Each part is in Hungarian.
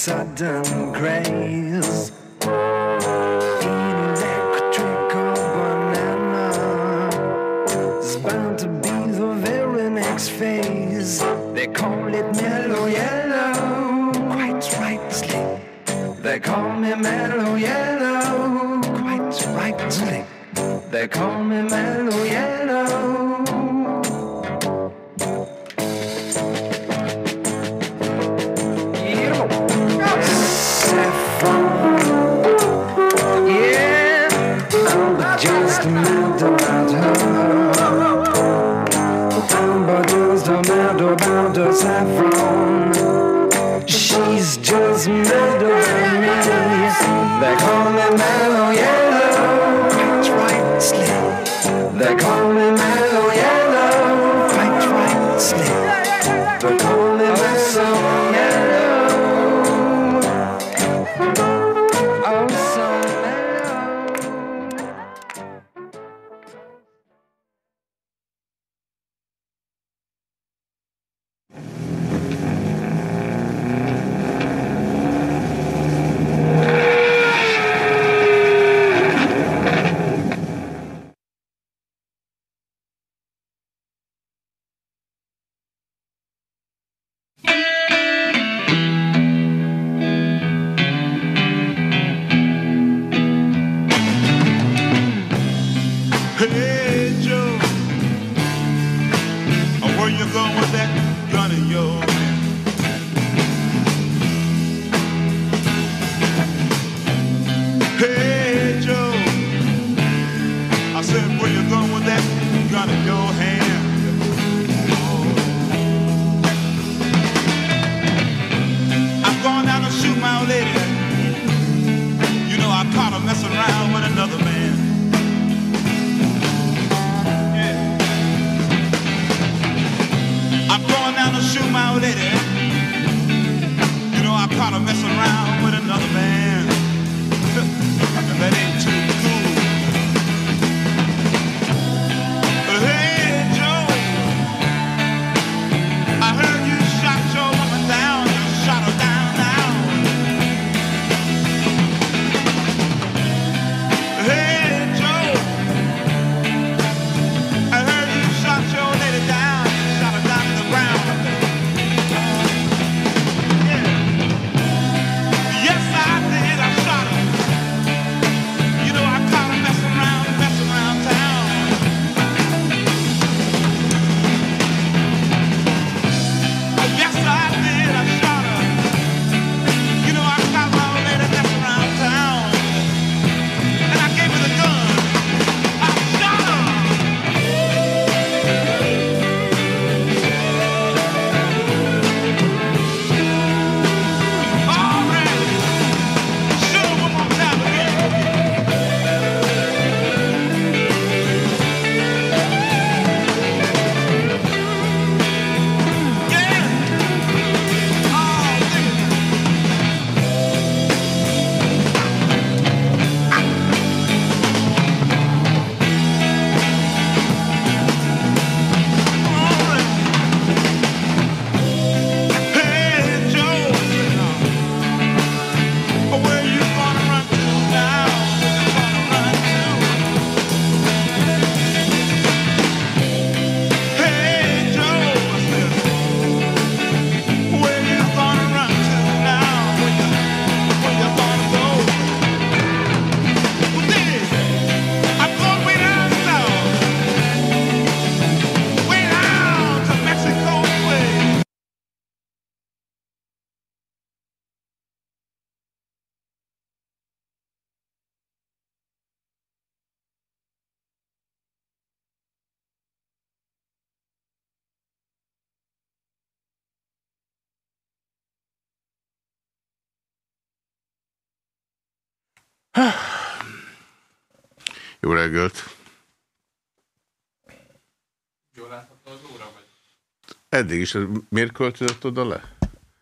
sudden grace. Jó reggelt! Jól látható az óra, vagy? Eddig is. Miért költözött oda le?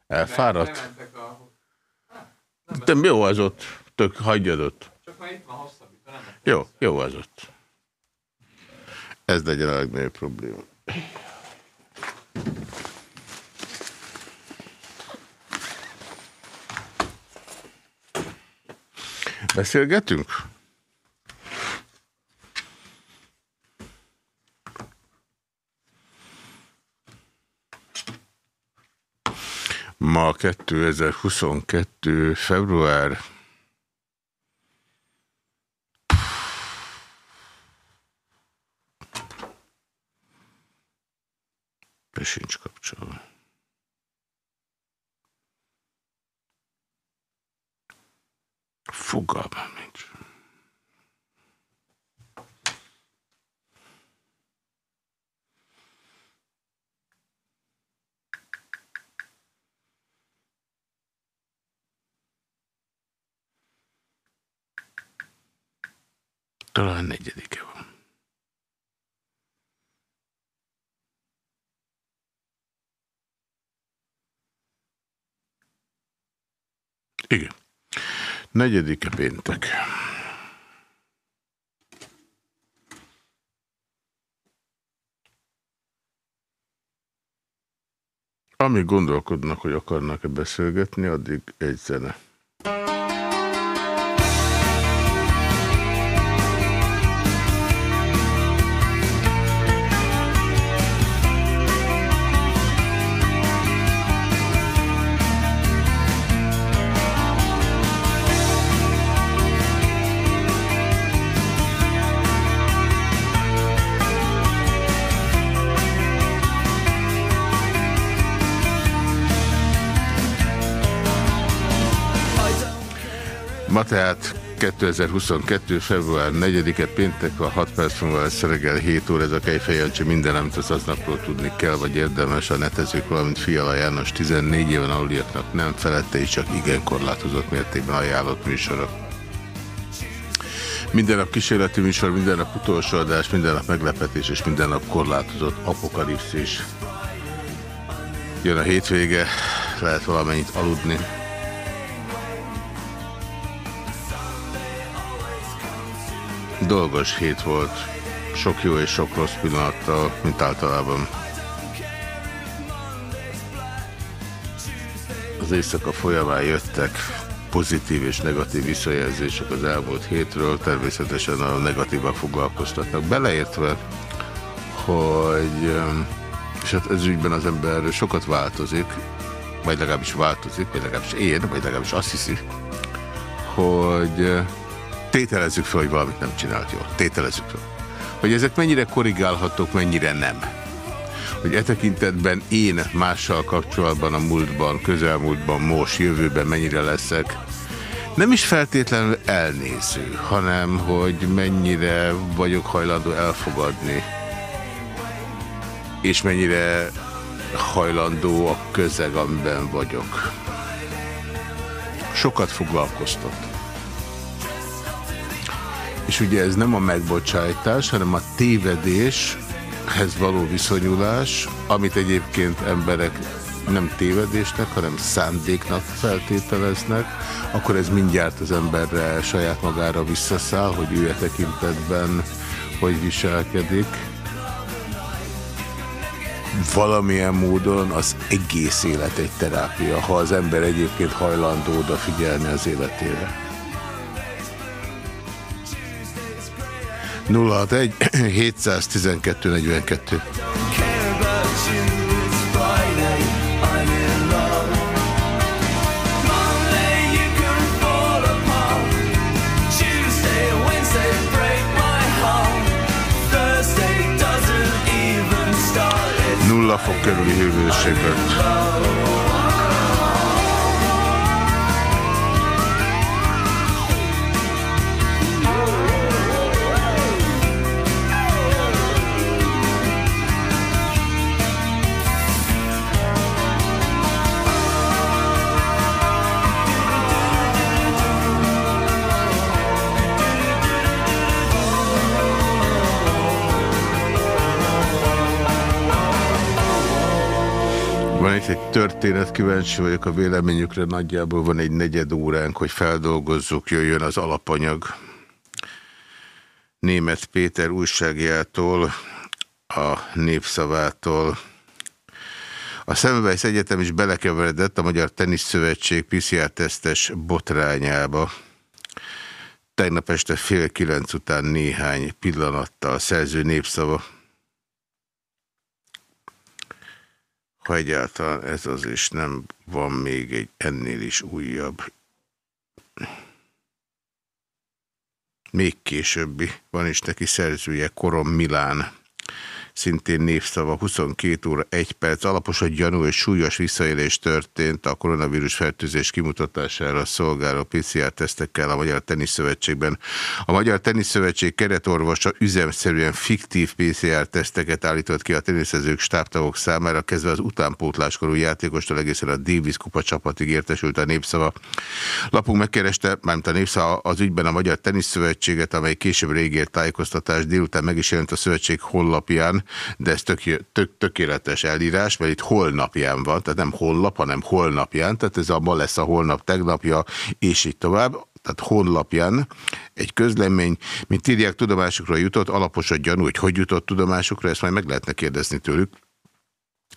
Elfáradt? Nem, a... nem Te jó az ott? Tök hagyjad ott. Csak már itt van hosszabb. Jó, jó az ott. Ez legyen a legnagyobb probléma. Beszélgetünk? Ma 2022. február Be sincs kapcsolva. Fogalmam nincs. Talán negyedike van. Igen. Negyedike péntek. Amíg gondolkodnak, hogy akarnak-e beszélgetni, addig egy zene. Tehát 2022. február 4-e péntek, a 6 perc múlva lesz reggel 7 óra, ez a Kejfejancsi minden, amit az aznapról tudni kell, vagy érdemes a netezők, valamint Fiala János 14 éven aluliaknak nem felette és csak igen korlátozott mértékben ajánlott műsorok. Minden nap kísérleti műsor, minden nap utolsó adás, minden nap meglepetés és minden nap korlátozott apokalipszis. Jön a hétvége, lehet valamennyit aludni. Dolgos hét volt, sok jó és sok rossz pillanattal, mint általában. Az éjszaka folyamán jöttek pozitív és negatív visszajelzések az elmúlt hétről, természetesen a negatívak foglalkoztatnak. Beleértve, hogy és hát ez ügyben az ember sokat változik, vagy legalábbis változik, vagy legalábbis én, vagy legalábbis azt hiszi, hogy tételezzük fel, hogy valamit nem csinált jól. Tételezzük fel. Hogy ezek mennyire korrigálhatók, mennyire nem. Hogy e tekintetben én mással kapcsolatban a múltban, közelmúltban, most, jövőben mennyire leszek, nem is feltétlenül elnéző, hanem hogy mennyire vagyok hajlandó elfogadni, és mennyire hajlandó a közeg, amiben vagyok. Sokat foglalkoztat. És ugye ez nem a megbocsájtás, hanem a tévedéshez való viszonyulás, amit egyébként emberek nem tévedésnek, hanem szándéknak feltételeznek, akkor ez mindjárt az emberre saját magára visszaszáll, hogy ő e tekintetben hogy viselkedik. Valamilyen módon az egész élet egy terápia, ha az ember egyébként hajlandó odafigyelni az életére. 061 712 42. Nulla fok körüli hőmérséklet. Itt egy történet, kíváncsi vagyok a véleményükre, nagyjából van egy negyed óránk, hogy feldolgozzuk, jöjjön az alapanyag. Német Péter újságjától, a népszavától. A Szemüvejsz Egyetem is belekeveredett a Magyar Teniszszövetség PCR-tesztes botrányába. tegnap este fél kilenc után néhány pillanattal szerző népszava. Ha egyáltalán ez az, és nem van még egy ennél is újabb. Még későbbi van is neki szerzője, Korom Milán szintén névszava 22 óra 1 perc. Alapos, hogy gyanú és súlyos visszaélés történt a koronavírus fertőzés kimutatására szolgáló PCR-tesztekkel a Magyar Teniszszövetségben. A Magyar Teniszszövetség keretorvosa üzemszerűen fiktív PCR-teszteket állított ki a teniszezők stábtagok számára, kezdve az utánpótláskorú játékostól egészen a Davis kupa csapatig értesült a népszava. Lapunk megkereste, mármint a népszava az ügyben a Magyar Teniszszövetséget, amely később régért tájékoztatás délután meg is jelent a szövetség hollapján, de ez tök, tök, tökéletes elírás, mert itt holnapján van, tehát nem hollap, hanem holnapján, tehát ez a ma lesz a holnap tegnapja, és így tovább. Tehát honlapján egy közlemény, mint írják, tudomásukra jutott, alapos a gyanú, hogy hogy jutott tudomásukra, ezt majd meg lehetne kérdezni tőlük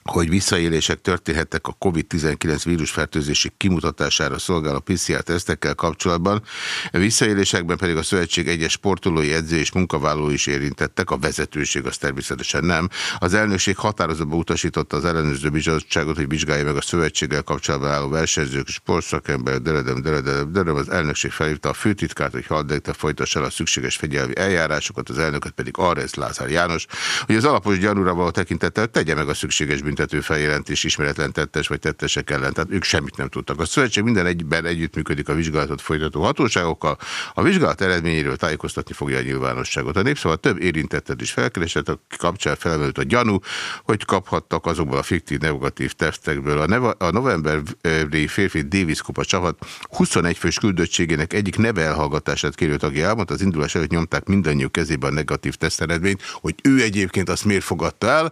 hogy visszaélések történhettek a COVID-19 vírusfertőzési kimutatására szolgáló PCR-tesztekkel kapcsolatban. A visszaélésekben pedig a szövetség egyes sportolói, edző és munkavállalói is érintettek, a vezetőség az természetesen nem. Az elnökség határozatban utasította az ellenőrző bizottságot, hogy vizsgálja meg a szövetséggel kapcsolatban álló versenyzők, sportszakember, deredem, deredem, deredem, az elnökség felhívta a főtitkát, hogy hadd folytassa a szükséges fegyelmi eljárásokat, az elnököt pedig Arrez Lázár János, hogy az alapos gyanúra való tekintettel tegye meg a szükséges büntető feljelentés ismeretlen tettes vagy tettesek ellen. Tehát ők semmit nem tudtak. A szövetség minden egyben együttműködik a vizsgálatot folytató hatóságokkal. A vizsgálat eredményéről tájékoztatni fogja a nyilvánosságot. A népszava több érintettet is felkeresett, a kapcsán felmerült a gyanú, hogy kaphattak azokból a fiktív negatív tesztekből. A, a novemberi férfi Davis Kupa csapat 21 fős küldöttségének egyik neve elhallgatását kérő tagja elmondta, az indulás előtt nyomták mindannyiuk kezébe a negatív teszteredményt, hogy ő egyébként azt miért fogadta el,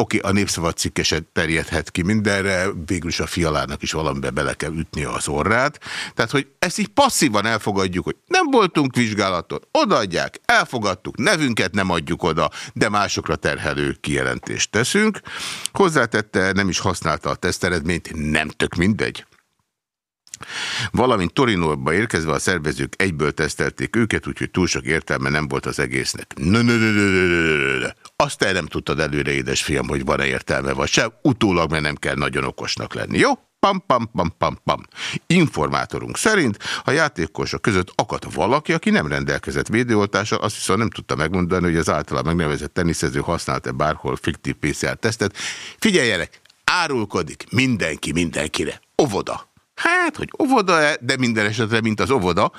Oké, a népszava cikkeset terjedhet ki mindenre, végül is a fialának is valamibe bele kell ütni az orrát. Tehát, hogy ezt így passzívan elfogadjuk, hogy nem voltunk vizsgálaton, odaadják, elfogadtuk, nevünket nem adjuk oda, de másokra terhelő kijelentést teszünk. Hozzátette, nem is használta a teszteredményt, nem tök mindegy. Valamint Torinóba érkezve a szervezők egyből tesztelték őket, úgyhogy túl sok értelme nem volt az egésznek. Nö, nö, nö, nö, nö, nö. Azt te nem tudtad előre, édesfiam, hogy van-e értelme, vagy sem. Utólag, mert nem kell nagyon okosnak lenni, jó? Pam, pam, pam, pam, pam. Informátorunk szerint a játékosok között akadt valaki, aki nem rendelkezett védőoltással, azt viszont nem tudta megmondani, hogy az általán megnevezett teniszező használta bárhol fiktív PCR-tesztet. Figyeljenek, árulkodik mindenki mindenkire. Ovoda. Hát, hogy óvoda-e, de minden esetre, mint az óvoda,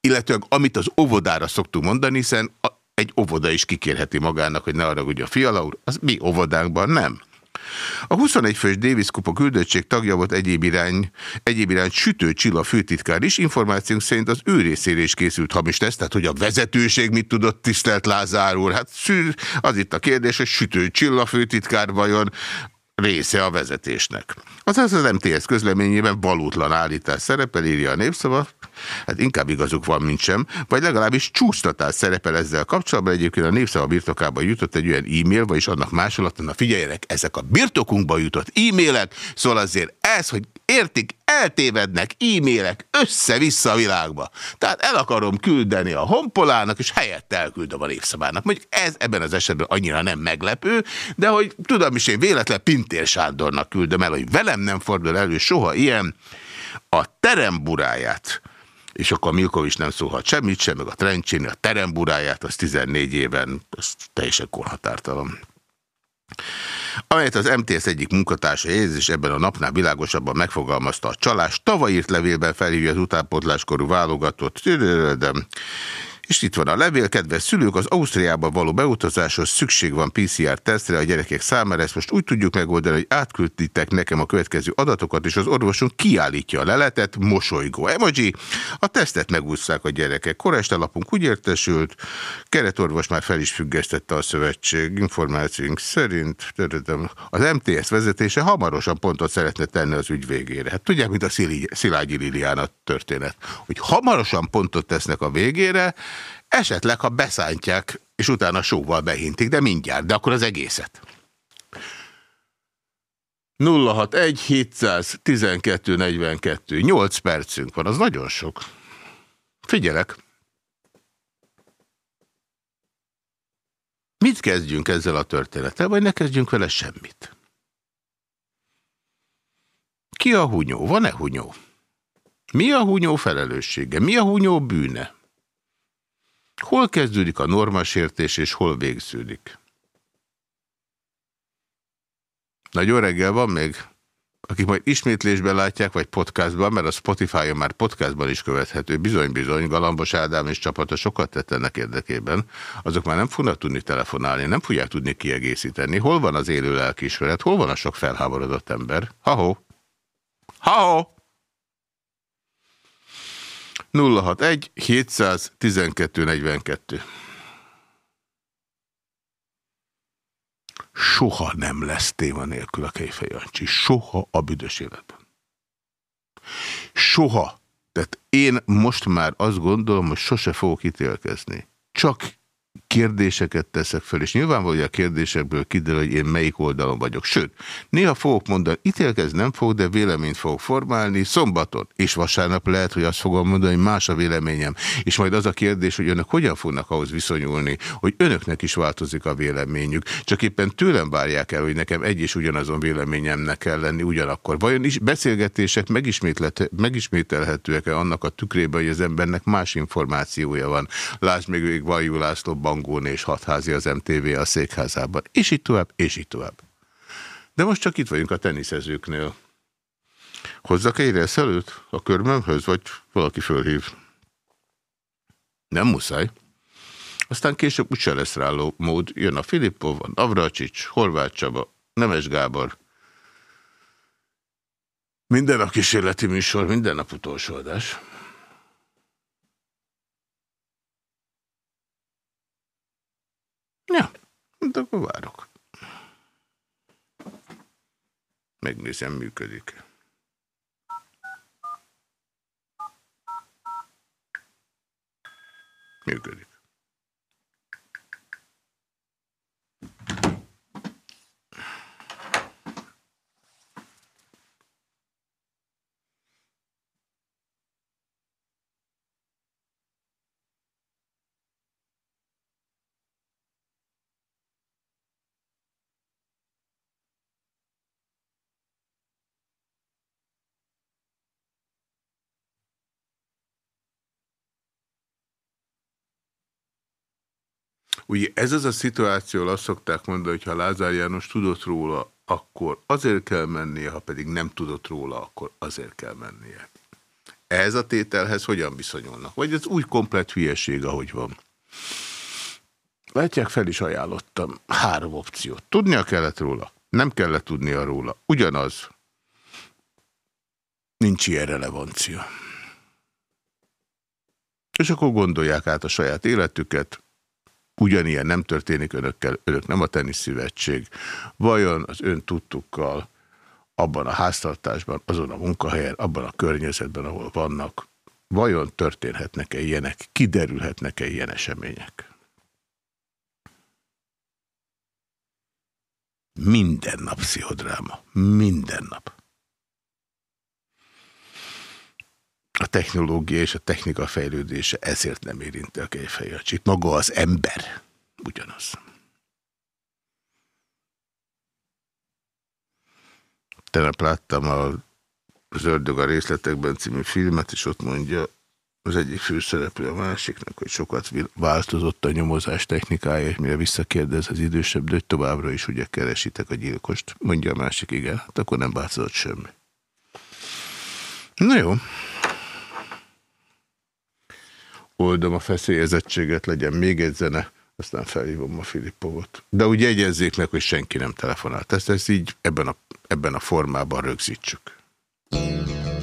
illetve amit az óvodára szoktunk mondani, hiszen egy óvoda is kikérheti magának, hogy ne arra, hogy a fiala úr, az mi óvodánkban nem. A 21 fős Davis Kupa küldöttség tagja volt egyéb irány, egyéb irány Sütő Csilla főtitkár is. Információnk szerint az ő részére is készült hamis teszt, tehát hogy a vezetőség mit tudott tisztelt Lázár úr. Hát az itt a kérdés, hogy Sütő Csilla főtitkár vajon része a vezetésnek. Azaz az MTS közleményében valótlan állítás szerepel, írja a népszava, hát inkább igazuk van, mint sem, vagy legalábbis csúsztatás szerepel ezzel kapcsolatban. Egyébként a népszava birtokába jutott egy olyan e-mail, vagyis annak másolatban, na figyeljenek, ezek a birtokunkba jutott e-mailek, szóval azért ez, hogy értik, eltévednek e-mailek össze-vissza a világba. Tehát el akarom küldeni a honpolának, és helyett elküldöm a népszabának. Mondjuk ez ebben az esetben annyira nem meglepő, de hogy tudom is, én véletlen Pintér Sándornak küldöm el, hogy velem nem fordul elő soha ilyen, a teremburáját, és akkor Milkovics nem szólhat semmit sem, meg a Trencsini a teremburáját, az 14 éven, az teljesen korhatártalan amelyet az MTS egyik munkatársa és ebben a napnál világosabban megfogalmazta a csalás. Tavaly írt levélben felhívja az utánpótláskorú válogatott, és itt van a levél, kedves szülők, az Ausztriába való beutazáshoz szükség van PCR-tesztre a gyerekek számára. Ezt most úgy tudjuk megoldani, hogy átküldítek nekem a következő adatokat, és az orvosunk kiállítja a leletet, mosolygó emoji. A tesztet megúszszák a gyerekek. Koreste lapunk úgy értesült, keretorvos már fel is függesztette a szövetség információink szerint. Az MTS vezetése hamarosan pontot szeretne tenni az ügy végére. Hát tudják, mint a Szilágyi Liliana történet, hogy hamarosan pontot tesznek a végére, Esetleg, ha beszántják, és utána sóval behintik, de mindjárt, de akkor az egészet. 061 712 42 8 percünk van, az nagyon sok. Figyelek. Mit kezdjünk ezzel a történettel, vagy ne kezdjünk vele semmit? Ki a hunyó? Van-e hunyó? Mi a hunyó felelőssége? Mi a hunyó bűne? Hol kezdődik a normasértés, és hol végződik? Nagyon reggel van még? Akik majd ismétlésben látják, vagy podcastban, mert a Spotify-on már podcastban is követhető, bizony-bizony, Galambos Ádám és csapata sokat tett ennek érdekében, azok már nem fognak tudni telefonálni, nem fogják tudni kiegészíteni. Hol van az élő lelkismeret? Hol van a sok felháborodott ember? Ha-ho! Ha-ho! 061 712 42 Soha nem lesz téma nélkül a Kejfej Jancsi. Soha a büdös életben. Soha. Tehát én most már azt gondolom, hogy sose fogok ítélkezni. Csak kérdéseket teszek fel, és nyilvánvaló, hogy a kérdésekből kiderül, hogy én melyik oldalon vagyok. Sőt, néha fogok mondani, ítélkez nem fog, de véleményt fogok formálni szombaton, és vasárnap lehet, hogy azt fogom mondani, hogy más a véleményem. És majd az a kérdés, hogy önök hogyan fognak ahhoz viszonyulni, hogy önöknek is változik a véleményük. Csak éppen tőlem várják el, hogy nekem egy és ugyanazon véleményemnek kell lenni ugyanakkor. Vajon is beszélgetések megismételhetőek-e annak a tükrében, hogy az embernek más információja van? Lásd még Vajú László Bangón és hatházi az MTV a székházában. És így tovább, és így tovább. De most csak itt vagyunk a teniszezőknél. Hozzak egy reszelőt a körmömhöz, vagy valaki fölhív? Nem muszáj. Aztán később úgyse lesz ráló mód. Jön a Filippov, van Avracsics, Horváth Csaba, Nemes Gábor. Minden a kísérleti műsor, minden nap utolsó adás. Ja, de akkor várok. Megnézem, működik. Működik. Ugye ez az a szituáció, azt szokták mondani, hogy ha Lázár János tudott róla, akkor azért kell mennie, ha pedig nem tudott róla, akkor azért kell mennie. Ehhez a tételhez hogyan viszonyulnak? Vagy ez új komplet hülyeség, ahogy van? Látják, fel is ajánlottam három opciót. Tudnia kellett róla, nem kellett tudnia róla. Ugyanaz. Nincs ilyen relevancia. És akkor gondolják át a saját életüket, ugyanilyen nem történik önökkel, önök nem a teniszszövetség. Vajon az ön tudtukkal abban a háztartásban, azon a munkahelyen, abban a környezetben, ahol vannak, vajon történhetnek-e ilyenek, kiderülhetnek-e ilyen események? Minden nap pszichodráma. Minden nap. A technológia és a technika fejlődése ezért nem érinti a kejfejjacsit. Maga az ember ugyanaz. Tegnap láttam a az Ördög a részletekben című filmet, és ott mondja az egyik főszereplő a másiknak, hogy sokat változott a nyomozás technikája, és mire visszakérdez az idősebb, de továbbra is ugye keresitek a gyilkost. Mondja a másik, igen, hát akkor nem változott semmi. Na jó oldom a feszélyezettséget, legyen még egy zene, aztán felhívom a Filippovot. De úgy jegyezzék meg, hogy senki nem telefonált. Ezt, ezt így ebben a, ebben a formában rögzítsük. Igen.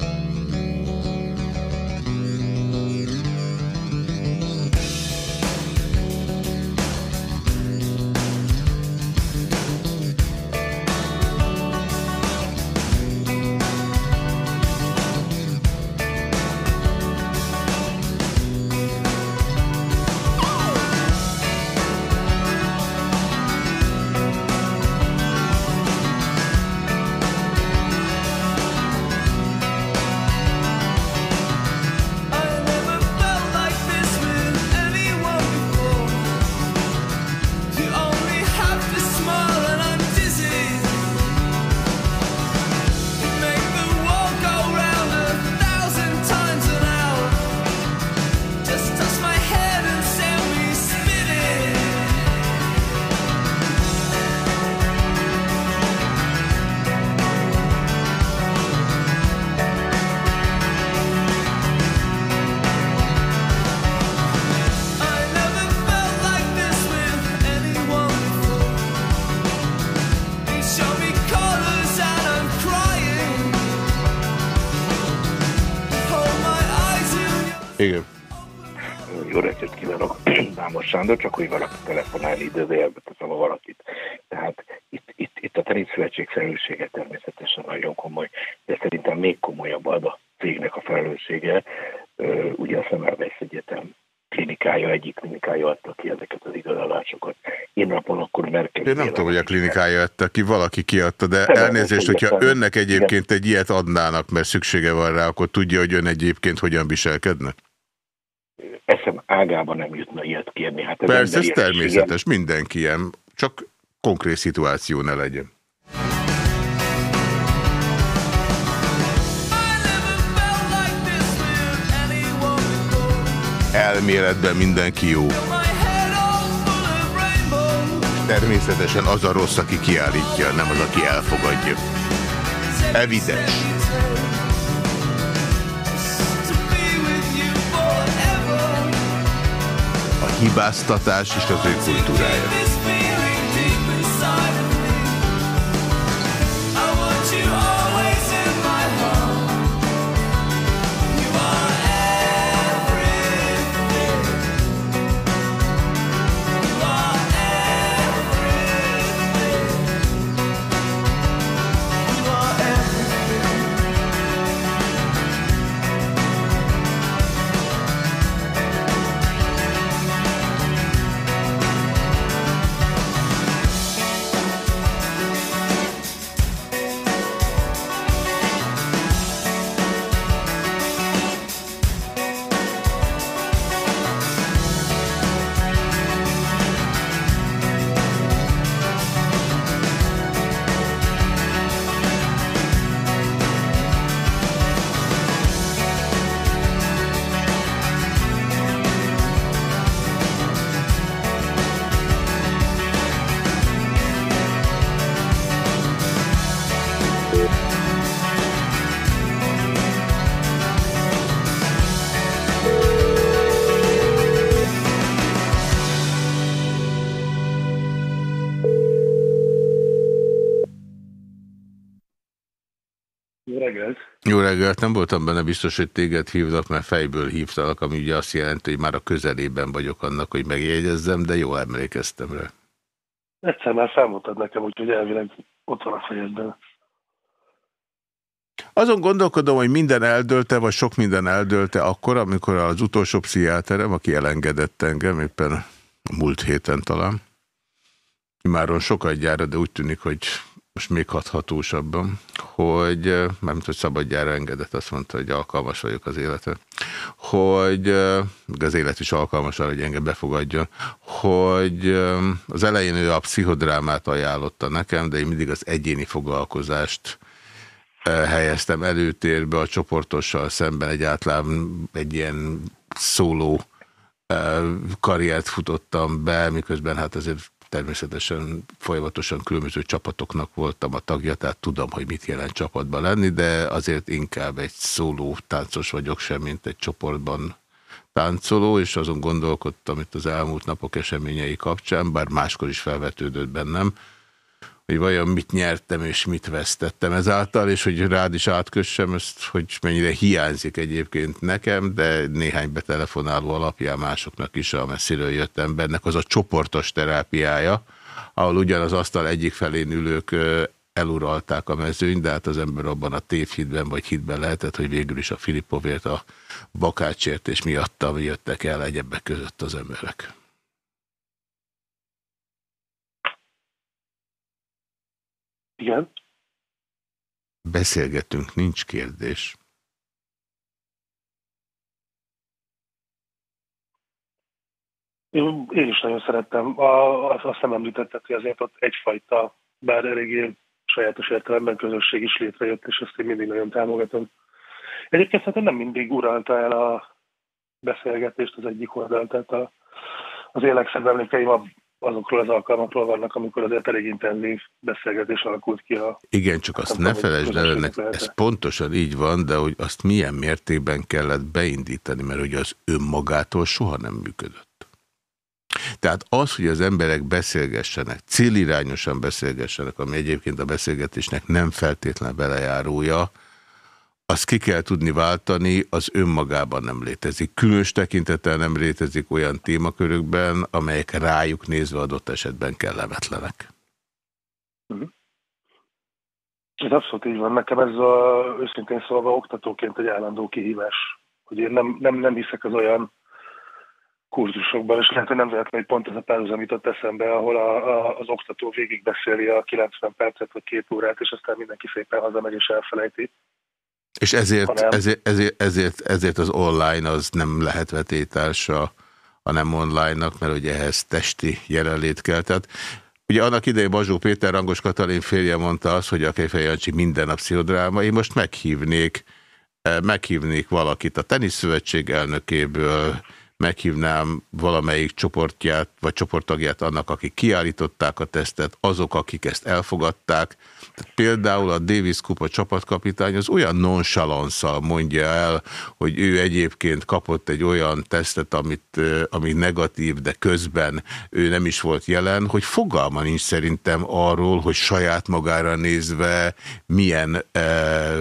Klinikája adta ki, valaki kiadta, de elnézést, hogyha önnek egyébként egy ilyet adnának, mert szüksége van rá, akkor tudja, hogy ön egyébként hogyan viselkedne? eszem ágában nem jutna ilyet kérni. Hát ez Persze, ez természetes, mindenki ilyen, csak konkrét szituáció ne legyen. Elméletben mindenki jó. Természetesen az a rossz, aki kiállítja, nem az, aki elfogadja. Evidens. hibáztatás és az ő kultúrája. Reggelt, nem voltam benne biztos, hogy téged hívnak, mert fejből hívtalak, ami ugye azt jelenti, hogy már a közelében vagyok annak, hogy megjegyezzem, de jól emlékeztem rá. Egyszer már számoltad nekem, úgyhogy elvileg ott van a fejedben. Azon gondolkodom, hogy minden eldölte, vagy sok minden eldölte akkor, amikor az utolsó pszichiáterem, aki elengedett engem, éppen a múlt héten talán, Imáron sokat gyára, de úgy tűnik, hogy most még hathatósabban, hogy, mert hogy szabadjára engedett, azt mondta, hogy alkalmas vagyok az életre, hogy az élet is alkalmas arra, hogy engem befogadjon, hogy az elején ő a pszichodrámát ajánlotta nekem, de én mindig az egyéni foglalkozást helyeztem előtérbe a csoportossal szemben egyáltalán egy ilyen szóló karriert futottam be, miközben hát azért természetesen folyamatosan különböző csapatoknak voltam a tagja, tehát tudom, hogy mit jelent csapatban lenni, de azért inkább egy szóló táncos vagyok sem, mint egy csoportban táncoló, és azon gondolkodtam itt az elmúlt napok eseményei kapcsán, bár máskor is felvetődött bennem, hogy vajon mit nyertem és mit vesztettem ezáltal, és hogy rád is átkössem ezt, hogy mennyire hiányzik egyébként nekem, de néhány betelefonáló alapján másoknak is a messziről jött embernek az a csoportos terápiája, ahol ugyanaz asztal egyik felén ülők eluralták a mezőnyt, de hát az ember abban a tévhitben vagy hitben lehetett, hogy végül is a Filippovért, a bakácsért és miattam jöttek el egyebek között az emberek. Igen. Beszélgetünk, nincs kérdés. Én, én is nagyon szerettem. A, azt nem említetted, hogy azért ott egyfajta, bár eléggé sajátos értelemben közösség is létrejött, és ezt én mindig nagyon támogatom. Egyébként szerintem nem mindig uralta el a beszélgetést az egyik oldal, tehát a, az élek emlékeim azokról az alkalmakról vannak, amikor azért elég intenzív beszélgetés alakult ki a... Igen, csak azt ne felejtsd el, ennek, ez pontosan így van, de hogy azt milyen mértékben kellett beindítani, mert hogy az önmagától soha nem működött. Tehát az, hogy az emberek beszélgessenek, célirányosan beszélgessenek, ami egyébként a beszélgetésnek nem feltétlen belejárója, azt ki kell tudni váltani, az önmagában nem létezik. Különös tekintettel nem létezik olyan témakörökben, amelyek rájuk nézve adott esetben kellemetlenek. -huh. Ez abszolút így van. Nekem ez a, őszintén szólva oktatóként egy állandó kihívás, hogy én nem, nem, nem hiszek az olyan kurzusokban, és lehet, hogy nem véletlenül, hogy pont ez a párhuzam jutott eszembe, ahol a, a, az oktató végigbeszéli a 90 percet vagy két órát, és aztán mindenki szépen hazamegy és elfelejti. És ezért, hanem... ezért, ezért, ezért, ezért az online az nem lehet vetétársa a nem online-nak, mert ugye ehhez testi jelenlét kell. Tehát ugye annak idején Bazsó Péter Rangos Katalin férje mondta azt, hogy a Kejfej Jancsi minden nap pszichodráma. Én most meghívnék, eh, meghívnék valakit a teniszszövetség elnökéből, meghívnám valamelyik csoportját, vagy csoporttagját annak, akik kiállították a tesztet, azok, akik ezt elfogadták. Tehát például a Davis Kupa csapatkapitány az olyan nonchalanszal mondja el, hogy ő egyébként kapott egy olyan tesztet, amit, ami negatív, de közben ő nem is volt jelen, hogy fogalma nincs szerintem arról, hogy saját magára nézve milyen eh,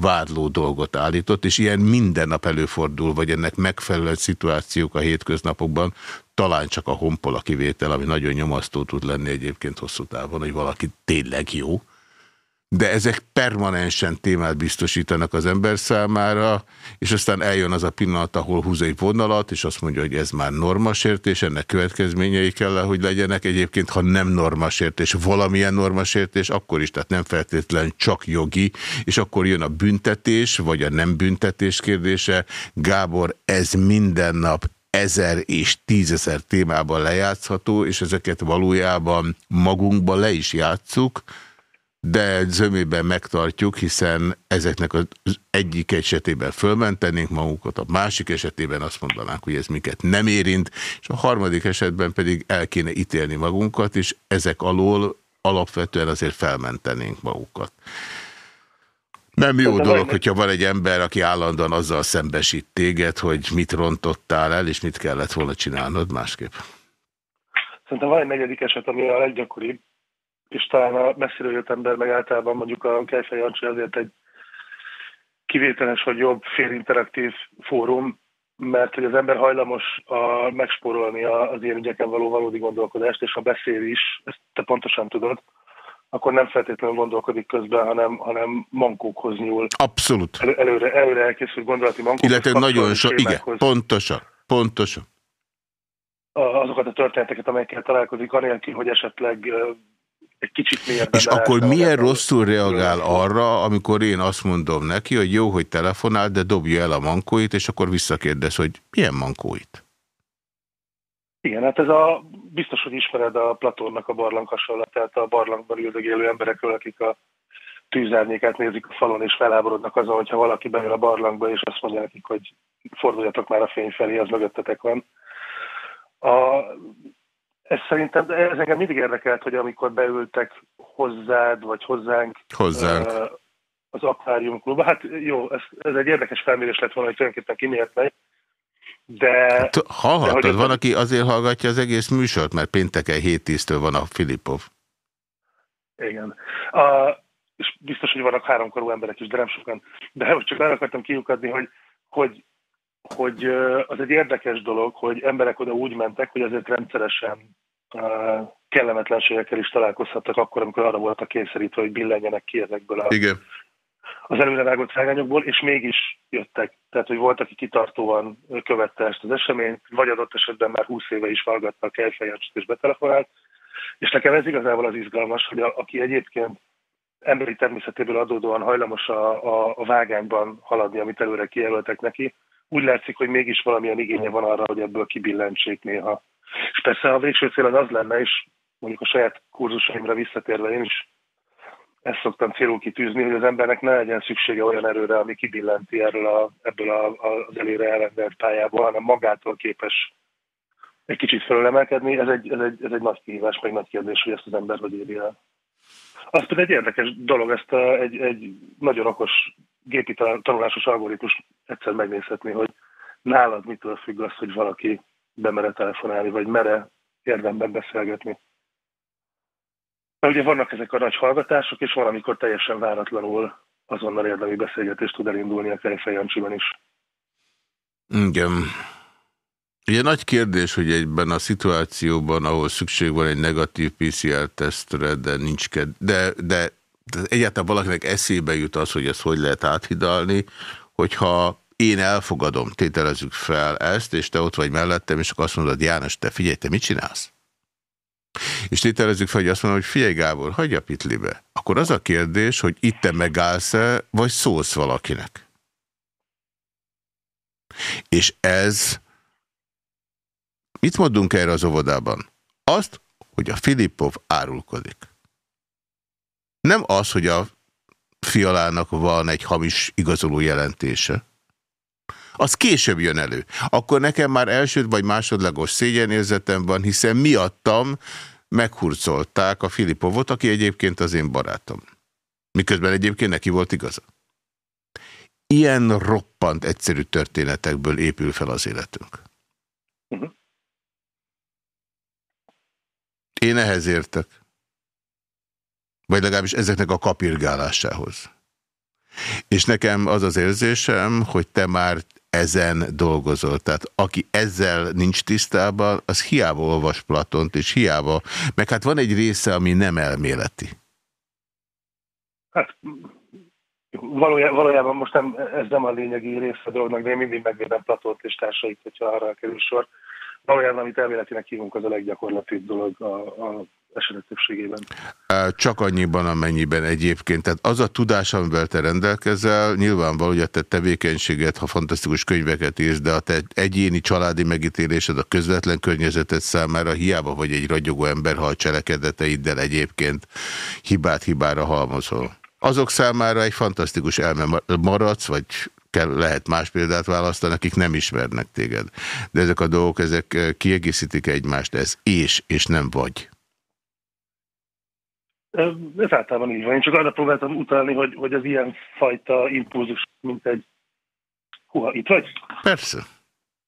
vádló dolgot állított, és ilyen minden nap előfordul, vagy ennek megfelelő szituációk a hétköznapokban, talán csak a honpol a kivétel, ami nagyon nyomasztó tud lenni egyébként hosszú távon, hogy valaki tényleg jó, de ezek permanensen témát biztosítanak az ember számára, és aztán eljön az a pillanat, ahol húz egy vonalat, és azt mondja, hogy ez már normasértés, ennek következményei kell, hogy legyenek. Egyébként, ha nem normasértés, valamilyen normasértés, akkor is, tehát nem feltétlen csak jogi, és akkor jön a büntetés, vagy a nem büntetés kérdése. Gábor, ez minden nap ezer és tízezer témában lejátszható, és ezeket valójában magunkba le is játszuk, de zömében megtartjuk, hiszen ezeknek az egyik esetében fölmentenénk magunkat, a másik esetében azt mondanánk, hogy ez minket nem érint, és a harmadik esetben pedig el kéne ítélni magunkat, és ezek alól alapvetően azért felmentenénk magukat. Nem jó de dolog, hogyha van egy ember, aki állandóan azzal szembesít téged, hogy mit rontottál el, és mit kellett volna csinálnod másképp. Szerintem van egy negyedik eset, ami a leggyakoribb, és talán a messziről jött ember, meg általában mondjuk a Kejfej Jancsi azért egy kivételes vagy jobb félinteraktív fórum, mert hogy az ember hajlamos a, megspórolni az ilyen ügyeken való valódi gondolkodást, és ha beszél is, ezt te pontosan tudod, akkor nem feltétlenül gondolkodik közben, hanem, hanem mankókhoz nyúl. Abszolút. El, előre, előre elkészült gondolati mankókhoz. Illetve nagyon sok, igen, pontosan, pontosan. Azokat a történeteket, amelyekkel találkozik, anélkül, hogy esetleg egy kicsit mélyebben. És akkor milyen rosszul reagál arra, amikor én azt mondom neki, hogy jó, hogy telefonál, de dobja el a mankóit, és akkor visszakérdez, hogy milyen mankóit? Igen, hát ez a, biztos, hogy ismered a Platónnak a barlang hasonlatát a barlangban üldögélő emberekről, akik a tűzárnyékát nézik a falon, és feláborodnak azon, hogyha valaki bejön a barlangba, és azt mondja nekik, hogy forduljatok már a fény felé, az mögöttetek van. A, ez szerintem, ez engem mindig érdekelt, hogy amikor beültek hozzád, vagy hozzánk, hozzánk. az akvárium klubba, hát jó, ez, ez egy érdekes felmérés lett volna, hogy tulajdonképpen ki miért megy, de... Hallhattad, de van, aki azért hallgatja az egész műsort, mert pénteken 7-10-től van a Filipov. Igen. A, és biztos, hogy vannak háromkorú emberek is, de nem sokan. De csak el akartam kiukadni, hogy, hogy, hogy az egy érdekes dolog, hogy emberek oda úgy mentek, hogy azért rendszeresen kellemetlenségekkel is találkozhattak akkor, amikor arra voltak kényszerítve, hogy billenjenek ki ezekből a, Igen. az előrevágott szágányokból, és mégis jöttek. Tehát, hogy volt, aki kitartóan követte ezt az eseményt, vagy adott esetben már 20 éve is hallgatta a kejfejancsit és betelefonált. És nekem ez igazából az izgalmas, hogy a, aki egyébként emberi természetéből adódóan hajlamos a, a, a vágányban haladni, amit előre kijelöltek neki, úgy látszik, hogy mégis valamilyen igénye van arra, hogy ebből kibillentsék néha és persze a végső cél az lenne, és mondjuk a saját kurzusaimra visszatérve én is ezt szoktam célul kitűzni, hogy az embernek ne legyen szüksége olyan erőre, ami kibillenti erről a, ebből a, az előre elrendelt pályából, hanem magától képes egy kicsit fölemelkedni. Ez egy, ez, egy, ez egy nagy kihívás, meg nagy kérdés, hogy ezt az ember hogy éri el. Az pedig egy érdekes dolog, ezt a, egy, egy nagyon okos gépi tanulásos algoritmus egyszer megnézhetni, hogy nálad mitől függ az, hogy valaki bemere telefonálni, vagy mere érdemben beszélgetni. Mert ugye vannak ezek a nagy hallgatások, és valamikor teljesen váratlanul azonnal érdemi beszélgetés tud elindulni a Kejfej is. Igen. Ugye nagy kérdés, hogy egyben a szituációban, ahol szükség van egy negatív PCR-tesztre, de nincs ked de, de egyáltalán valakinek eszébe jut az, hogy ezt hogy lehet áthidalni, hogyha én elfogadom, tételezzük fel ezt, és te ott vagy mellettem, és akkor azt mondod, János, te figyelj, te mit csinálsz? És tételezzük fel, hogy azt mondom, hogy figyelj Gábor, hagyja pitlibe. Akkor az a kérdés, hogy itt te megállsz-e, vagy szólsz valakinek? És ez, mit mondunk erre az óvodában? Azt, hogy a Filippov árulkodik. Nem az, hogy a fialának van egy hamis igazoló jelentése, az később jön elő. Akkor nekem már első vagy másodlagos szégyenérzetem van, hiszen miattam meghurcolták a Filipovot, aki egyébként az én barátom. Miközben egyébként neki volt igaza. Ilyen roppant egyszerű történetekből épül fel az életünk. Uh. -huh. Én ehhez értek. Vagy legalábbis ezeknek a kapirgálásához. És nekem az az érzésem, hogy te már ezen dolgozol. Tehát aki ezzel nincs tisztában, az hiába olvas Platont, és hiába, meg hát van egy része, ami nem elméleti. Hát valójában, valójában most nem, ez nem a lényegi része a dolognak, de én mindig megvédem Platont és társait, hogyha arra kerül sor. Valójában, amit elméletinek hívunk, az a leggyakorlatibb dolog a, a esetek többségében. Csak annyiban, amennyiben egyébként. Tehát az a tudás, amivel te rendelkezel, nyilvánvaló, hogy a te tevékenységet, ha fantasztikus könyveket írsz, de a te egyéni családi megítélésed a közvetlen környezetet számára hiába vagy egy ragyogó ember, ha a cselekedeteiddel egyébként hibát hibára halmozol. Azok számára egy fantasztikus elme maradsz, vagy kell, lehet más példát választani, akik nem ismernek téged. De ezek a dolgok, ezek kiegészítik egymást, ez és, és nem vagy. Ez általában így van. Én csak arra próbáltam utalni, hogy, hogy az ilyen fajta impulzus, mint egy... Húha, itt vagy? Persze.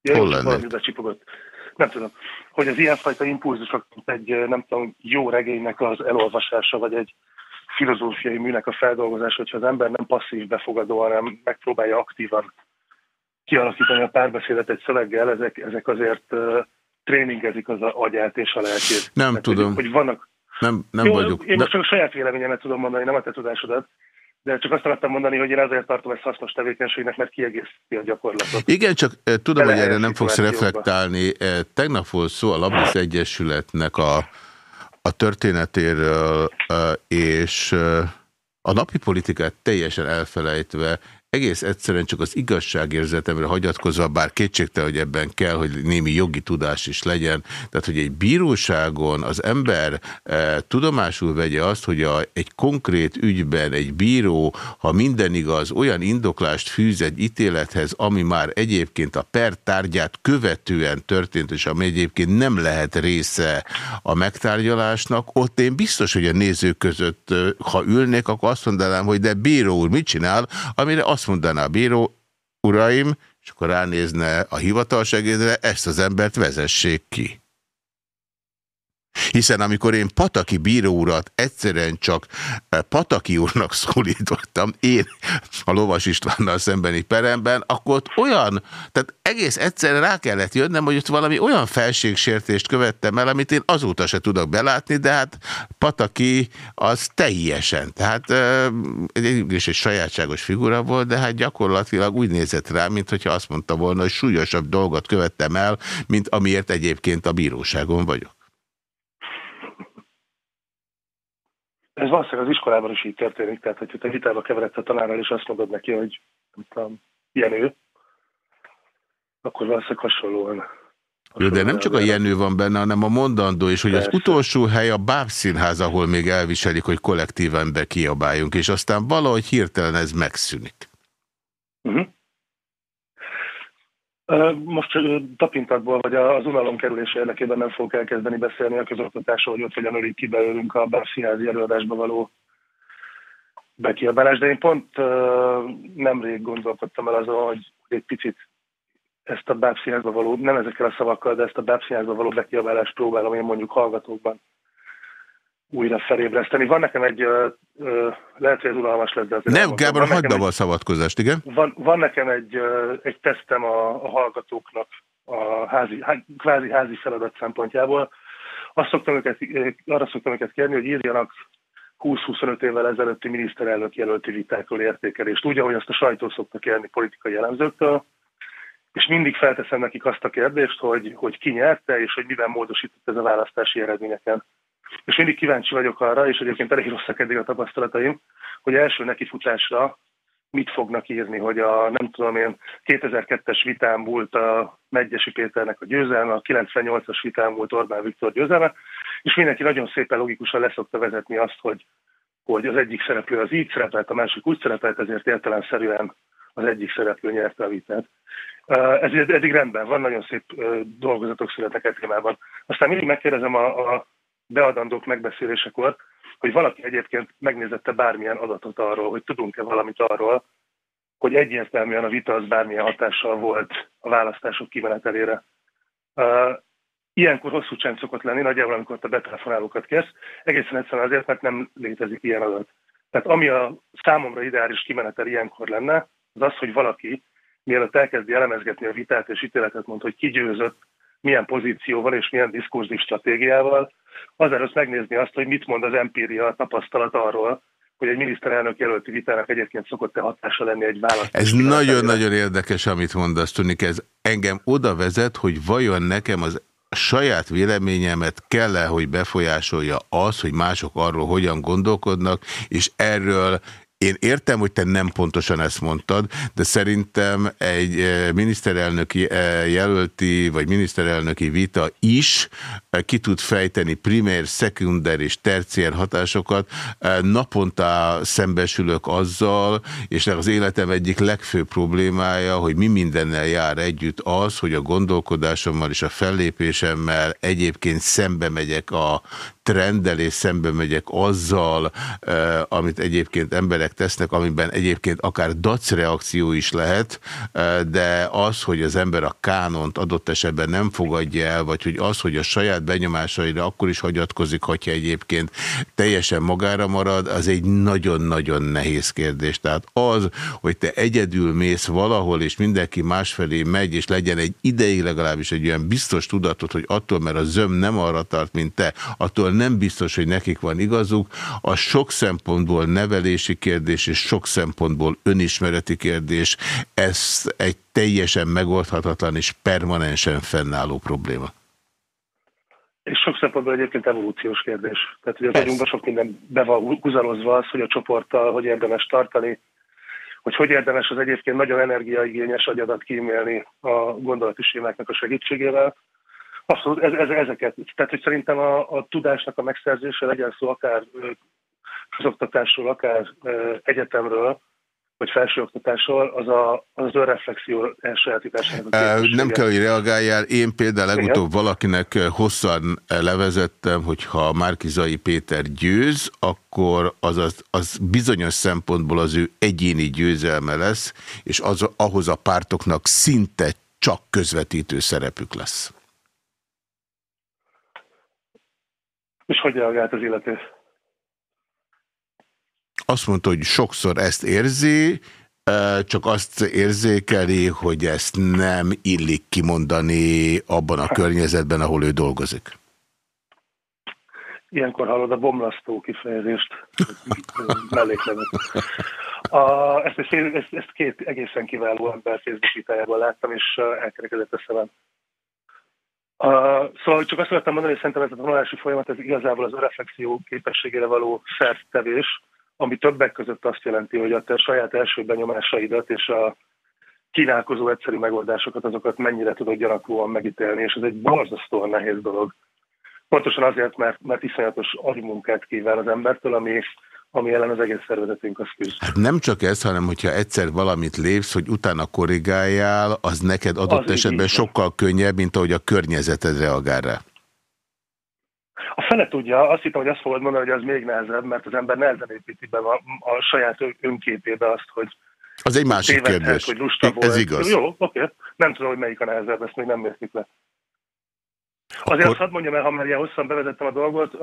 Ja, Hol lennék? Nem tudom. Hogy az ilyenfajta impulzusok, mint egy, nem tudom, jó regénynek az elolvasása, vagy egy filozófiai műnek a feldolgozása, hogyha az ember nem passzív befogadó, hanem megpróbálja aktívan kialakítani a párbeszédet egy szöveggel, ezek, ezek azért uh, tréningezik az agyát és a lelkét. Nem Mert, tudom. Hogy, hogy vannak, nem, nem Jó, vagyok. Én most csak a saját véleményemet tudom mondani, nem a te tudásodat. De csak azt akartam mondani, hogy én azért tartom ezt hasznos tevékenységnek, mert kiegészíti a gyakorlatot. Igen, csak eh, tudom, hogy erre nem fogsz reflektálni. Eh, tegnap volt szó a Labdusz Egyesületnek a, a történetéről, eh, és a napi politikát teljesen elfelejtve egész egyszerűen csak az igazságérzetemre hagyatkozva, bár kétségte, hogy ebben kell, hogy némi jogi tudás is legyen. Tehát, hogy egy bíróságon az ember e, tudomásul vegye azt, hogy a, egy konkrét ügyben egy bíró, ha minden igaz, olyan indoklást fűz egy ítélethez, ami már egyébként a per tárgyát követően történt, és ami egyébként nem lehet része a megtárgyalásnak, ott én biztos, hogy a nézők között, ha ülnék, akkor azt mondanám, hogy de bíró úr mit csinál, amire azt azt mondaná a bíró, uraim, és akkor ránézne a hivatalsegédre, ezt az embert vezessék ki. Hiszen amikor én Pataki bíró urat egyszerűen csak eh, Pataki úrnak szólítottam, én a Lovas Istvánnal szembeni peremben, akkor ott olyan, tehát egész egyszerűen rá kellett jönnöm, hogy ott valami olyan felségsértést követtem el, amit én azóta se tudok belátni, de hát Pataki az teljesen, tehát és egy sajátságos figura volt, de hát gyakorlatilag úgy nézett rá, mint hogyha azt mondta volna, hogy súlyosabb dolgot követtem el, mint amiért egyébként a bíróságon vagyok. Ez valószínűleg az iskolában is így történik, tehát hogyha te vitába keveredsz a tanárral, és azt mondod neki, hogy tudom, Jenő, akkor valószínűleg hasonlóan de nem csak a Jenő van benne, hanem a mondandó is, hogy Persze. az utolsó hely a Bábszínház, ahol még elviselik, hogy kollektíven bekiabáljunk, és aztán valahogy hirtelen ez megszűnik. Uh mhm. -huh. Most tapintatból, vagy az unalom kerülése érdekében nem fogok elkezdeni beszélni a közoktatásról, hogy ott hogyan ölik ki belőlünk a bárszínházi előadásba való bekiabálás, de én pont nemrég gondolkodtam el azon, hogy egy picit ezt a bábszínházba való, nem ezekkel a szavakkal, de ezt a bábszínházba való bekiabálást próbálom én mondjuk hallgatókban újra felébreszteni. Van nekem egy, ö, ö, lehet, hogy ez unalmas lesz, de azért Nem. Gábor, hagyd abba a szabadkozást, igen? van, van nekem egy, ö, egy tesztem a, a hallgatóknak a házi, há, kvázi házi feladat szempontjából. Azt szoktam őket, arra szoktam őket kérni, hogy írjanak 20-25 évvel ezelőtti miniszterelnök jelölti vitákról értékelést, úgy, ahogy azt a sajtó szokta kérni politikai jellemzőktől, és mindig felteszem nekik azt a kérdést, hogy, hogy ki nyerte, és hogy miben módosított ez a választási eredményeken. És mindig kíváncsi vagyok arra, és egyébként elég rosszak eddig a tapasztalataim, hogy első nekifutásra mit fognak írni, hogy a nem tudom én 2002-es vitán múlt a Megyesi Péternek a győzelme, a 98-as vitán múlt Orbán Viktor győzelme, és mindenki nagyon szépen logikusan leszokta vezetni azt, hogy, hogy az egyik szereplő az így szerepelt, a másik úgy szerepelt, ezért értelemszerűen az egyik szereplő nyerte a vitát. Ez eddig rendben van, nagyon szép dolgozatok születnek egy témában. Aztán mindig megkérdezem a, a beadandók megbeszélésekor, hogy valaki egyébként megnézette bármilyen adatot arról, hogy tudunk-e valamit arról, hogy egyértelműen a vita az bármilyen hatással volt a választások kimenetelére. Uh, Ilyenkor hosszú csend szokott lenni, nagyjából amikor te betelefonálókat kezd, egészen egyszerűen azért, mert nem létezik ilyen adat. Tehát ami a számomra ideális kimenetel ilyenkor lenne, az az, hogy valaki, mielőtt elkezdi elemezgetni a vitát és ítéletet mond, hogy ki győzött, milyen pozícióval és milyen diskurzív stratégiával, az előtt megnézni azt, hogy mit mond az empíria, a tapasztalat arról, hogy egy miniszterelnök jelölti vitának egyébként szokott-e hatása lenni egy választás. Ez nagyon-nagyon érdekes, amit mondasz, Tunik. Ez engem oda vezet, hogy vajon nekem az saját véleményemet kell-e, hogy befolyásolja az, hogy mások arról hogyan gondolkodnak, és erről én értem, hogy te nem pontosan ezt mondtad, de szerintem egy eh, miniszterelnöki eh, jelölti, vagy miniszterelnöki vita is eh, ki tud fejteni primér, szekunder és terciér hatásokat. Naponta szembesülök azzal, és az életem egyik legfőbb problémája, hogy mi mindennel jár együtt az, hogy a gondolkodásommal és a fellépésemmel egyébként szembe megyek a trenddel és szembe megyek azzal, amit egyébként emberek tesznek, amiben egyébként akár dac reakció is lehet, de az, hogy az ember a kánont adott esetben nem fogadja el, vagy hogy az, hogy a saját benyomásaira akkor is hagyatkozik, hogyha egyébként teljesen magára marad, az egy nagyon-nagyon nehéz kérdés. Tehát az, hogy te egyedül mész valahol, és mindenki másfelé megy, és legyen egy ideig legalábbis egy olyan biztos tudatot, hogy attól, mert a zöm nem arra tart, mint te, attól nem biztos, hogy nekik van igazuk. A sok szempontból nevelési kérdés és sok szempontból önismereti kérdés, ez egy teljesen megoldhatatlan és permanensen fennálló probléma. És sok szempontból egyébként evolúciós kérdés. Tehát, hogy az agyunkban sok minden be van húzalozva az, hogy a csoporttal hogy érdemes tartani, hogy hogy érdemes az egyébként nagyon energiaigényes agyadat kímélni a gondolati sémáknak a segítségével, Abszolút, ez, ez, ezeket. Tehát, hogy szerintem a, a tudásnak a megszerzése legyen szó akár közoktatásról, akár egyetemről, vagy felsőoktatásról, az a, az, az önreflexió elsajátításának Nem kell, hogy reagáljál. Én például legutóbb Igen. valakinek hosszan levezettem, hogyha Márkizai Péter győz, akkor az, az, az bizonyos szempontból az ő egyéni győzelme lesz, és az, ahhoz a pártoknak szinte csak közvetítő szerepük lesz. És hogy reagált az illető? Azt mondta, hogy sokszor ezt érzi, csak azt érzékeli, hogy ezt nem illik kimondani abban a környezetben, ahol ő dolgozik. Ilyenkor hallod a bomlasztó kifejezést, melléklevet. A, ezt, ezt, ezt két egészen kiváló ember Facebook láttam, és elkerekedett a szemem. Szóval csak azt szerettem mondani, hogy szerintem ez a tanulási folyamat ez igazából az reflexió képességére való szertevés, ami többek között azt jelenti, hogy a te saját első benyomásaidat és a kínálkozó egyszerű megoldásokat, azokat mennyire tudod gyanakvóan megítélni, és ez egy borzasztóan nehéz dolog. Pontosan azért, mert, mert iszonyatos agymunkát kíván az embertől, ami ami ellen az egész szervezetünk az küzd. Hát nem csak ez, hanem hogyha egyszer valamit lépsz, hogy utána korrigáljál, az neked adott az esetben sokkal könnyebb, mint ahogy a környezeted reagál rá. A fele tudja, azt hittem, hogy azt fogod mondani, hogy az még nehezebb, mert az ember nehezen építi be a, a saját önképébe azt, hogy az egy másik kérdés. Hogy lusta Ez volt. igaz. Jó, oké. Nem tudom, hogy melyik a nehezebb, ezt még nem mértük le. Azért Akkor... azt hadd mondjam el, ha már ilyen hosszan bevezettem a dolgot, uh,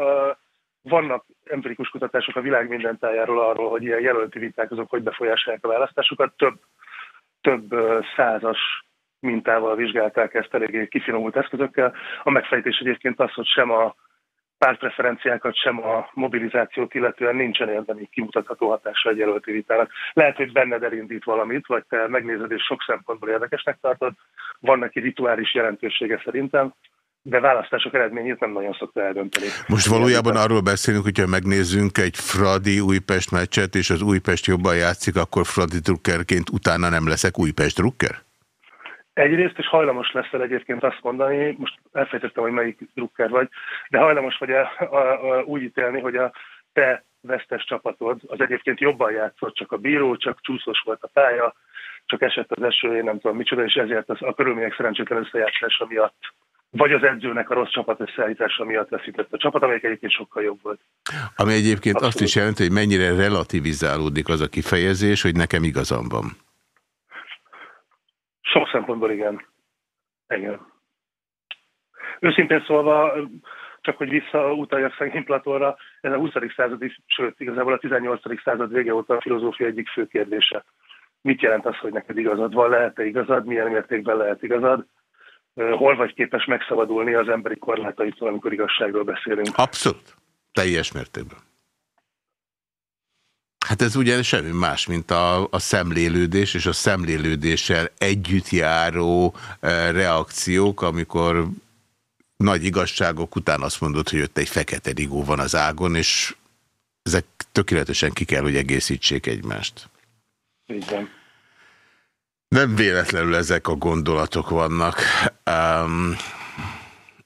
vannak empirikus kutatások a világ minden tájáról arról, hogy ilyen jelölti viták azok hogy befolyásolják a választásokat. Több, több százas mintával vizsgálták ezt eléggé kifinomult eszközökkel. A megfejtés egyébként az, hogy sem a pártpreferenciákat, sem a mobilizációt illetően nincsen érdemi kimutatható hatása egy jelölti vitának. Lehet, hogy benned elindít valamit, vagy te megnézed és sok szempontból érdekesnek tartod, van neki rituális jelentősége szerintem, de választások eredményét nem nagyon szokta eldönteni. Most valójában arról beszélünk, hogyha megnézzünk egy Fradi Újpest meccset, és az Újpest jobban játszik, akkor Fradi drukkerként utána nem leszek Újpest drukker? Egyrészt, és hajlamos leszel egyébként azt mondani, most elfejtettem, hogy melyik drukker vagy, de hajlamos vagy a, a, a, úgy ítélni, hogy a te vesztes csapatod az egyébként jobban játszott, csak a bíró, csak csúszós volt a pálya, csak esett az eső, én nem tudom micsoda, és ezért az, a körülmények szerencsétlen összejátszása miatt vagy az edzőnek a rossz csapat összeállítása miatt veszített a csapat, amelyik egyébként sokkal jobb volt. Ami egyébként Abszolút. azt is jelenti, hogy mennyire relativizálódik az a kifejezés, hogy nekem igazam van. Sok szempontból igen. Igen. Őszintén szólva, csak hogy visszautaljak szegény Platónra, ez a 20. századi, sőt, igazából a 18. század vége óta a filozófia egyik fő kérdése. Mit jelent az, hogy neked igazad van? Lehet-e igazad? Milyen mértékben lehet igazad? Hol vagy képes megszabadulni az emberi korlátaitól, amikor igazságról beszélünk. Abszolút. Teljes mértékben. Hát ez ugye semmi más, mint a, a szemlélődés, és a szemlélődéssel együtt járó e, reakciók, amikor nagy igazságok után azt mondod, hogy ott egy fekete rigó van az ágon, és ezek tökéletesen ki kell, hogy egészítsék egymást. Igen. Nem véletlenül ezek a gondolatok vannak. Um,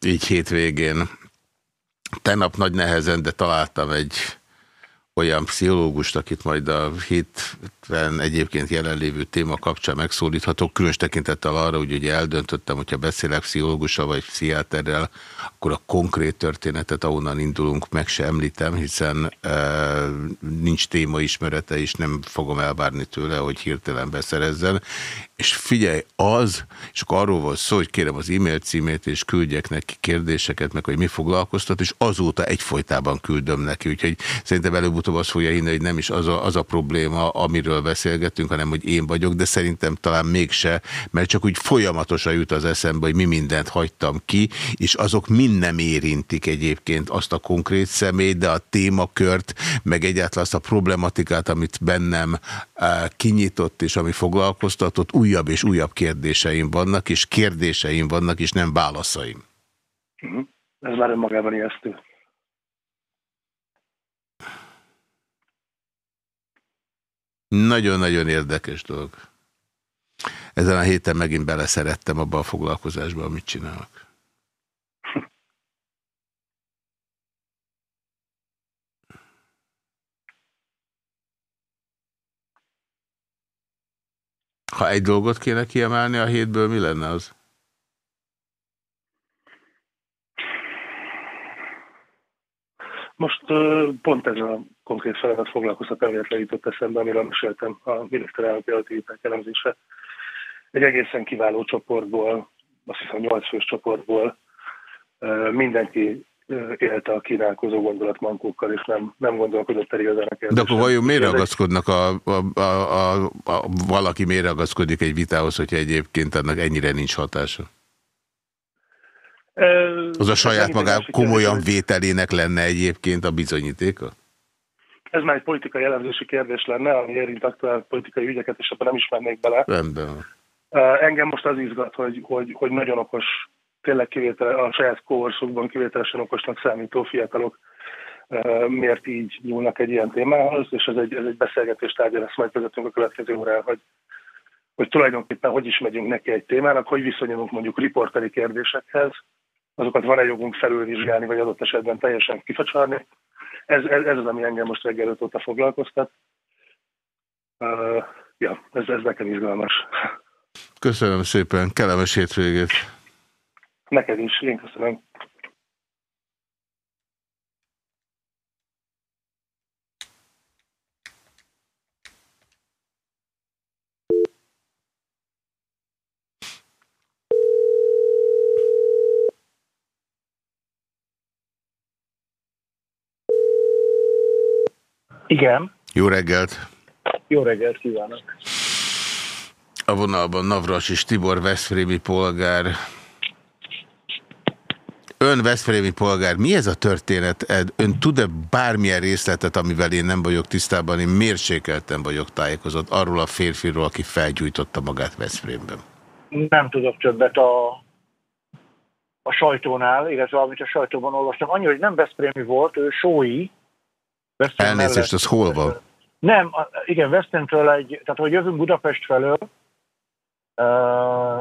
így hétvégén. Tegnap nagy nehezen, de találtam egy olyan pszichológust, akit majd a hétben egyébként jelenlévő téma kapcsán megszólíthatok, különös tekintettel arra, hogy ugye eldöntöttem, hogyha beszélek pszichológussal vagy pszichiáterrel, akkor a konkrét történetet, ahonnan indulunk, meg se említem, hiszen e, nincs témaismerete, és nem fogom elvárni tőle, hogy hirtelen beszerezzen. És figyelj, az, és akkor arról volt szó, hogy kérem az e-mail címét, és küldjek neki kérdéseket, meg hogy mi foglalkoztat, és azóta egyfolytában küldöm neki, úgyhogy szerintem előbb-utóbb azt fogja hinni, hogy nem is az a, az a probléma, amiről beszélgetünk, hanem hogy én vagyok, de szerintem talán mégse, mert csak úgy folyamatosan jut az eszembe, hogy mi mindent hagytam ki, és azok mind nem érintik egyébként azt a konkrét személyt, de a témakört, meg egyáltalán azt a problematikát, amit bennem eh, kinyitott és ami foglalkoztatott, újabb és újabb kérdéseim vannak, és kérdéseim vannak, és nem válaszaim. Mhm. Ez már önmagában ijesztő. Nagyon-nagyon érdekes dolog. Ezen a héten megint beleszerettem abba a foglalkozásba, amit csinálok. Ha egy dolgot kéne kiemelni a hétből, mi lenne az? Most pont ez a konkrét feladat foglalkoztat elvéletlen jutott eszembe, amiről meséltem a miniszterelnök jelöltívták elemzése. Egy egészen kiváló csoportból, azt hiszem 8 fős csoportból mindenki élte a kínálkozó gondolatmankókkal, és nem, nem gondolkodott el igazán a De akkor vajon miért ragaszkodnak a, a, a, a, a, valaki miért ragaszkodik egy vitához, hogyha egyébként annak ennyire nincs hatása? Az a saját magá komolyan vételének lenne egyébként a bizonyítéka? Ez már egy politikai jellemzési kérdés lenne, ami érint aktuál politikai ügyeket, és abban nem is mennék bele. Rendben. Engem most az izgat, hogy, hogy, hogy nagyon okos tényleg kivétel, a saját kórszukban kivételesen okosnak számító fiatalok miért így nyúlnak egy ilyen témához, és ez egy, ez egy beszélgetés tárgya lesz majd vezetünk a következő órán, hogy, hogy tulajdonképpen hogy is megyünk neki egy témának, hogy viszonyulunk mondjuk riporteri kérdésekhez, azokat van-e jogunk felülvizsgálni, vagy adott esetben teljesen kifacsarni. Ez, ez, ez az, ami engem most reggel óta foglalkoztat. Uh, ja, ez, ez nekem izgalmas. Köszönöm szépen, kellemes hétvégét! Neked is, én köszönöm. Igen, Jó reggelt! jó reggelt kívánok. A vonalban Navras és Tibor Veszprémi polgár. Ön Veszprémi polgár, mi ez a történet? Ön tud-e bármilyen részletet, amivel én nem vagyok tisztában, én mérsékelten vagyok tájékozott arról a férfiról, aki felgyújtotta magát Veszprémben? Nem tudok többet a, a sajtónál, illetve amit a sajtóban olvastam. Annyi, hogy nem Veszprémi volt, ő Sói. Veszprém Elnézést, mellett- az hol van? Nem, igen, Veszprémtől egy, tehát hogy jövünk Budapest felől,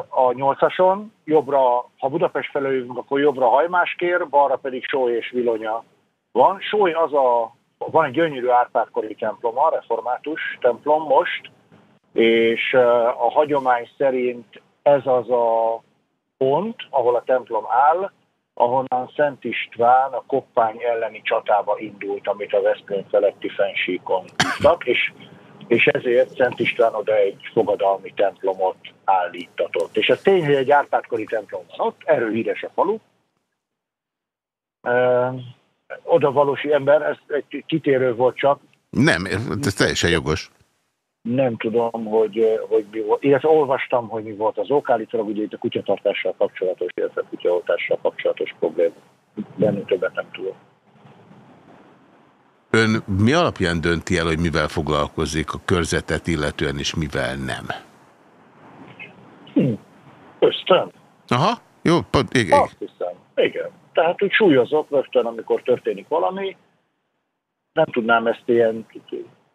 a nyolcason, jobbra, ha Budapest felől jövünk, akkor jobbra Hajmáskér, balra pedig Sóly és Vilonya van. Sóly az a, van egy gyönyörű Árpádkori temploma, református templom most, és a hagyomány szerint ez az a pont, ahol a templom áll, ahonnan Szent István a koppány elleni csatába indult, amit a Veszprém feletti fensíkon és, és ezért Szent István oda egy fogadalmi templomot állítatott. És ez tény, hogy egy árpádkori templom van ott, erről híres a falu. Ö, oda valósi ember, ez egy kitérő volt csak, Nem, ez teljesen jogos. nem tudom, hogy, hogy mi volt. Illetve olvastam, hogy mi volt az ok, állítólag ugye itt a kutyatartással kapcsolatos, illetve kutyaoltással kapcsolatos probléma. Bennünk többet nem tudom. Ön mi alapján dönti el, hogy mivel foglalkozik a körzetet illetően, és mivel nem? Ösztön? Aha, jó, pont, igen. Azt hiszem. Igen. Tehát úgy súlyozok rögtön, amikor történik valami. Nem tudnám ezt ilyen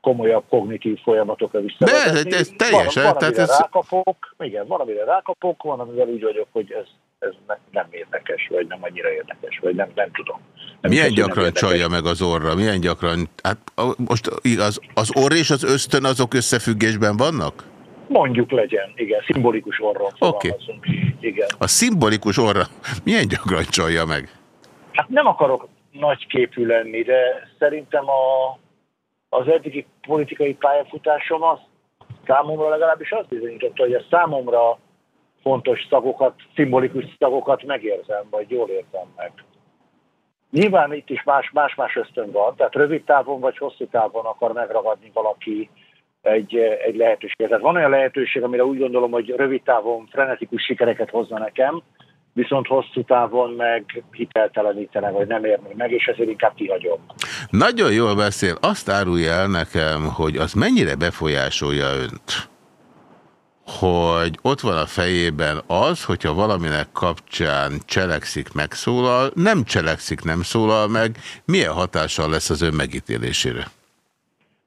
komolyabb kognitív folyamatokra visszavezetni. ez- ez teljesen, Van, van tehát ez- rákapok, igen, van, amire rákapok, van, amivel úgy vagyok, hogy ez, ez ne- nem érdekes, vagy nem annyira érdekes, vagy nem, nem tudom. Nem Milyen gyakran csalja meg az orra? Milyen gyakran? Hát most igaz, az orr és az ösztön azok összefüggésben vannak? Mondjuk legyen, igen, szimbolikus orron Oké. fogalmazunk. Igen. A szimbolikus orra milyen gyakran csalja meg? Hát nem akarok nagy képű lenni, de szerintem a, az eddigi politikai pályafutásom az számomra legalábbis azt bizonyította, hogy a számomra fontos szagokat, szimbolikus szagokat megérzem, vagy jól érzem meg. Nyilván itt is más-más ösztön van, tehát rövid távon vagy hosszú távon akar megragadni valaki egy, egy lehetőséget. Tehát van olyan lehetőség, amire úgy gondolom, hogy rövid távon frenetikus sikereket hozna nekem, viszont hosszú távon meg hiteltelenítene, vagy nem érni meg, és ezért inkább kihagyom. Nagyon jól beszél. Azt árulja el nekem, hogy az mennyire befolyásolja önt, hogy ott van a fejében az, hogyha valaminek kapcsán cselekszik, megszólal, nem cselekszik, nem szólal meg, milyen hatással lesz az ön megítélésére?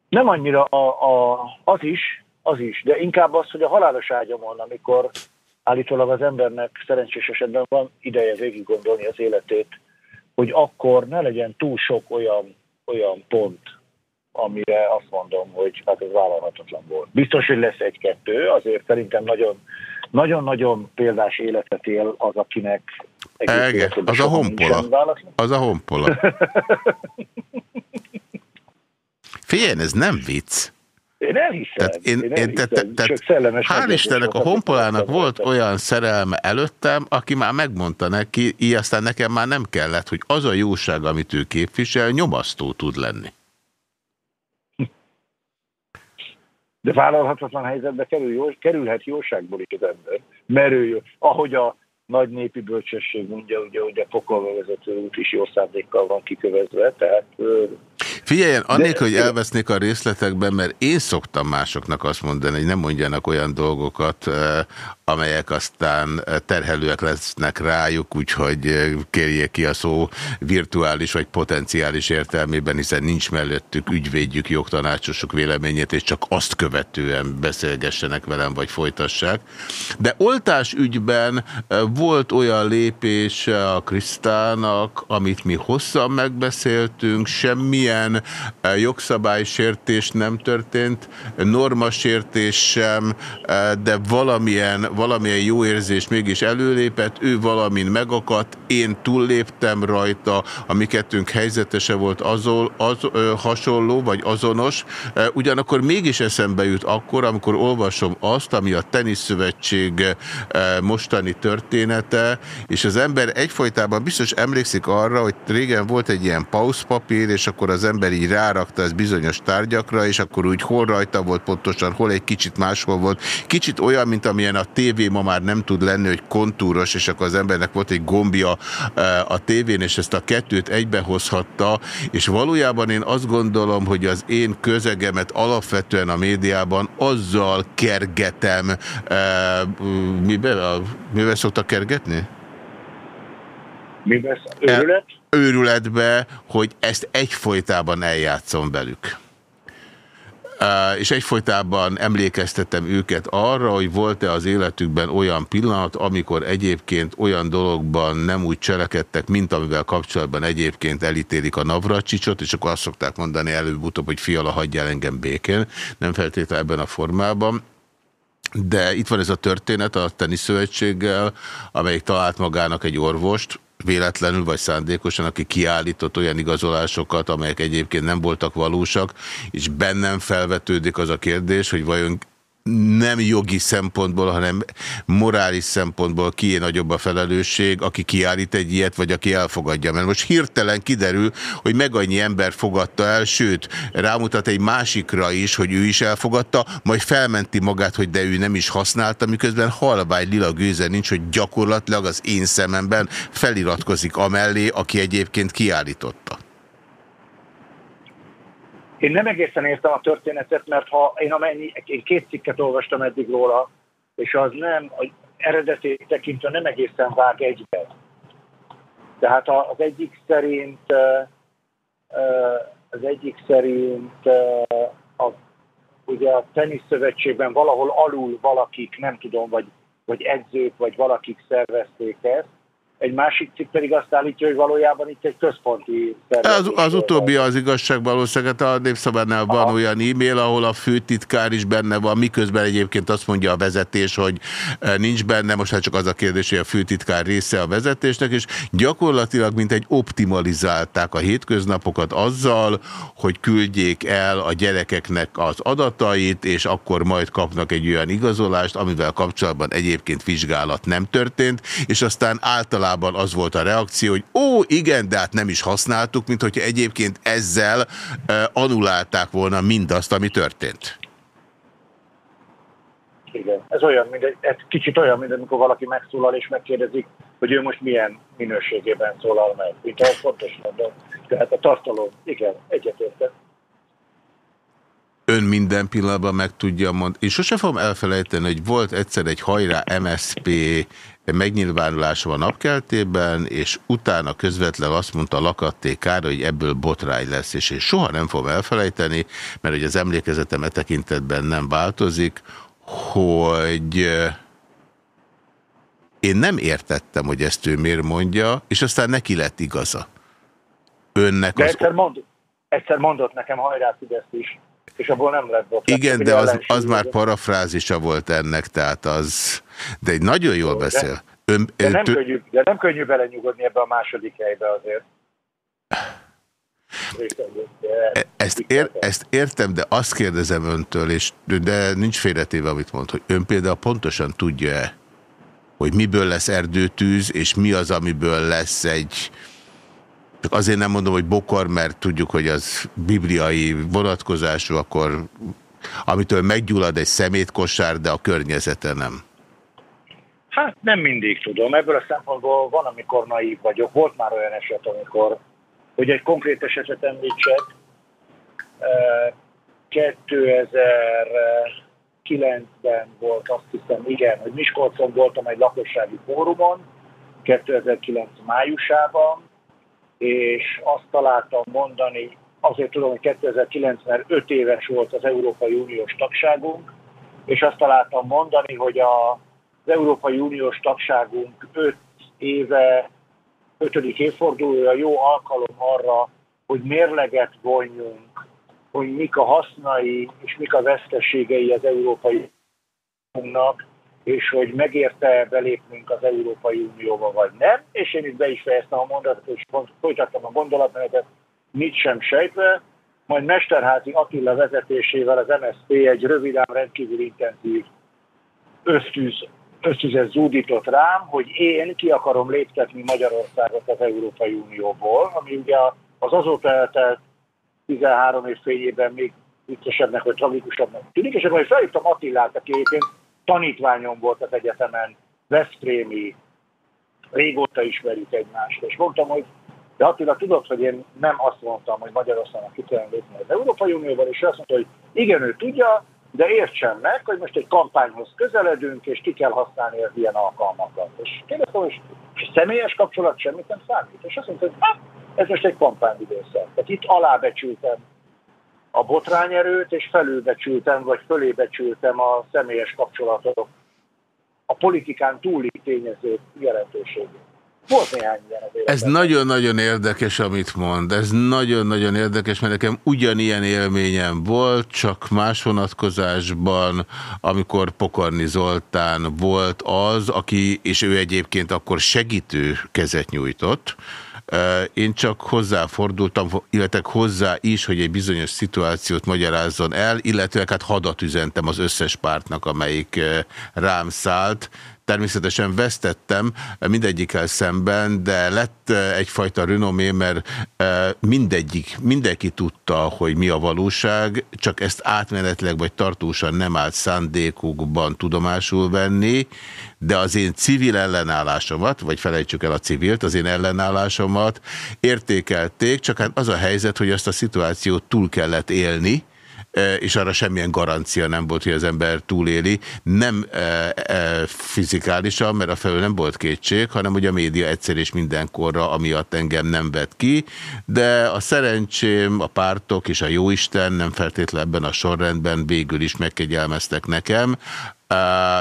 Nem annyira a, a, az is, az is, de inkább az, hogy a halálos ágyamon, amikor állítólag az embernek szerencsés esetben van ideje végig gondolni az életét, hogy akkor ne legyen túl sok olyan, olyan pont, amire azt mondom, hogy hát ez vállalhatatlan volt. Biztos, hogy lesz egy-kettő, azért szerintem nagyon nagyon-nagyon példás életet él az, akinek életében az a honpola. Az a honpola. Figyelj, ez nem vicc. Én elhiszem. Tehát én, én, elhiszem. te, te, te, szellemes hál' Istennek a honpolának volt olyan szerelme előttem, aki már megmondta neki, így aztán nekem már nem kellett, hogy az a jóság, amit ő képvisel, nyomasztó tud lenni. De vállalhatatlan helyzetbe kerül, kerülhet jóságból is az ember. Merő jó. Ahogy a nagy népi bölcsesség mondja, ugye, hogy a pokolba vezető út is jó szándékkal van kikövezve, tehát Figyeljen, annélkül, hogy elvesznék a részletekben, mert én szoktam másoknak azt mondani, hogy nem mondjanak olyan dolgokat, amelyek aztán terhelőek lesznek rájuk, úgyhogy kérjék ki a szó virtuális vagy potenciális értelmében, hiszen nincs mellettük ügyvédjük, jogtanácsosok véleményét, és csak azt követően beszélgessenek velem, vagy folytassák. De oltás ügyben volt olyan lépés a Krisztának, amit mi hosszan megbeszéltünk, semmilyen eh, jogszabálysértés nem történt, normasértés sem, eh, de valamilyen, valamilyen jó érzés mégis előlépett, ő valamin megakadt, én túlléptem rajta, a mi kettőnk helyzetese volt azol, az, ö, hasonló vagy azonos, Eh, ugyanakkor mégis eszembe jut akkor, amikor olvasom azt, ami a Teniszszövetség mostani története, és az ember egyfolytában biztos emlékszik arra, hogy régen volt egy ilyen pauszpapír, és akkor az ember így rárakta ez bizonyos tárgyakra, és akkor úgy hol rajta volt pontosan, hol egy kicsit máshol volt. Kicsit olyan, mint amilyen a tévé ma már nem tud lenni, hogy kontúros, és akkor az embernek volt egy gombja a tévén, és ezt a kettőt egybehozhatta, és valójában én azt gondolom, hogy az én közegemet alapvetően a médiában azzal kergetem, mivel, mivel szoktak kergetni? Mivel? Őrület? Őrületbe, hogy ezt egyfolytában eljátszom velük és egyfolytában emlékeztetem őket arra, hogy volt-e az életükben olyan pillanat, amikor egyébként olyan dologban nem úgy cselekedtek, mint amivel kapcsolatban egyébként elítélik a Navracsicsot, és akkor azt szokták mondani előbb-utóbb, hogy fiala hagyjál engem békén, nem feltétlenül ebben a formában. De itt van ez a történet a teniszszövetséggel, amelyik talált magának egy orvost, véletlenül vagy szándékosan, aki kiállított olyan igazolásokat, amelyek egyébként nem voltak valósak, és bennem felvetődik az a kérdés, hogy vajon nem jogi szempontból, hanem morális szempontból kié nagyobb a felelősség, aki kiállít egy ilyet, vagy aki elfogadja. Mert most hirtelen kiderül, hogy meg annyi ember fogadta el, sőt, rámutat egy másikra is, hogy ő is elfogadta, majd felmenti magát, hogy de ő nem is használta, miközben halvány lila gőze nincs, hogy gyakorlatilag az én szememben feliratkozik amellé, aki egyébként kiállította. Én nem egészen értem a történetet, mert ha én, amennyi, én két cikket olvastam eddig róla, és az nem, az eredetét tekintve nem egészen vág egybe. Tehát az egyik szerint az egyik szerint a, ugye a teniszszövetségben valahol alul valakik, nem tudom, vagy, vagy edzők, vagy valakik szervezték ezt, egy másik cikk pedig azt állítja, hogy valójában itt egy központi Az, az utóbbi az igazság valószínűleg, a Népszabadnál van Aha. olyan e-mail, ahol a főtitkár is benne van, miközben egyébként azt mondja a vezetés, hogy e, nincs benne, most hát csak az a kérdés, hogy a főtitkár része a vezetésnek, és gyakorlatilag mint egy optimalizálták a hétköznapokat azzal, hogy küldjék el a gyerekeknek az adatait, és akkor majd kapnak egy olyan igazolást, amivel kapcsolatban egyébként vizsgálat nem történt, és aztán általában általában az volt a reakció, hogy ó, igen, de hát nem is használtuk, mint hogyha egyébként ezzel anulálták volna mindazt, ami történt. Igen, ez olyan, mint egy, ez kicsit olyan, mint amikor valaki megszólal és megkérdezik, hogy ő most milyen minőségében szólal meg, mint ahol fontos mondom. Tehát a tartalom, igen, egyetértek. Ön minden pillanatban meg tudja mondani. Én sose fogom elfelejteni, hogy volt egyszer egy hajrá MSP megnyilvánulása a napkeltében, és utána közvetlen azt mondta Lakatté Kára, hogy ebből botrány lesz, és én soha nem fogom elfelejteni, mert hogy az emlékezetem e tekintetben nem változik, hogy én nem értettem, hogy ezt ő miért mondja, és aztán neki lett igaza. Önnek De az... egyszer, mond, egyszer mondott nekem hajrá Fidesz is, és abból nem lett botrány. Igen, de az, az már parafrázisa volt ennek, tehát az... De egy nagyon jól beszél. Ön, de, nem tő... könnyű, de nem könnyű belenyugodni ebbe a második helybe azért. E- ezt, ér, ezt értem, de azt kérdezem öntől, és de nincs félretéve, amit mond, hogy ön például pontosan tudja-e, hogy miből lesz erdőtűz, és mi az, amiből lesz egy, csak azért nem mondom, hogy bokor, mert tudjuk, hogy az bibliai vonatkozású, akkor amitől meggyullad egy szemétkosár, de a környezete nem. Hát nem mindig tudom. Ebből a szempontból van, amikor naív vagyok. Volt már olyan eset, amikor, hogy egy konkrét esetet említsek, 2009-ben volt azt hiszem, igen, hogy Miskolcon voltam egy lakossági fórumon, 2009 májusában, és azt találtam mondani, azért tudom, hogy 2009-ben 5 éves volt az Európai Uniós tagságunk, és azt találtam mondani, hogy a az Európai Uniós tagságunk 5 éve, 5. évfordulója jó alkalom arra, hogy mérleget vonjunk, hogy mik a hasznai és mik a veszteségei az Európai Uniónak, és hogy megérte belépnünk az Európai Unióba, vagy nem. És én itt be is fejeztem a mondatot, és folytattam a gondolatmenetet, mit sem sejtve, majd Mesterházi Attila vezetésével az MSZP egy rövidám rendkívül intenzív ösztűz ösztüzet zúdított rám, hogy én ki akarom léptetni Magyarországot az Európai Unióból, ami ugye az azóta eltelt 13 év fényében még viccesebbnek vagy tragikusabbnak tűnik, és akkor felhívtam Attilát, aki egyébként tanítványom volt az egyetemen, Veszprémi, régóta ismerjük egymást, és mondtam, hogy de Attila, tudod, hogy én nem azt mondtam, hogy Magyarországnak ki kellene lépni az Európai Unióban, és azt mondta, hogy igen, ő tudja, de értsen meg, hogy most egy kampányhoz közeledünk, és ki kell használni az ilyen alkalmakat. És kérdeztem, hogy személyes kapcsolat semmit nem számít. És azt mondta, hogy hát, ez most egy kampányidőszak. Tehát itt alábecsültem a botrányerőt, és felülbecsültem, vagy fölébecsültem a személyes kapcsolatok, a politikán túli tényezők jelentőségét. Volt néhány ilyen Ez nagyon-nagyon érdekes, amit mond. Ez nagyon-nagyon érdekes, mert nekem ugyanilyen élményem volt, csak más vonatkozásban, amikor Pokorni Zoltán volt az, aki, és ő egyébként akkor segítő kezet nyújtott, én csak hozzáfordultam, illetve hozzá is, hogy egy bizonyos szituációt magyarázzon el, illetve hát hadat üzentem az összes pártnak, amelyik rám szállt, Természetesen vesztettem mindegyikkel szemben, de lett egyfajta renomé, mert mindegyik, mindenki tudta, hogy mi a valóság, csak ezt átmenetleg vagy tartósan nem állt szándékukban tudomásul venni, de az én civil ellenállásomat, vagy felejtsük el a civilt, az én ellenállásomat értékelték, csak hát az a helyzet, hogy azt a szituációt túl kellett élni, és arra semmilyen garancia nem volt, hogy az ember túléli. Nem e, e, fizikálisan, mert a felül nem volt kétség, hanem hogy a média egyszer és mindenkorra amiatt engem nem vett ki, de a szerencsém, a pártok és a jóisten nem feltétlenül ebben a sorrendben végül is megkegyelmeztek nekem,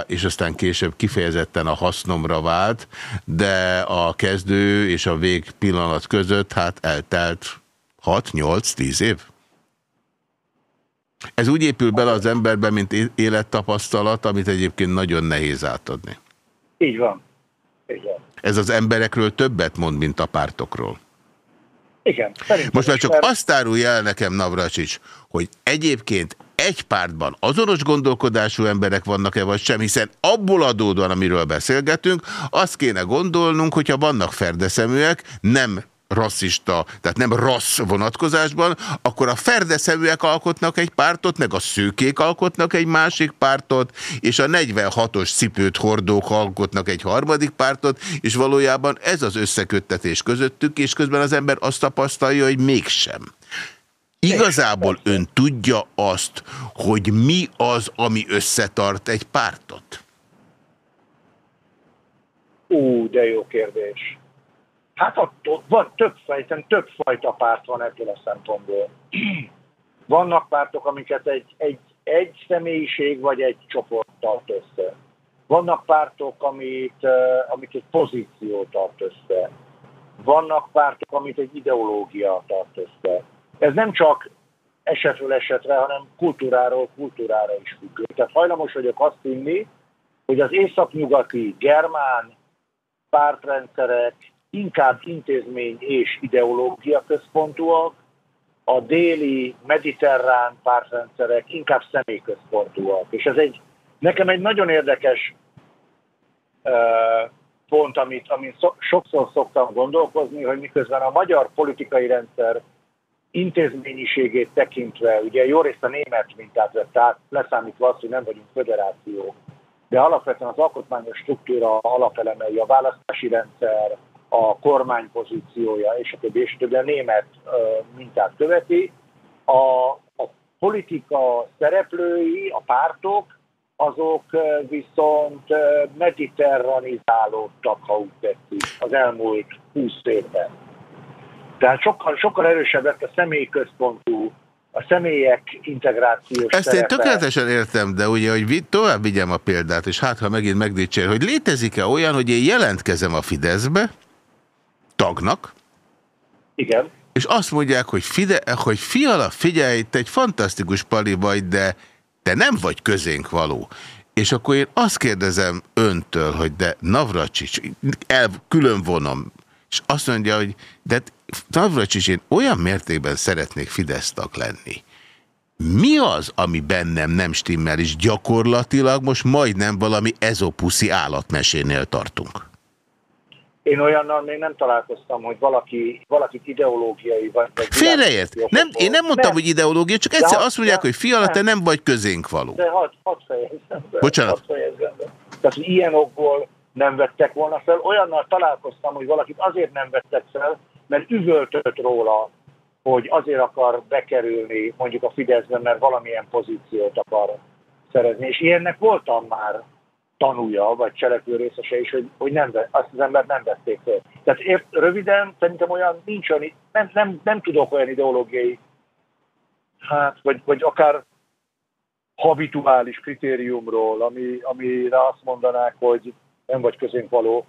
és aztán később kifejezetten a hasznomra vált, de a kezdő és a vég pillanat között hát eltelt 6-8-10 év? Ez úgy épül bele az emberbe, mint élettapasztalat, amit egyébként nagyon nehéz átadni. Így van. Így van. Ez az emberekről többet mond, mint a pártokról. Igen. Most már csak mert... azt árulja el nekem, Navracsics, hogy egyébként egy pártban azonos gondolkodású emberek vannak-e vagy sem, hiszen abból adódóan, amiről beszélgetünk, azt kéne gondolnunk, hogyha vannak ferdeszeműek, nem rasszista, tehát nem rassz vonatkozásban, akkor a ferdeszevőek alkotnak egy pártot, meg a szőkék alkotnak egy másik pártot, és a 46-os cipőt hordók alkotnak egy harmadik pártot, és valójában ez az összeköttetés közöttük, és közben az ember azt tapasztalja, hogy mégsem. Igazából ön tudja azt, hogy mi az, ami összetart egy pártot? Ú, de jó kérdés. Hát attól van több fejten, több fajta párt van ebből a szempontból. Vannak pártok, amiket egy, egy, egy személyiség vagy egy csoport tart össze. Vannak pártok, amit, amit egy pozíció tart össze. Vannak pártok, amit egy ideológia tart össze. Ez nem csak esetről esetre, hanem kultúráról kultúrára is függő. Tehát hajlamos vagyok azt hinni, hogy az északnyugati germán pártrendszerek inkább intézmény és ideológia központúak, a déli mediterrán pártrendszerek inkább személyközpontúak. És ez egy, nekem egy nagyon érdekes uh, pont, amit, amit so, sokszor szoktam gondolkozni, hogy miközben a magyar politikai rendszer intézményiségét tekintve, ugye jó részt a német mintát vett át, leszámítva azt, hogy nem vagyunk föderáció, de alapvetően az alkotmányos struktúra alapelemei, a választási rendszer, a kormány pozíciója, és a többi, és a többi a német mintát követi. A, a politika szereplői, a pártok, azok viszont mediterranizálódtak, ha úgy tetszik, az elmúlt 20 évben. Tehát sokkal, sokkal erősebb lett a személyközpontú, a személyek integrációs Ezt szerepe. én tökéletesen értem, de ugye, hogy tovább vigyem a példát, és hát ha megint megdicsér, hogy létezik-e olyan, hogy én jelentkezem a Fideszbe, tagnak. Igen. És azt mondják, hogy, fide, hogy fiala, figyelj, te egy fantasztikus pali vagy, de te nem vagy közénk való. És akkor én azt kérdezem öntől, hogy de Navracsics, el, külön vonom, és azt mondja, hogy de Navracsics, én olyan mértékben szeretnék Fidesz tag lenni. Mi az, ami bennem nem stimmel, és gyakorlatilag most majdnem valami ezopuszi állatmesénél tartunk? Én olyannal még nem találkoztam, hogy valaki, valakit ideológiai vagy... vagy Félreért. Nem, én nem mondtam, nem. hogy ideológia, csak egyszer de azt mondják, de, hogy fiala, te nem vagy közénk való. De hadd had fejezzem be. Bocsánat. Hadd fejezzem be. Tehát, hogy ilyen okból nem vettek volna fel. Olyannal találkoztam, hogy valakit azért nem vettek fel, mert üvöltött róla, hogy azért akar bekerülni mondjuk a Fideszben, mert valamilyen pozíciót akar szerezni. És ilyennek voltam már tanulja, vagy cselekvő részese is, hogy, hogy nem, azt az embert nem vették fel. Tehát ért, röviden szerintem olyan nincs olyan, nem, nem, nem tudok olyan ideológiai, hát, vagy, vagy akár habituális kritériumról, ami, amire azt mondanák, hogy nem vagy közénk való.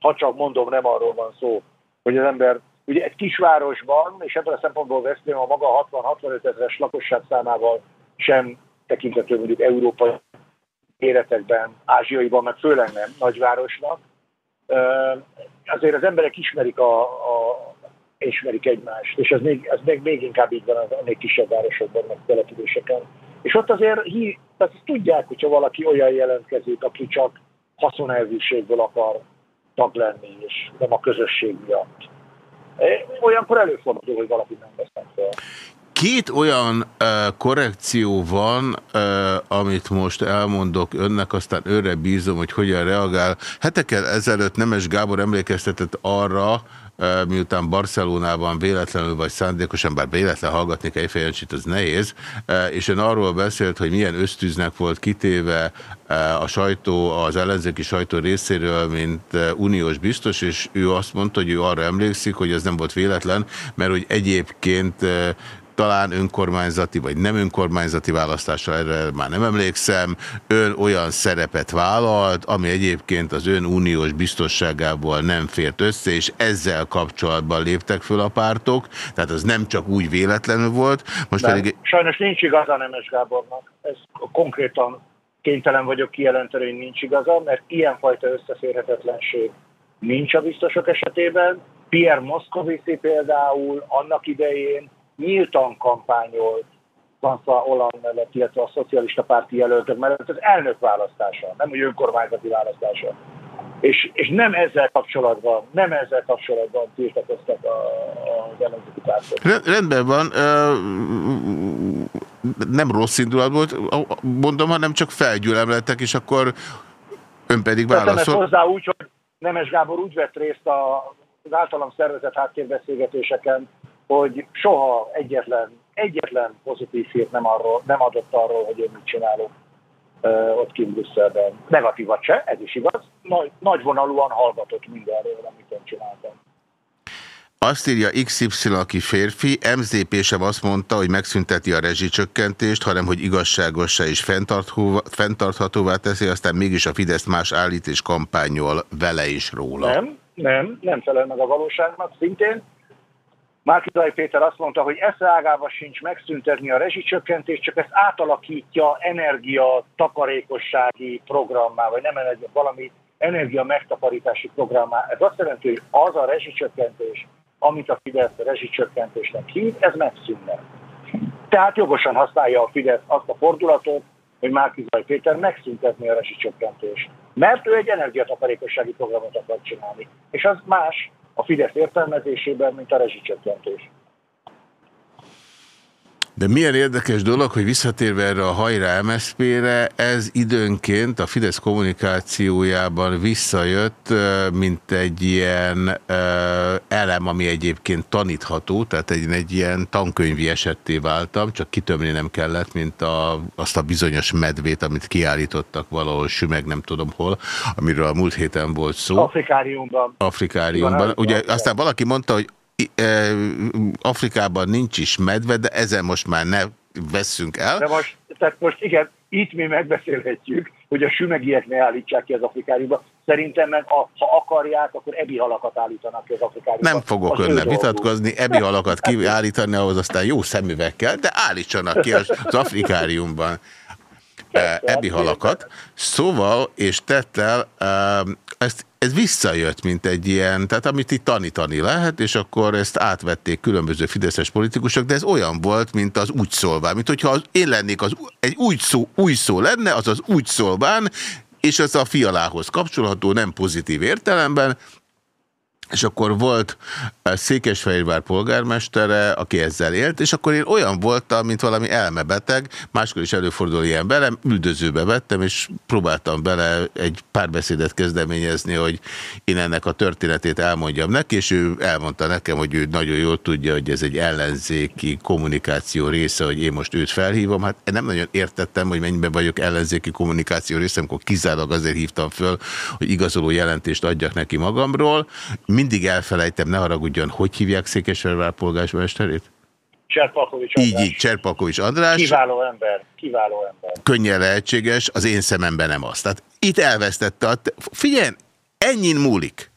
Ha csak mondom, nem arról van szó, hogy az ember, ugye egy kisvárosban, és ebből a szempontból Veszprém a maga 60-65 ezeres lakosság számával sem tekintető mondjuk európai méretekben, ázsiaiban, meg főleg nem, nagyvárosnak. Azért az emberek ismerik, a, a, ismerik egymást, és ez még, ez még, még inkább így van az még kisebb városokban, meg településeken. És ott azért hí, tehát tudják, hogyha valaki olyan jelentkezik, aki csak haszonelvűségből akar tag lenni, és nem a közösség miatt. Olyankor előfordul, hogy valaki nem vesznek fel. Két olyan uh, korrekció van, uh, amit most elmondok önnek, aztán őre bízom, hogy hogyan reagál. Hetekkel ezelőtt Nemes Gábor emlékeztetett arra, miután Barcelonában véletlenül vagy szándékosan, bár véletlen hallgatni Kejfejancsit, az nehéz, és ön arról beszélt, hogy milyen ösztűznek volt kitéve a sajtó, az ellenzéki sajtó részéről, mint uh, uniós biztos, és ő azt mondta, hogy ő arra emlékszik, hogy ez nem volt véletlen, mert hogy egyébként talán önkormányzati vagy nem önkormányzati választásra, erre már nem emlékszem, ön olyan szerepet vállalt, ami egyébként az ön uniós biztosságából nem fért össze, és ezzel kapcsolatban léptek föl a pártok, tehát az nem csak úgy véletlenül volt. Most nem, pedig... Sajnos nincs igaza Nemes Gábornak. Ez konkrétan kénytelen vagyok kijelenteni, hogy nincs igaza, mert ilyenfajta összeférhetetlenség nincs a biztosok esetében. Pierre Moscovici például annak idején nyíltan kampányolt François Hollande mellett, illetve a szocialista párti jelöltök mellett az elnök választása, nem hogy önkormányzati választása. És, és nem ezzel kapcsolatban, nem ezzel kapcsolatban tiltakoztak a, a ellenzéki pártok. Rendben van, nem rossz indulat volt, mondom, hanem csak felgyülemlettek, és akkor ön pedig válaszol. hozzá úgy, hogy Nemes Gábor úgy vett részt a, az általam szervezett háttérbeszélgetéseken, hogy soha egyetlen, egyetlen pozitív hírt nem, arról, nem adott arról, hogy én mit csinálok ott kint Brüsszelben. Negatívat se, ez is igaz. Nagy, nagyvonalúan hallgatott mindenről, amit én csináltam. Azt írja XY, aki férfi, MZP sem azt mondta, hogy megszünteti a rezsicsökkentést, hanem hogy igazságosá és fenntarthatóvá teszi, aztán mégis a Fidesz más állít és kampányol vele is róla. Nem, nem, nem felel meg a valóságnak szintén. Márkizai Péter azt mondta, hogy eszeágában sincs megszüntetni a rezsicsökkentést, csak ezt átalakítja energia takarékossági programmá, vagy nem energia, valami energia megtakarítási programmá. Ez azt jelenti, hogy az a rezsicsökkentés, amit a Fidesz rezsicsökkentésnek hív, ez megszűnne. Tehát jogosan használja a Fidesz azt a fordulatot, hogy Márkizai Péter megszüntetni a rezsicsökkentést. Mert ő egy energiatakarékossági programot akar csinálni. És az más, a Fidesz értelmezésében, mint a rezsicsökkentés. De milyen érdekes dolog, hogy visszatérve erre a hajrá MSZP-re, ez időnként a Fidesz kommunikációjában visszajött, mint egy ilyen elem, ami egyébként tanítható, tehát egy, egy ilyen tankönyvi esetté váltam, csak kitömni nem kellett, mint a, azt a bizonyos medvét, amit kiállítottak valahol, sümeg nem tudom hol, amiről a múlt héten volt szó. Afrikáriumban. Afrikáriumban. Ugye aztán valaki mondta, hogy Afrikában nincs is medve, de ezen most már ne vesszünk el. De most, tehát most igen, itt mi megbeszélhetjük, hogy a sümegiek ne állítsák ki az afrikáriumba. Szerintem meg, a, ha akarják, akkor ebi halakat állítanak ki az afrikáriumba. Nem fogok önne vitatkozni, ebi halakat kiállítani, ahhoz aztán jó szemüvekkel, de állítsanak ki az, az afrikáriumban ebi halakat. Szóval és tettel ezt, ez visszajött, mint egy ilyen, tehát amit itt tanítani lehet, és akkor ezt átvették különböző fideszes politikusok, de ez olyan volt, mint az úgy szólván, mint hogyha az, én lennék az, egy úgy szó, új szó lenne, az az úgy szólván, és ez a fialához kapcsolható, nem pozitív értelemben, és akkor volt eh, Székesfehérvár polgármestere, aki ezzel élt, és akkor én olyan voltam, mint valami elmebeteg, máskor is előfordul ilyen velem, üldözőbe vettem, és próbáltam bele egy pár beszédet kezdeményezni, hogy én ennek a történetét elmondjam neki, és ő elmondta nekem, hogy ő nagyon jól tudja, hogy ez egy ellenzéki kommunikáció része, hogy én most őt felhívom. Hát én nem nagyon értettem, hogy mennyiben vagyok ellenzéki kommunikáció része, amikor kizárólag azért hívtam föl, hogy igazoló jelentést adjak neki magamról mindig elfelejtem, ne haragudjon, hogy hívják Székesfehérvár polgármesterét? Cserpalkovics András. Így, így, Cserpalkovics András. Kiváló ember, kiváló ember. Könnyen lehetséges, az én szememben nem az. Tehát itt elvesztette. A Figyelj, ennyin múlik.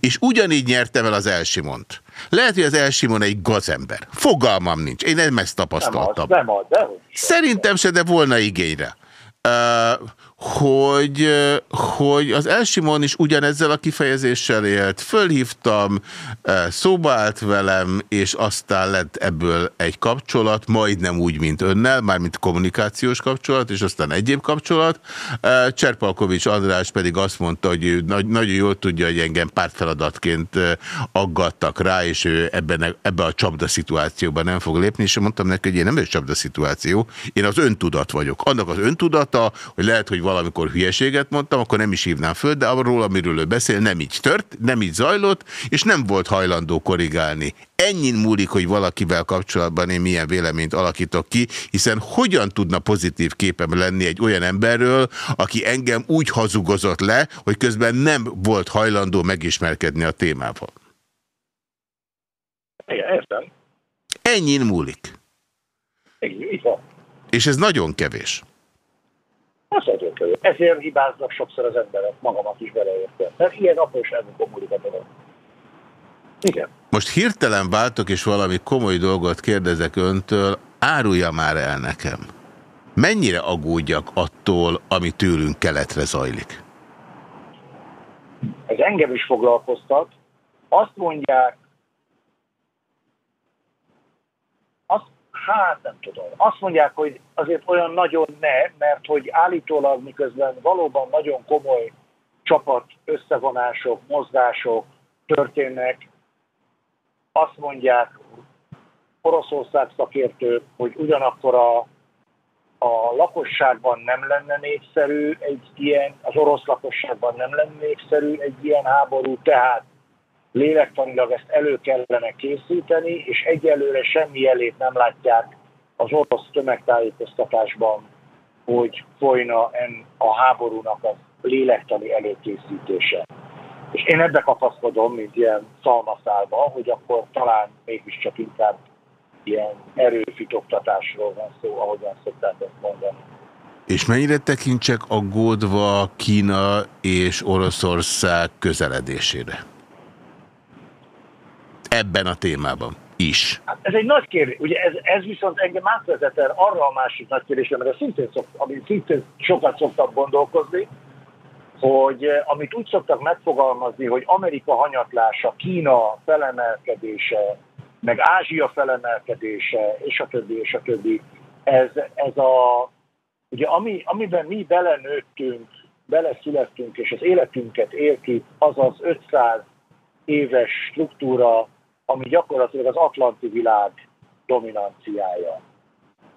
És ugyanígy nyertem el az Elsimont. Lehet, hogy az Elsimon egy gazember. Fogalmam nincs. Én nem ezt tapasztaltam. Nem az, nem az, de Szerintem se, de volna igényre. Uh, hogy, hogy az Elsimon is ugyanezzel a kifejezéssel élt. Fölhívtam, szóba állt velem, és aztán lett ebből egy kapcsolat, majdnem úgy, mint önnel, mármint kommunikációs kapcsolat, és aztán egyéb kapcsolat. Cserpalkovics András pedig azt mondta, hogy ő nagy, nagyon jól tudja, hogy engem pártfeladatként aggattak rá, és ő ebben, ebbe a csapda szituációban nem fog lépni, és mondtam neki, hogy én nem egy csapda szituáció, én az öntudat vagyok. Annak az öntudata, hogy lehet, hogy valamikor hülyeséget mondtam, akkor nem is hívnám föl, de arról, amiről ő beszél, nem így tört, nem így zajlott, és nem volt hajlandó korrigálni. Ennyin múlik, hogy valakivel kapcsolatban én milyen véleményt alakítok ki, hiszen hogyan tudna pozitív képem lenni egy olyan emberről, aki engem úgy hazugozott le, hogy közben nem volt hajlandó megismerkedni a témával. Igen, értem. Ennyin múlik. Igen, így van. És ez nagyon kevés. Az kevés. Ezért hibáznak sokszor az emberek, magamat is beleértem. Mert ilyen apróságokon múlik a dolog. Igen. Most hirtelen váltok, és valami komoly dolgot kérdezek öntől, árulja már el nekem. Mennyire aggódjak attól, ami tőlünk keletre zajlik? Ez engem is foglalkoztat. Azt mondják, azt, hát nem tudom, azt mondják, hogy azért olyan nagyon ne, mert hogy állítólag miközben valóban nagyon komoly csapat összevonások, mozgások történnek, azt mondják Oroszország szakértők, hogy ugyanakkor a, a lakosságban nem lenne népszerű egy ilyen, az orosz lakosságban nem lenne népszerű egy ilyen háború, tehát lélektanilag ezt elő kellene készíteni, és egyelőre semmi jelét nem látják az orosz tömegtájékoztatásban, hogy folyna en a háborúnak a lélektani előkészítése. És én ebbe kapaszkodom, mint ilyen szalmaszálba, hogy akkor talán mégiscsak inkább ilyen erőfitoktatásról van szó, ahogyan szokták ezt mondani. És mennyire tekintsek aggódva Kína és Oroszország közeledésére? Ebben a témában is. Hát ez egy nagy kérdés. Ugye ez, ez viszont engem átvezet el arra a másik nagy kérdésre, mert szintén, szok, amit szintén sokat szoktak gondolkozni, hogy eh, amit úgy szoktak megfogalmazni, hogy Amerika hanyatlása, Kína felemelkedése, meg Ázsia felemelkedése, és a többi, és a többi, ez, ez a, ugye ami, amiben mi belenőttünk, beleszülettünk, és az életünket éltük, az az 500 éves struktúra, ami gyakorlatilag az atlanti világ dominanciája.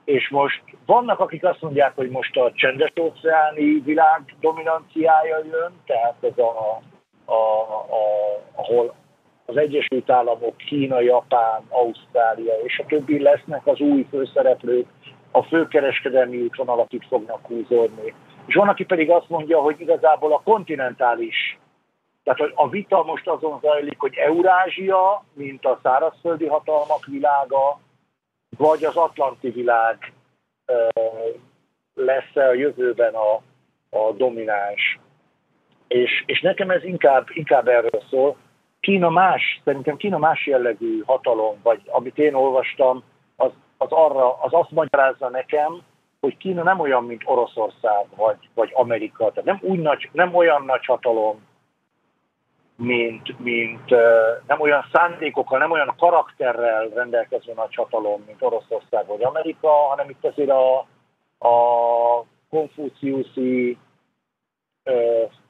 És most vannak, akik azt mondják, hogy most a csendes óceáni világ dominanciája jön, tehát ez a, a, a, ahol az Egyesült Államok, Kína, Japán, Ausztrália és a többi lesznek az új főszereplők, a főkereskedelmi útvonalak itt fognak húzódni. És van, aki pedig azt mondja, hogy igazából a kontinentális, tehát a vita most azon zajlik, hogy Eurázsia, mint a szárazföldi hatalmak világa, vagy az atlanti világ lesz a jövőben a, a domináns. És, és nekem ez inkább, inkább erről szól. Kína más, szerintem Kína más jellegű hatalom, vagy amit én olvastam, az, az, arra, az azt magyarázza nekem, hogy Kína nem olyan, mint Oroszország, vagy, vagy Amerika. Tehát nem, úgy nagy, nem olyan nagy hatalom, mint, mint nem olyan szándékokkal, nem olyan karakterrel rendelkező nagy hatalom, mint Oroszország vagy Amerika, hanem itt azért a, a konfúciuszi,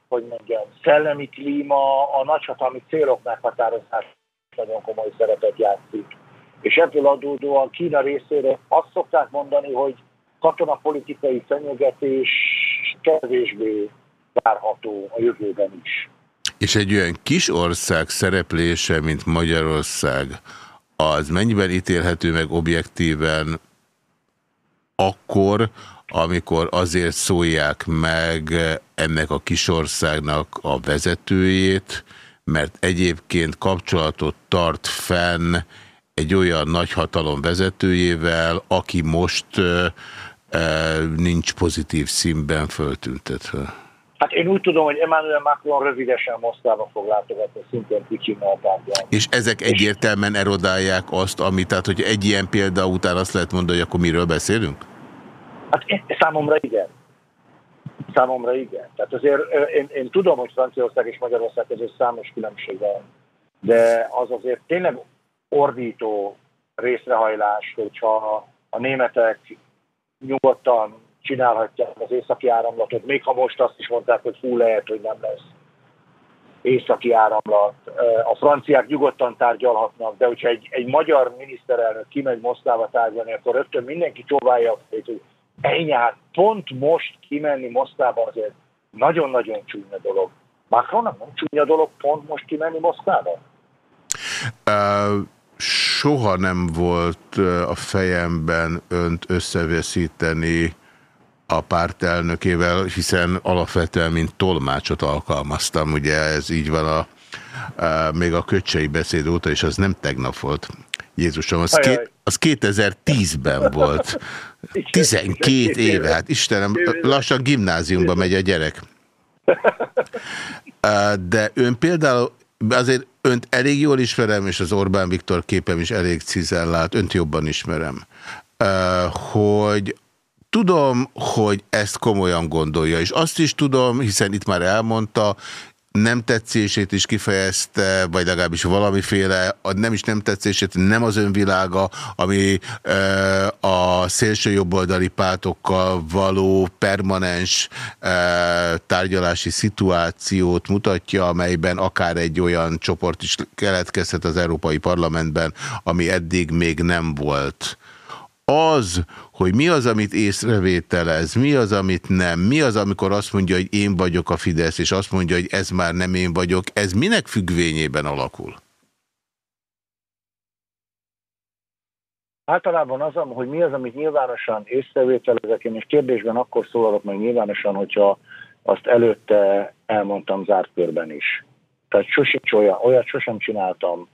hogy mondjam, szellemi klíma, a nagyhatalmi célok meghatározás nagyon komoly szerepet játszik. És ebből adódóan Kína részére azt szokták mondani, hogy katonapolitikai fenyegetés kevésbé várható a jövőben is. És egy olyan kis ország szereplése, mint Magyarország, az mennyiben ítélhető meg objektíven akkor, amikor azért szólják meg ennek a kisországnak a vezetőjét, mert egyébként kapcsolatot tart fenn egy olyan nagyhatalom vezetőjével, aki most nincs pozitív színben föltüntetve. Hát én úgy tudom, hogy Emmanuel Macron rövidesen Moszkvába fog látogatni, szintén Pucsinnal És ezek egyértelműen erodálják azt, amit, tehát hogy egy ilyen példa után azt lehet mondani, hogy akkor miről beszélünk? Hát én, számomra igen. Számomra igen. Tehát azért én, én tudom, hogy Franciaország és Magyarország között számos különbség van, de az azért tényleg ordító részrehajlás, hogyha a németek nyugodtan csinálhatják az északi áramlatot, még ha most azt is mondták, hogy fú, lehet, hogy nem lesz északi áramlat. A franciák nyugodtan tárgyalhatnak, de hogyha egy, egy magyar miniszterelnök kimegy Moszkvába tárgyalni, akkor rögtön mindenki csóválja, hogy ennyi, hát pont most kimenni Moszkvába azért nagyon-nagyon csúnya dolog. Macronnak nem csúnya dolog pont most kimenni Moszkvába? Uh, soha nem volt a fejemben önt összeveszíteni a pártelnökével, hiszen alapvetően, mint tolmácsot alkalmaztam, ugye ez így van a, a még a köcsei beszéd óta, és az nem tegnap volt. Jézusom, az, az 2010-ben volt. 12 éve, hát Istenem, lassan gimnáziumba megy a gyerek. De ön például, azért önt elég jól ismerem, és az Orbán Viktor képem is elég cizellált, önt jobban ismerem, hogy tudom, hogy ezt komolyan gondolja, és azt is tudom, hiszen itt már elmondta, nem tetszését is kifejezte, vagy legalábbis valamiféle, nem is nem tetszését, nem az önvilága, ami e, a szélső jobboldali pártokkal való permanens e, tárgyalási szituációt mutatja, amelyben akár egy olyan csoport is keletkezhet az Európai Parlamentben, ami eddig még nem volt. Az, hogy mi az, amit észrevételez, mi az, amit nem, mi az, amikor azt mondja, hogy én vagyok a Fidesz, és azt mondja, hogy ez már nem én vagyok, ez minek függvényében alakul? Általában az, hogy mi az, amit nyilvánosan észrevételezek, én és kérdésben akkor szólalok meg nyilvánosan, hogyha azt előtte elmondtam zárt körben is. Tehát sosem olyan, olyat sosem csináltam,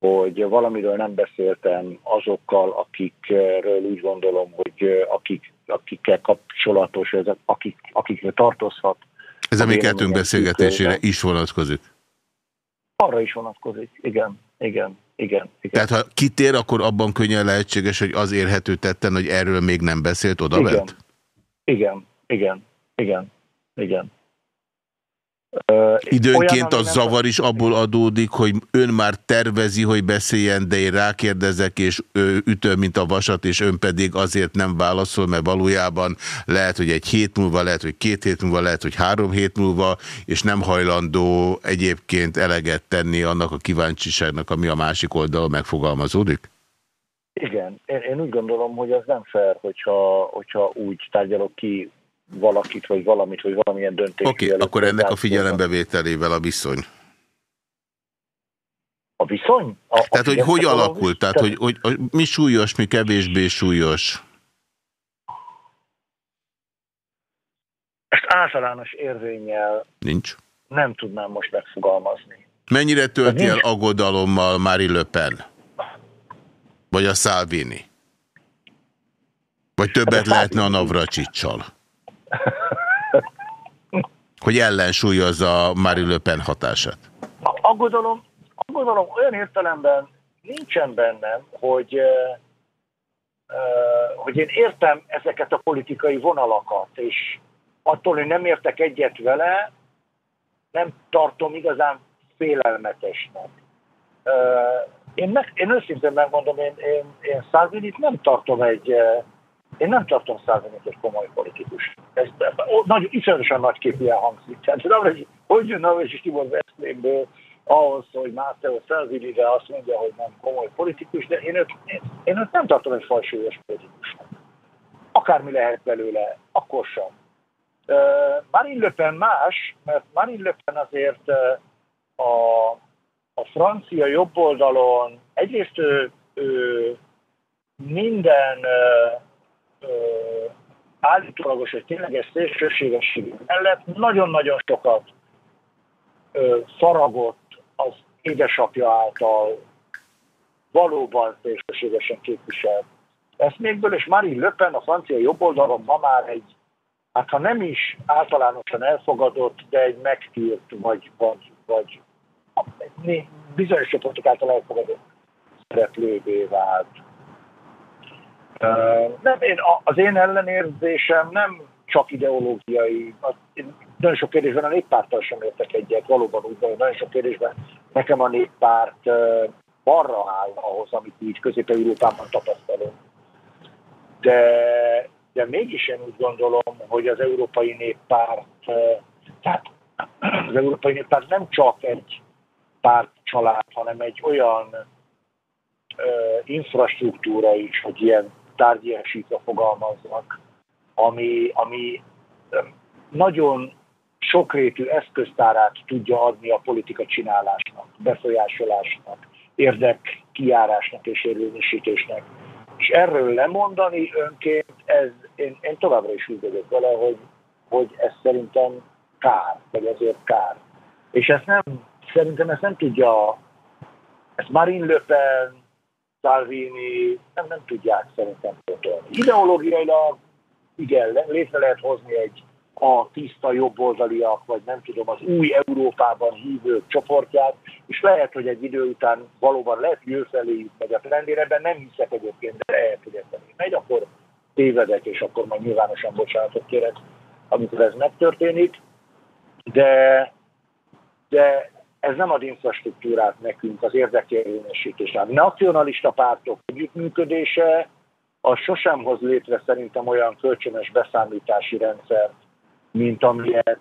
hogy valamiről nem beszéltem azokkal, akikről úgy gondolom, hogy akik, akikkel kapcsolatos, ezek, akik, akikre tartozhat. Ez a mi kettőnk beszélgetésére is vonatkozik? Arra is vonatkozik, igen, igen, igen, igen. Tehát ha kitér, akkor abban könnyen lehetséges, hogy az érhető tetten, hogy erről még nem beszélt oda igen. Igen, igen, igen, igen. Időnként a zavar is abból adódik, hogy ön már tervezi, hogy beszéljen, de én rákérdezek, és ütöm, mint a vasat, és ön pedig azért nem válaszol, mert valójában lehet, hogy egy hét múlva, lehet, hogy két hét múlva, lehet, hogy három hét múlva, és nem hajlandó egyébként eleget tenni annak a kíváncsiságnak, ami a másik oldalon megfogalmazódik? Igen, én, én úgy gondolom, hogy ez nem fair, hogyha, hogyha úgy tárgyalok ki valakit, vagy valamit, vagy valamilyen döntést. Oké, okay, akkor ennek a figyelembevételével a viszony. A viszony? A, Tehát, a hogy hogy alakult? Tehát, hogy, hogy, hogy mi súlyos, mi kevésbé súlyos? Ezt általános érvényel Nincs. nem tudnám most megfogalmazni. Mennyire tölti el aggodalommal Marie Le Pen? Vagy a Salvini? Vagy többet hát lehetne a Navracsicsal? Hogy ellensúlyozza Marie Le Pen hatását? A aggodalom, aggodalom olyan értelemben nincsen bennem, hogy, hogy én értem ezeket a politikai vonalakat, és attól, hogy nem értek egyet vele, nem tartom igazán félelmetesnek. Én, meg, én őszintén megmondom, én, én, én Szálvinit nem tartom egy, én nem tartom Szálvinit egy komoly politikus. ez nagy, iszonyatosan nagy képűen hangzik. Tehát Navracsics, hogy jön Navracsics Tibor Veszprémből ahhoz, hogy Máté Felvidire azt mondja, hogy nem komoly politikus, de én őt, én, én őt nem tartom egy fajsúlyos politikusnak. Akármi lehet belőle, akkor sem. Uh, Marine Le Pen más, mert Marine Le Pen azért uh, a, a francia jobboldalon egyrészt ő, ő minden uh, állítólagos, egy tényleges szélsőségesség mellett nagyon-nagyon sokat ö, faragott az édesapja által valóban szélsőségesen képviselt eszmékből, és Marine Le a francia jobboldalon ma már egy, hát ha nem is általánosan elfogadott, de egy megtűrt, vagy, vagy, vagy bizonyos csoportok által elfogadott szereplővé vált. Nem, én, az én ellenérzésem nem csak ideológiai. Én nagyon sok kérdésben a néppárttal sem értek egyet, valóban úgy van, nagyon sok kérdésben nekem a néppárt arra áll ahhoz, amit így Közép-Európában tapasztalunk. De, de mégis én úgy gondolom, hogy az Európai Néppárt, tehát az Európai Néppárt nem csak egy párt család, hanem egy olyan infrastruktúra is, hogy ilyen tárgyasítva fogalmaznak, ami, ami nagyon sokrétű eszköztárát tudja adni a politika csinálásnak, befolyásolásnak, érdek kiárásnak és érvényesítésnek. És erről lemondani önként, ez, én, én továbbra is vagyok vele, hogy, hogy ez szerintem kár, vagy ezért kár. És ezt nem, szerintem ezt nem tudja, ezt Marine Le Pen, Salvini nem, nem tudják szerintem pótolni. Ideológiailag igen, létre lehet hozni egy a tiszta jobboldaliak, vagy nem tudom, az új Európában hívők csoportját, és lehet, hogy egy idő után valóban lehet jő felé megy a trend, ebben nem hiszek egyébként, de lehet, hogy ebben megy, akkor tévedek, és akkor majd nyilvánosan bocsánatot kérek, amikor ez megtörténik, de, de ez nem ad infrastruktúrát nekünk az érdekérvényesítésre. A nacionalista pártok együttműködése az sosem hoz létre szerintem olyan kölcsönös beszámítási rendszert, mint amilyet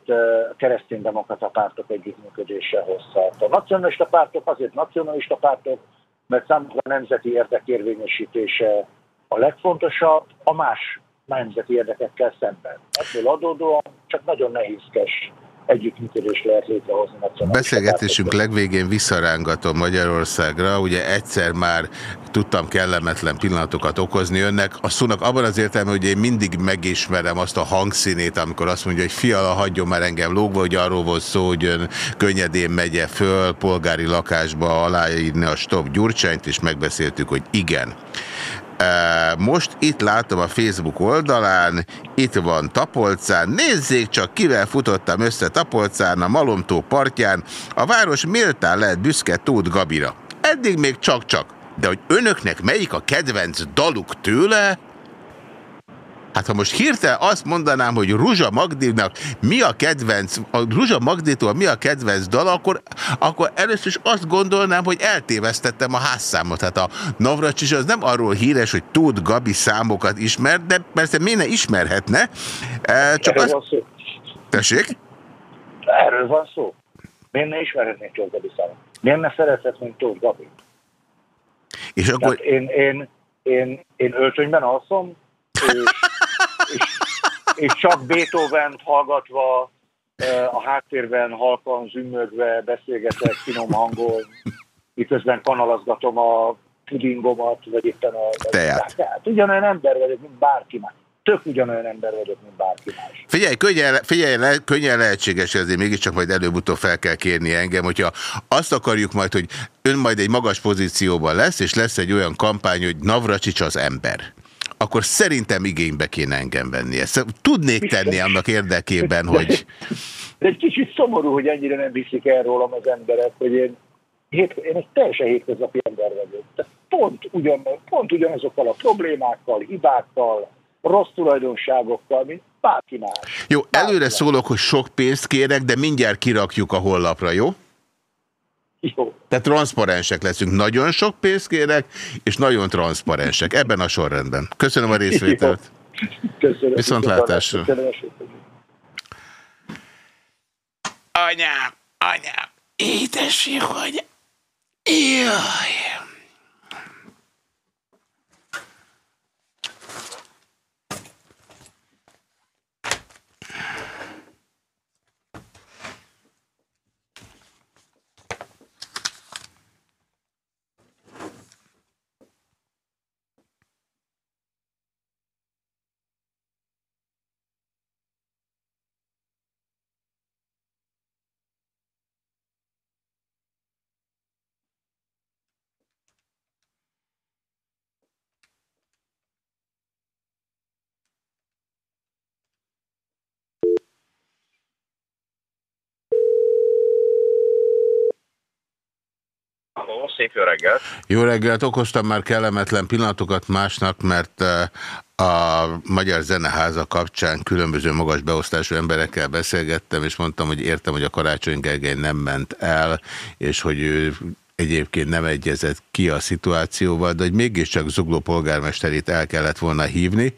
kereszténydemokrata pártok együttműködése hozhat. A nacionalista pártok azért nacionalista pártok, mert számukra a nemzeti érdekérvényesítése a legfontosabb, a más nemzeti érdekekkel szemben. Ebből adódóan csak nagyon nehézkes együttműködést lehet létrehozni. Beszélgetésünk legvégén visszarángatom Magyarországra. Ugye egyszer már tudtam kellemetlen pillanatokat okozni önnek. A szónak abban az értelme, hogy én mindig megismerem azt a hangszínét, amikor azt mondja, hogy fiala, hagyjon már engem lógva, hogy arról volt szó, hogy ön könnyedén megye föl polgári lakásba aláírni a stop gyurcsányt, és megbeszéltük, hogy igen. Most itt látom a Facebook oldalán, itt van Tapolcán, nézzék csak kivel futottam össze Tapolcán, a Malomtó partján, a város méltán lehet büszke Tóth Gabira. Eddig még csak-csak, de hogy önöknek melyik a kedvenc daluk tőle, Hát ha most hirtelen azt mondanám, hogy Ruzsa Magdinak mi a kedvenc, a Ruzsa Magditól mi a kedvenc dal, akkor, akkor először is azt gondolnám, hogy eltévesztettem a házszámot. Hát a Navracsis az nem arról híres, hogy Tóth Gabi számokat ismer, de persze miért ne ismerhetne. E, csak Erről az... van szó. Tessék? Erről van szó. Miért ne ismerhetnék Tóth Gabi számokat? Miért ne szerethetnénk Tóth Gabi? És akkor... Tehát én, én, én, én öltönyben alszom, és és, csak Beethoven hallgatva a háttérben halkan zümmögve beszélgetek finom hangon, miközben kanalazgatom a pudingomat, vagy éppen a... Teát. Tehát ugyanolyan ember vagyok, mint bárki más. Tök ugyanolyan ember vagyok, mint bárki más. Figyelj, könnyen, figyelj le, könnyen lehetséges, ezért mégiscsak majd előbb-utóbb fel kell kérni engem, hogyha azt akarjuk majd, hogy ön majd egy magas pozícióban lesz, és lesz egy olyan kampány, hogy Navracsics az ember akkor szerintem igénybe kéne engem venni. Ezt tudnék tenni annak érdekében, hogy... De egy kicsit szomorú, hogy ennyire nem viszik el rólam az emberek, hogy én, hét, én egy teljesen hétköznapi ember vagyok. Tehát pont, ugyan, pont ugyanazokkal a problémákkal, hibákkal, rossz tulajdonságokkal, mint bárki más. Jó, előre szólok, hogy sok pénzt kérek, de mindjárt kirakjuk a hollapra, jó? Jó. Tehát transzparensek leszünk. Nagyon sok pénzt kérek, és nagyon transzparensek. Ebben a sorrendben. Köszönöm a részvételt. Köszönöm. Viszontlátásra. Köszönöm. Anyám, anyám, édes anyám. Jaj. Szép jó reggelt! Jó reggelt, okoztam már kellemetlen pillanatokat másnak, mert eh, a Magyar Zeneháza kapcsán különböző magas beosztású emberekkel beszélgettem, és mondtam, hogy értem, hogy a Karácsony Gergely nem ment el, és hogy ő egyébként nem egyezett ki a szituációval, de hogy mégiscsak Zugló polgármesterét el kellett volna hívni.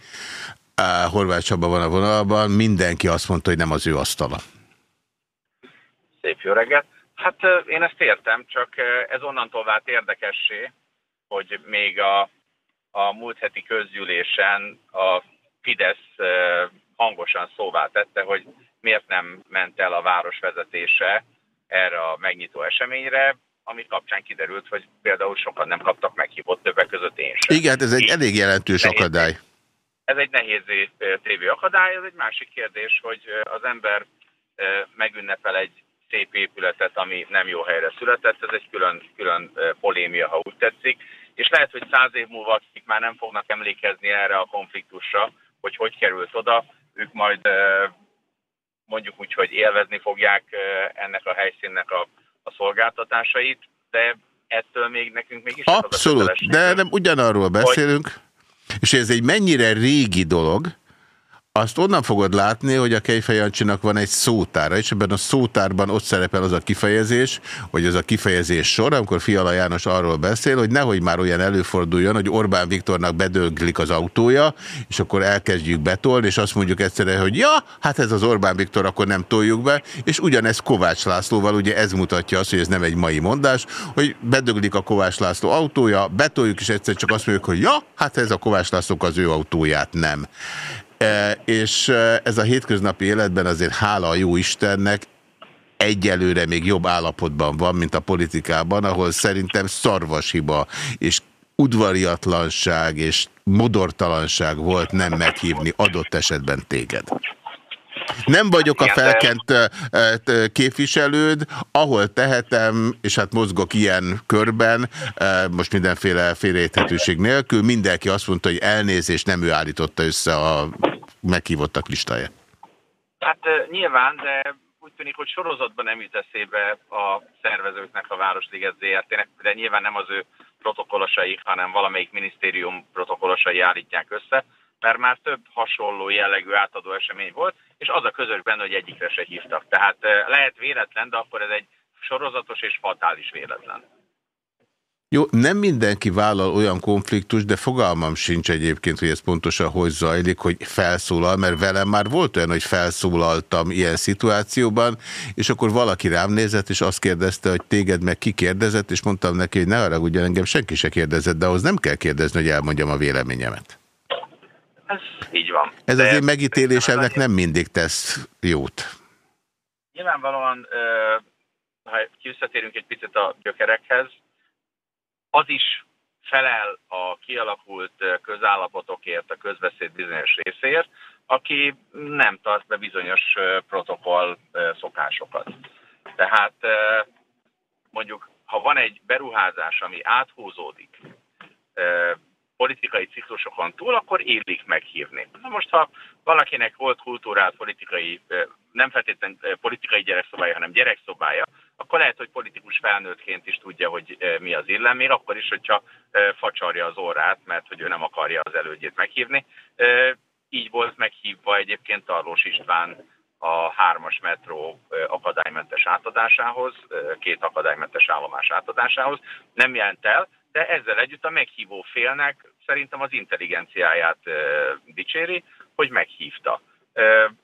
Eh, Horváth Csaba van a vonalban, mindenki azt mondta, hogy nem az ő asztala. Szép jó reggelt! Hát én ezt értem, csak ez onnantól vált érdekessé, hogy még a, a múlt heti közgyűlésen a Fidesz hangosan szóvá tette, hogy miért nem ment el a város vezetése erre a megnyitó eseményre, ami kapcsán kiderült, hogy például sokan nem kaptak meghívott, többek között én sem. Igen, ez egy elég jelentős Nehéz. akadály. Ez egy nehézé tévő akadály, ez egy másik kérdés, hogy az ember megünnepel egy szép épületet, ami nem jó helyre született, ez egy külön, külön polémia, ha úgy tetszik, és lehet, hogy száz év múlva akik már nem fognak emlékezni erre a konfliktusra, hogy hogy került oda, ők majd mondjuk úgy, hogy élvezni fogják ennek a helyszínnek a, a szolgáltatásait, de ettől még nekünk mégis Abszolút, de nem ugyanarról beszélünk, és ez egy mennyire régi dolog, azt onnan fogod látni, hogy a Kejfej Jancsinak van egy szótára, és ebben a szótárban ott szerepel az a kifejezés, hogy az a kifejezés sor, amikor Fiala János arról beszél, hogy nehogy már olyan előforduljon, hogy Orbán Viktornak bedöglik az autója, és akkor elkezdjük betolni, és azt mondjuk egyszerűen, hogy ja, hát ez az Orbán Viktor, akkor nem toljuk be, és ugyanez Kovács Lászlóval, ugye ez mutatja azt, hogy ez nem egy mai mondás, hogy bedöglik a Kovács László autója, betoljuk, és egyszer csak azt mondjuk, hogy ja, hát ez a Kovács Lászlók az ő autóját nem. E, és e, ez a hétköznapi életben azért hála a jó Istennek egyelőre még jobb állapotban van, mint a politikában, ahol szerintem szarvashiba és udvariatlanság és modortalanság volt nem meghívni adott esetben téged. Nem vagyok a felkent képviselőd, ahol tehetem, és hát mozgok ilyen körben, most mindenféle félreérthetőség nélkül, mindenki azt mondta, hogy elnézést nem ő állította össze a meghívottak listáját. Hát nyilván, de úgy tűnik, hogy sorozatban nem jut eszébe a szervezőknek, a Városliget ZRT-nek, de nyilván nem az ő protokollosai, hanem valamelyik minisztérium protokollosai állítják össze, mert már több hasonló jellegű átadó esemény volt, és az a közös benne, hogy egyikre se hívtak. Tehát lehet véletlen, de akkor ez egy sorozatos és fatális véletlen. Jó, nem mindenki vállal olyan konfliktus, de fogalmam sincs egyébként, hogy ez pontosan hogy zajlik, hogy felszólal, mert velem már volt olyan, hogy felszólaltam ilyen szituációban, és akkor valaki rám nézett, és azt kérdezte, hogy téged meg ki kérdezett, és mondtam neki, hogy ne haragudjon, engem senki se kérdezett, de ahhoz nem kell kérdezni, hogy elmondjam a véleményemet. Ez így van. Ez az én megítélésemnek nem mindig tesz jót. Nyilvánvalóan, ha visszatérünk egy picit a gyökerekhez, az is felel a kialakult közállapotokért, a közbeszéd bizonyos részéért, aki nem tart be bizonyos protokoll szokásokat. Tehát mondjuk, ha van egy beruházás, ami áthúzódik, politikai ciklusokon túl, akkor illik meghívni. Na most, ha valakinek volt kultúrált politikai, nem feltétlenül politikai gyerekszobája, hanem gyerekszobája, akkor lehet, hogy politikus felnőttként is tudja, hogy mi az illem, még akkor is, hogyha facsarja az orrát, mert hogy ő nem akarja az elődjét meghívni. Így volt meghívva egyébként Tarlós István a hármas metró akadálymentes átadásához, két akadálymentes állomás átadásához. Nem jelent el, de ezzel együtt a meghívó félnek szerintem az intelligenciáját dicséri, hogy meghívta.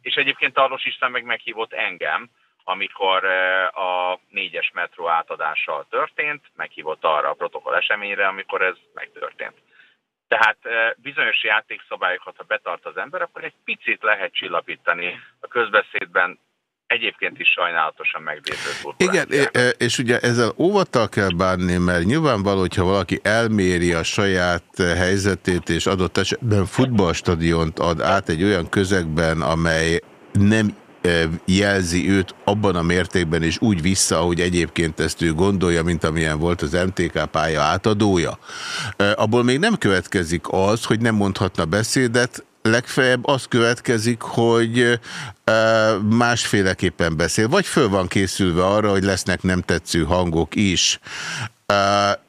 És egyébként Arlos István meg meghívott engem, amikor a négyes metró átadással történt, meghívott arra a protokoll eseményre, amikor ez megtörtént. Tehát bizonyos játékszabályokat, ha betart az ember, akkor egy picit lehet csillapítani a közbeszédben egyébként is sajnálatosan meglévő Igen, és ugye ezzel óvattal kell bánni, mert nyilvánvaló, hogyha valaki elméri a saját helyzetét, és adott esetben futballstadiont ad át egy olyan közegben, amely nem jelzi őt abban a mértékben és úgy vissza, ahogy egyébként ezt ő gondolja, mint amilyen volt az MTK pálya átadója. Abból még nem következik az, hogy nem mondhatna beszédet, legfeljebb az következik, hogy másféleképpen beszél, vagy föl van készülve arra, hogy lesznek nem tetsző hangok is.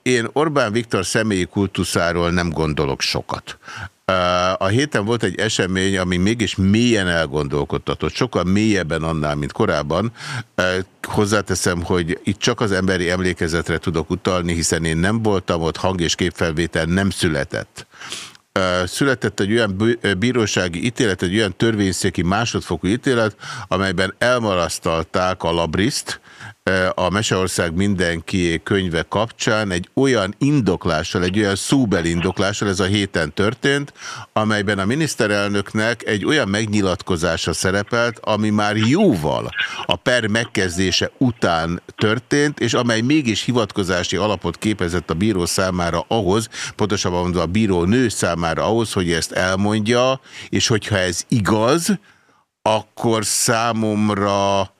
Én Orbán Viktor személyi kultuszáról nem gondolok sokat. A héten volt egy esemény, ami mégis mélyen elgondolkodtatott, sokkal mélyebben annál, mint korábban. Hozzáteszem, hogy itt csak az emberi emlékezetre tudok utalni, hiszen én nem voltam ott, hang- és képfelvétel nem született született egy olyan bírósági ítélet, egy olyan törvényszéki másodfokú ítélet, amelyben elmarasztalták a labriszt, a Meseország mindenki könyve kapcsán egy olyan indoklással, egy olyan szóbeli indoklással, ez a héten történt, amelyben a miniszterelnöknek egy olyan megnyilatkozása szerepelt, ami már jóval a per megkezdése után történt, és amely mégis hivatkozási alapot képezett a bíró számára ahhoz, pontosabban mondva a bíró nő számára ahhoz, hogy ezt elmondja, és hogyha ez igaz, akkor számomra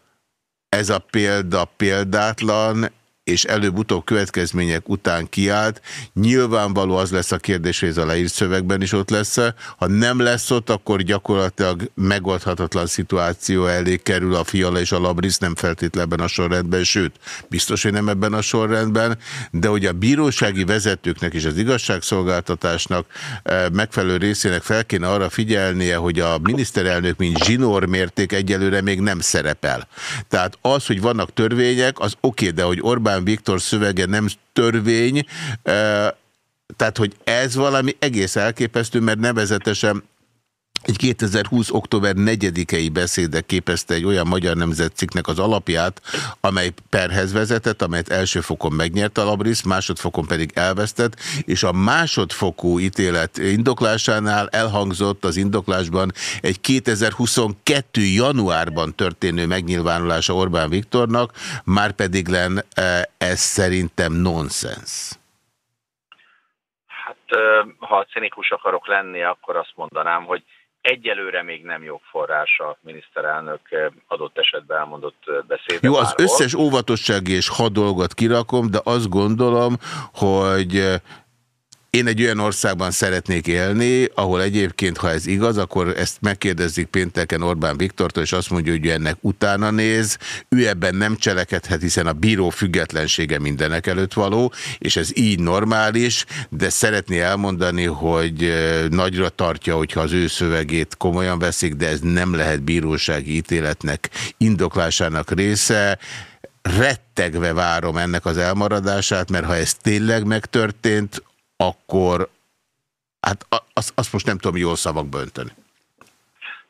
ez a példa példátlan, és előbb-utóbb következmények után kiállt. Nyilvánvaló az lesz a kérdés, hogy ez a leírt szövegben is ott lesz. Ha nem lesz ott, akkor gyakorlatilag megoldhatatlan szituáció elé kerül a fiala és a labrisz, nem feltétlenül ebben a sorrendben, sőt, biztos, hogy nem ebben a sorrendben, de hogy a bírósági vezetőknek és az igazságszolgáltatásnak eh, megfelelő részének fel kéne arra figyelnie, hogy a miniszterelnök, mint zsinór mérték egyelőre még nem szerepel. Tehát az, hogy vannak törvények, az oké, okay, de hogy Orbán Orbán Viktor szövege nem törvény, tehát hogy ez valami egész elképesztő, mert nevezetesen egy 2020. október 4-i beszéde képezte egy olyan magyar nemzetcikknek az alapját, amely perhez vezetett, amelyet első fokon megnyert a Labrisz, másodfokon pedig elvesztett, és a másodfokú ítélet indoklásánál elhangzott az indoklásban egy 2022. januárban történő megnyilvánulása Orbán Viktornak, már pedig len e, ez szerintem nonsens. Hát, ha cinikus akarok lenni, akkor azt mondanám, hogy egyelőre még nem jogforrás a miniszterelnök adott esetben elmondott beszéd. Jó, az összes óvatossági és ha dolgot kirakom, de azt gondolom, hogy én egy olyan országban szeretnék élni, ahol egyébként, ha ez igaz, akkor ezt megkérdezik pénteken Orbán Viktortól, és azt mondja, hogy ő ennek utána néz. Ő ebben nem cselekedhet, hiszen a bíró függetlensége mindenek előtt való, és ez így normális, de szeretné elmondani, hogy nagyra tartja, hogyha az ő szövegét komolyan veszik, de ez nem lehet bírósági ítéletnek, indoklásának része rettegve várom ennek az elmaradását, mert ha ez tényleg megtörtént, akkor hát azt, azt most nem tudom jól szavakba önteni.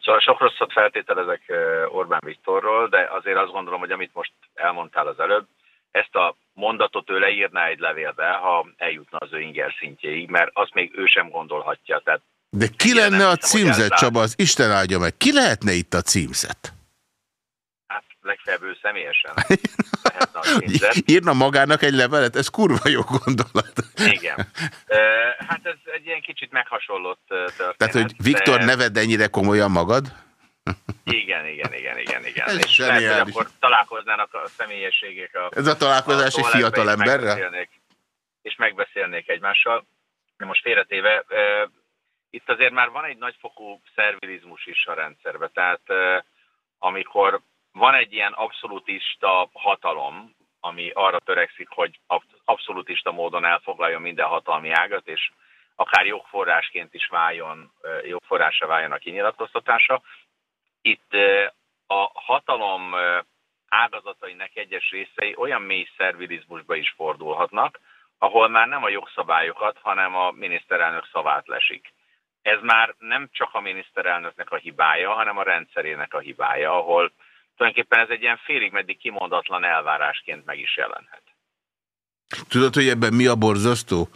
Szóval sok rosszat feltételezek Orbán Viktorról, de azért azt gondolom, hogy amit most elmondtál az előbb, ezt a mondatot ő leírná egy levélbe, ha eljutna az ő inger szintjéig, mert azt még ő sem gondolhatja. Tehát de ki lenne a címzet, Csaba? Az Isten áldja meg. Ki lehetne itt a címzet? Legfeljebb ő személyesen Írna magának egy levelet? Ez kurva jó gondolat. Igen. Hát ez egy ilyen kicsit meghasonlott történet. Tehát, hogy Viktor, de... neved ennyire komolyan magad? Igen, igen, igen, igen, igen. Ez és lehet, hogy akkor találkoznának a személyességek. A, Ez a találkozás egy fiatal emberrel? És megbeszélnék egymással. De most félretéve, uh, itt azért már van egy nagyfokú szervilizmus is a rendszerben. Tehát uh, amikor van egy ilyen abszolutista hatalom, ami arra törekszik, hogy abszolutista módon elfoglaljon minden hatalmi ágat, és akár jogforrásként is váljon, jogforrásra váljon a kinyilatkoztatása. Itt a hatalom ágazatainak egyes részei olyan mély szervilizmusba is fordulhatnak, ahol már nem a jogszabályokat, hanem a miniszterelnök szavát lesik. Ez már nem csak a miniszterelnöknek a hibája, hanem a rendszerének a hibája, ahol tulajdonképpen ez egy ilyen félig meddig kimondatlan elvárásként meg is jelenhet. Tudod, hogy ebben mi a borzasztó?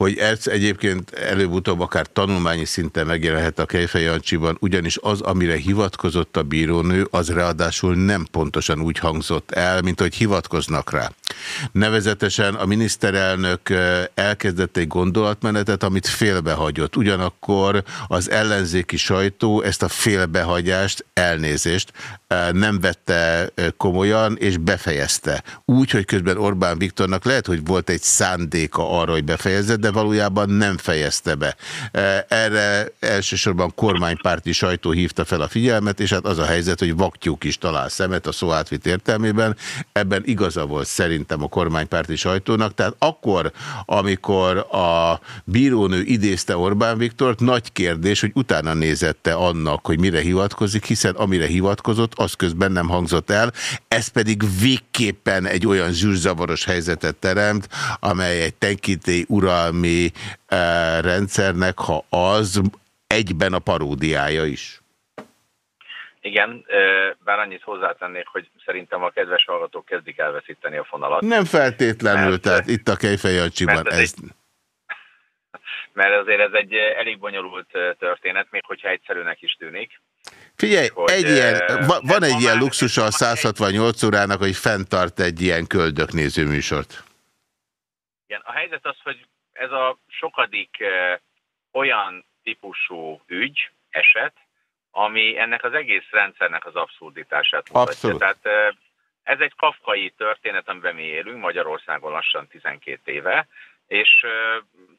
hogy ez egyébként előbb-utóbb akár tanulmányi szinten megjelenhet a Kejfej Jancsiban, ugyanis az, amire hivatkozott a bírónő, az ráadásul nem pontosan úgy hangzott el, mint hogy hivatkoznak rá. Nevezetesen a miniszterelnök elkezdett egy gondolatmenetet, amit félbehagyott. Ugyanakkor az ellenzéki sajtó ezt a félbehagyást, elnézést nem vette komolyan, és befejezte. Úgy, hogy közben Orbán Viktornak lehet, hogy volt egy szándéka arra, hogy befejezze, de valójában nem fejezte be. Erre elsősorban kormánypárti sajtó hívta fel a figyelmet, és hát az a helyzet, hogy vaktyúk is talál szemet a szó átvit értelmében. Ebben igaza volt szerintem a kormánypárti sajtónak. Tehát akkor, amikor a bírónő idézte Orbán Viktort, nagy kérdés, hogy utána nézette annak, hogy mire hivatkozik, hiszen amire hivatkozott, az közben nem hangzott el, ez pedig végképpen egy olyan zsűrzavaros helyzetet teremt, amely egy tenkítély uralmi eh, rendszernek, ha az egyben a paródiája is. Igen, bár annyit hozzátennék, hogy szerintem a kedves hallgatók kezdik elveszíteni a fonalat. Nem feltétlenül, mert, tehát itt a Kejfejancsiban ez... Egy, mert azért ez egy elég bonyolult történet, még hogyha egyszerűnek is tűnik. Figyelj, hogy, egy ilyen, va, van egy ilyen luxusa a 168 órának, hogy fenntart egy ilyen köldöknéző műsort. Igen, a helyzet az, hogy ez a sokadik olyan típusú ügy, eset, ami ennek az egész rendszernek az abszurditását mutatja. Abszolút. Tehát eh, ez egy kafkai történet, amiben mi élünk, Magyarországon lassan 12 éve, és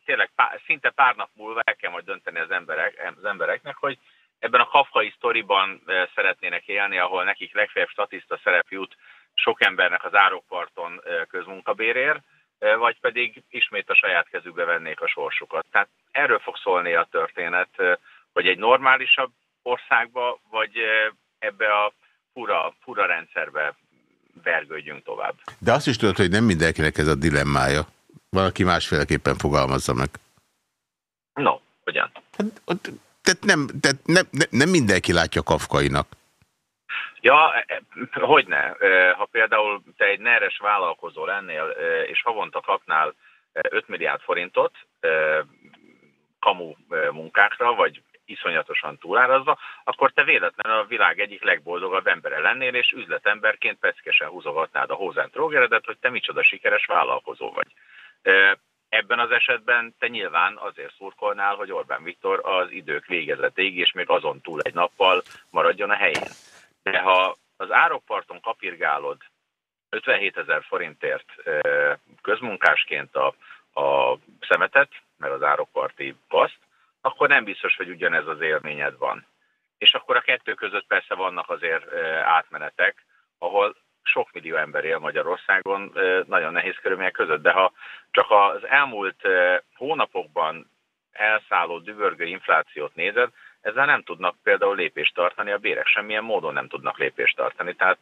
tényleg pár, szinte pár nap múlva el kell majd dönteni az, emberek, az embereknek, hogy ebben a kafkai sztoriban szeretnének élni, ahol nekik legfeljebb statiszta szerep jut sok embernek az árokparton közmunkabérért, vagy pedig ismét a saját kezükbe vennék a sorsukat. Tehát erről fog szólni a történet, hogy egy normálisabb országba, vagy ebbe a fura, fura rendszerbe vergődjünk tovább. De azt is tudod, hogy nem mindenkinek ez a dilemmája. Valaki másféleképpen fogalmazza meg. No, hogyan? Hát, tehát nem, tehát nem, nem mindenki látja kafkainak. Ja, e, e, hogy ne. E, ha például te egy neres vállalkozó lennél, és havonta kapnál 5 milliárd forintot kamu munkákra, vagy iszonyatosan túlárazva, akkor te véletlenül a világ egyik legboldogabb embere lennél, és üzletemberként peckesen húzogatnád a Hosen hogy te micsoda sikeres vállalkozó vagy. Ebben az esetben te nyilván azért szurkolnál, hogy Orbán Viktor az idők végezetéig, és még azon túl egy nappal maradjon a helyén. De ha az árokparton kapirgálod 57 ezer forintért közmunkásként a, a szemetet, meg az árokparti paszt, akkor nem biztos, hogy ugyanez az élményed van. És akkor a kettő között persze vannak azért átmenetek, ahol sok millió ember él Magyarországon nagyon nehéz körülmények között, de ha csak az elmúlt hónapokban elszálló dübörgő inflációt nézed, ezzel nem tudnak például lépést tartani, a bérek semmilyen módon nem tudnak lépést tartani. Tehát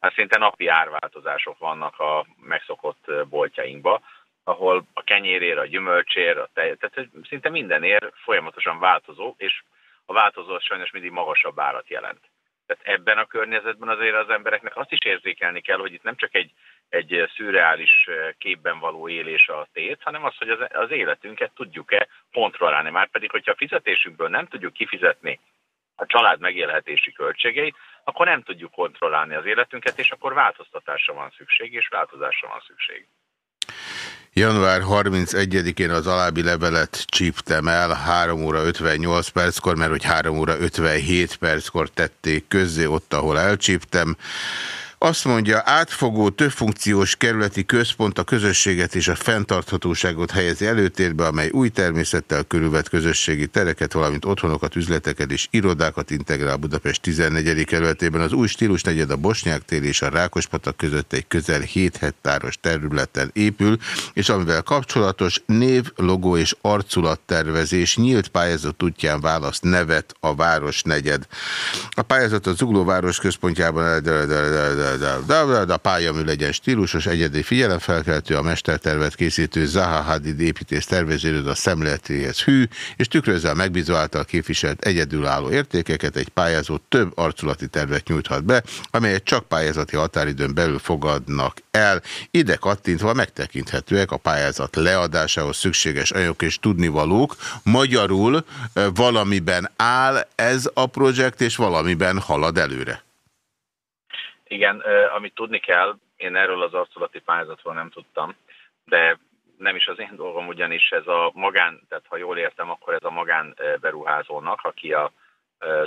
már szinte napi árváltozások vannak a megszokott boltjainkba, ahol a kenyérér, a gyümölcsér, a tej, tehát szinte minden ér folyamatosan változó, és a változó sajnos mindig magasabb árat jelent. Tehát ebben a környezetben azért az embereknek azt is érzékelni kell, hogy itt nem csak egy, egy szürreális képben való élés a tét, hanem az, hogy az, az életünket tudjuk-e kontrollálni. Már pedig, hogyha a fizetésünkből nem tudjuk kifizetni a család megélhetési költségeit, akkor nem tudjuk kontrollálni az életünket, és akkor változtatásra van szükség, és változásra van szükség. Január 31-én az alábbi levelet csíptem el 3 óra 58 perckor, mert hogy 3 óra 57 perckor tették közzé ott, ahol elcsíptem. Azt mondja, átfogó, többfunkciós kerületi központ a közösséget és a fenntarthatóságot helyezi előtérbe, amely új természettel körülvett közösségi tereket, valamint otthonokat, üzleteket és irodákat integrál Budapest 14. kerületében. Az új stílus negyed a Bosnyák tér és a Rákospatak között egy közel 7 hektáros területen épül, és amivel kapcsolatos név, logó és arculattervezés nyílt pályázat útján választ nevet a Városnegyed. A pályázat a Zugló város központjában a pályamű legyen stílusos, egyedi figyelemfelkeltő, a mestertervet készítő Zaha Hadid építés terveződ a szemléletéhez hű, és tükrözze a megbízó által képviselt egyedülálló értékeket, egy pályázó több arculati tervet nyújthat be, amelyet csak pályázati határidőn belül fogadnak el. Ide kattintva megtekinthetőek a pályázat leadásához szükséges anyagok és tudnivalók. Magyarul valamiben áll ez a projekt, és valamiben halad előre. Igen, amit tudni kell, én erről az arculati pályázatról nem tudtam, de nem is az én dolgom, ugyanis ez a magán, tehát ha jól értem, akkor ez a magán beruházónak, aki a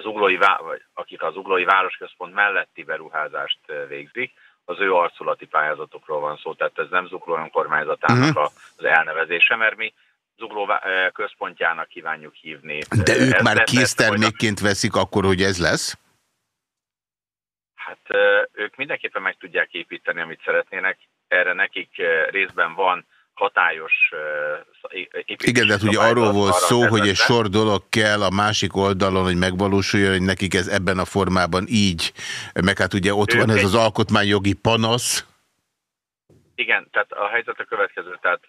zuglói, vagy akik az Zuglói Városközpont melletti beruházást végzik, az ő arculati pályázatokról van szó, tehát ez nem Zugló önkormányzatának uh-huh. az elnevezése, mert mi Zugló központjának kívánjuk hívni. De ők ez már késztermékként veszik akkor, hogy ez lesz? Hát ők mindenképpen meg tudják építeni, amit szeretnének. Erre nekik részben van hatályos Igen, de hát ugye arról volt szó, hogy egy sor dolog kell a másik oldalon, hogy megvalósuljon, hogy nekik ez ebben a formában így, meg hát ugye ott ők van ez az alkotmányjogi panasz. Igen, tehát a helyzet a következő, tehát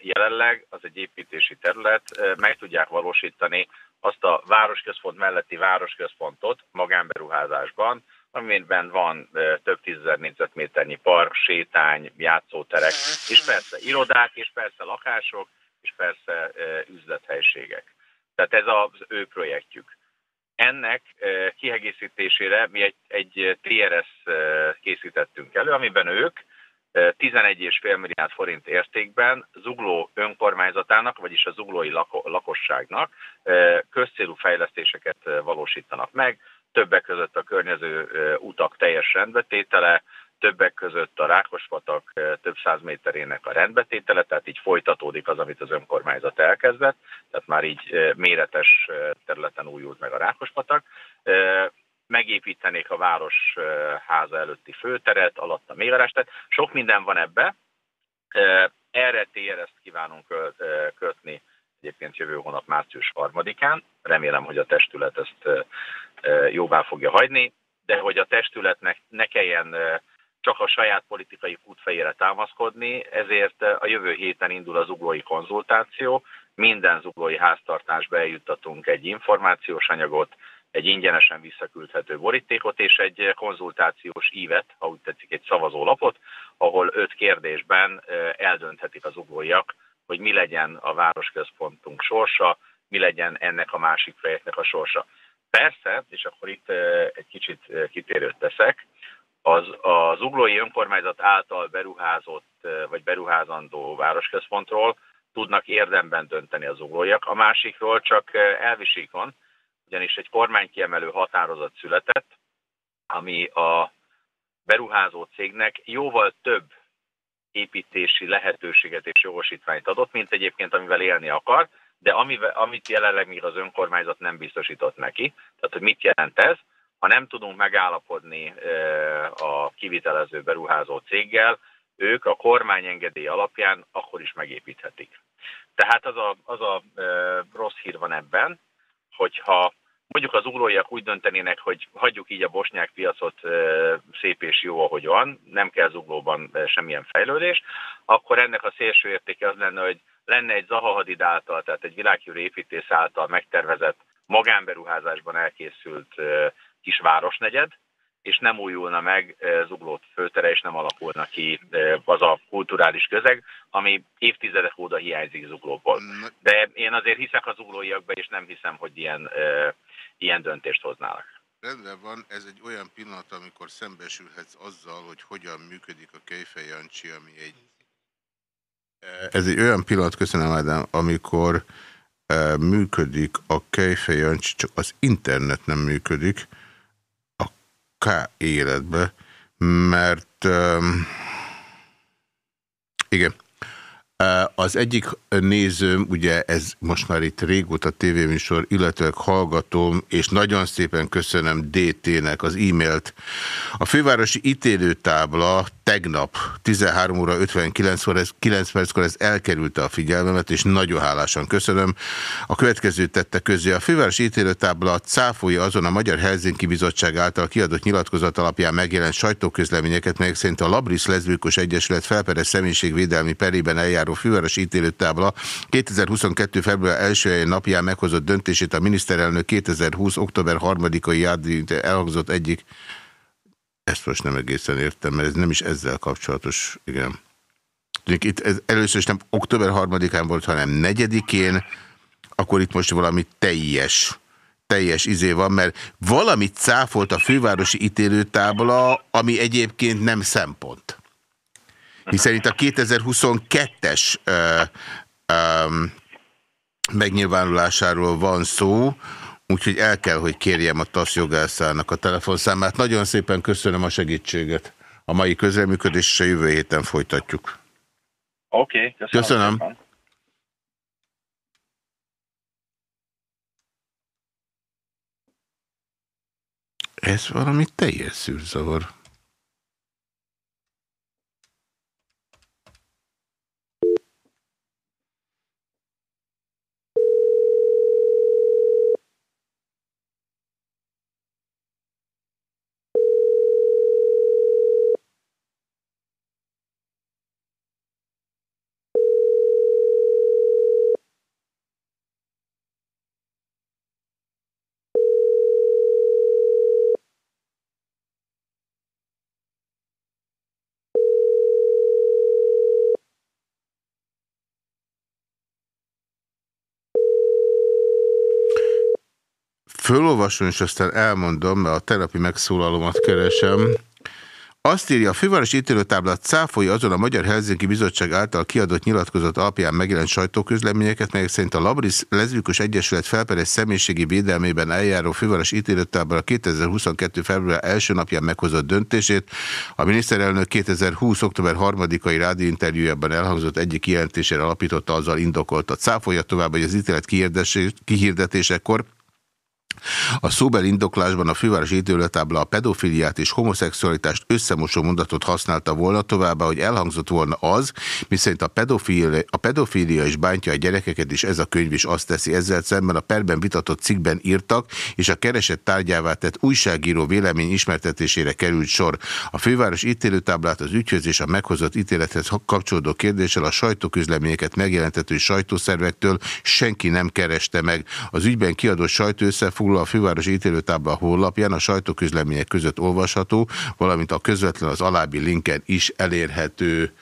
jelenleg az egy építési terület, meg tudják valósítani azt a városközpont melletti városközpontot magánberuházásban, amiben van több tízezer négyzetméternyi park, sétány, játszóterek, és persze irodák, és persze lakások, és persze üzlethelységek. Tehát ez az ő projektjük. Ennek kiegészítésére mi egy, egy TRS készítettünk elő, amiben ők 11,5 milliárd forint értékben Zugló önkormányzatának, vagyis a zuglói lakosságnak közcélú fejlesztéseket valósítanak meg, többek között a környező utak teljes rendbetétele, többek között a Rákospatak több száz méterének a rendbetétele, tehát így folytatódik az, amit az önkormányzat elkezdett, tehát már így méretes területen újult meg a Rákospatak. Megépítenék a város háza előtti főteret, alatt a mélyvarást, tehát sok minden van ebbe. Erre TRS-t kívánunk kötni egyébként jövő hónap március 3-án. Remélem, hogy a testület ezt jóvá fogja hagyni, de hogy a testületnek ne kelljen csak a saját politikai útfejére támaszkodni, ezért a jövő héten indul az uglói konzultáció, minden zuglói háztartásba eljuttatunk egy információs anyagot, egy ingyenesen visszaküldhető borítékot és egy konzultációs ívet, ha úgy tetszik, egy szavazólapot, ahol öt kérdésben eldönthetik az uglóiak, hogy mi legyen a városközpontunk sorsa, mi legyen ennek a másik projektnek a sorsa. Persze, és akkor itt egy kicsit kitérőt teszek, az, az uglói önkormányzat által beruházott vagy beruházandó városközpontról tudnak érdemben dönteni az uglóiak, a másikról csak elvisíkon, ugyanis egy kormánykiemelő határozat született, ami a beruházó cégnek jóval több építési lehetőséget és jogosítványt adott, mint egyébként amivel élni akar, de amivel, amit jelenleg még az önkormányzat nem biztosított neki. Tehát, hogy mit jelent ez? Ha nem tudunk megállapodni a kivitelező beruházó céggel, ők a kormány engedély alapján akkor is megépíthetik. Tehát az a, az a rossz hír van ebben, hogyha mondjuk az uglóiak úgy döntenének, hogy hagyjuk így a bosnyák piacot szép és jó, ahogy van, nem kell zuglóban semmilyen fejlődés, akkor ennek a szélső értéke az lenne, hogy lenne egy Zaha Hadid által, tehát egy világhírű építész által megtervezett magánberuházásban elkészült kis városnegyed, és nem újulna meg Zuglót főtere, és nem alakulna ki az a kulturális közeg, ami évtizedek óta hiányzik Zuglóból. De én azért hiszek a zuglóiakba, és nem hiszem, hogy ilyen, ilyen döntést hoznának. Rendben van, ez egy olyan pillanat, amikor szembesülhetsz azzal, hogy hogyan működik a Kejfej Jancsi, ami egy... Ez egy olyan pillanat, köszönöm Ádám, amikor működik a Kejfej Jancsi, csak az internet nem működik, K életbe, mert um, igen, az egyik nézőm, ugye ez most már itt régóta tévéműsor, illetve hallgatom, és nagyon szépen köszönöm DT-nek az e-mailt. A fővárosi ítélőtábla tegnap 13 óra 59 óra, 9 perckor ez elkerülte a figyelmemet, és nagyon hálásan köszönöm. A következő tette közé a főváros ítélőtábla cáfolja azon a Magyar Helsinki Bizottság által kiadott nyilatkozat alapján megjelent sajtóközleményeket, melyek szerint a Labris Leszbikus Egyesület felperes személyiségvédelmi perében eljáró főváros ítélőtábla 2022. február 1 napján meghozott döntését a miniszterelnök 2020. október 3-ai elhangzott egyik ezt most nem egészen értem, mert ez nem is ezzel kapcsolatos, igen. Itt ez először is nem október 3-án volt, hanem 4-én, akkor itt most valami teljes, teljes izé van, mert valamit cáfolt a fővárosi ítélőtábla, ami egyébként nem szempont. Hiszen itt a 2022-es megnyilvánulásáról van szó, Úgyhogy el kell, hogy kérjem a TASZ jogászának a telefonszámát. Nagyon szépen köszönöm a segítséget. A mai közreműködés a jövő héten folytatjuk. Oké, okay, köszönöm. köszönöm. Ez valami teljes szűrzavar. Fölolvasom, és aztán elmondom, mert a terapi megszólalómat keresem. Azt írja, a főváros ítélőtáblát cáfolja azon a Magyar Helsinki Bizottság által kiadott nyilatkozat alapján megjelent sajtóközleményeket, melyek szerint a Labris Lezbikus Egyesület felperes személyiségi védelmében eljáró főváros ítélőtábla 2022. február első napján meghozott döntését. A miniszterelnök 2020. október 3-ai rádióinterjújában elhangzott egyik jelentésére alapította, azzal indokolta. Cáfolja tovább, hogy az ítélet kihirdetésekor a szóbeli indoklásban a fővárosi időletábla a pedofiliát és homoszexualitást összemosó mondatot használta volna továbbá, hogy elhangzott volna az, miszerint a pedofilia, a pedofilia is bántja a gyerekeket, és ez a könyv is azt teszi. Ezzel szemben a perben vitatott cikkben írtak, és a keresett tárgyává tett újságíró vélemény ismertetésére került sor. A főváros ítélőtáblát az ügyhöz és a meghozott ítélethez kapcsolódó kérdéssel a sajtóközleményeket megjelentető sajtószervektől senki nem kereste meg. Az ügyben kiadott sajtóösszefoglaló a fővárosi ítélőtábla honlapján a sajtóközlemények között olvasható, valamint a közvetlen az alábbi linken is elérhető.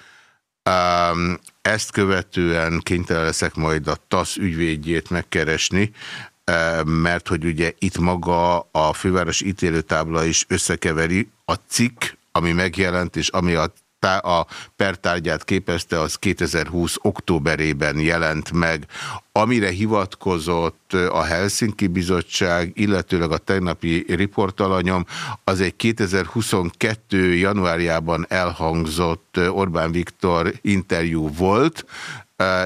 Um, ezt követően kénytelen leszek majd a TASZ ügyvédjét megkeresni, mert hogy ugye itt maga a fővárosi ítélőtábla is összekeveri a cikk, ami megjelent, és ami a a pertárgyát képezte, az 2020 októberében jelent meg. Amire hivatkozott a Helsinki Bizottság, illetőleg a tegnapi riportalanyom, az egy 2022. januárjában elhangzott Orbán Viktor interjú volt,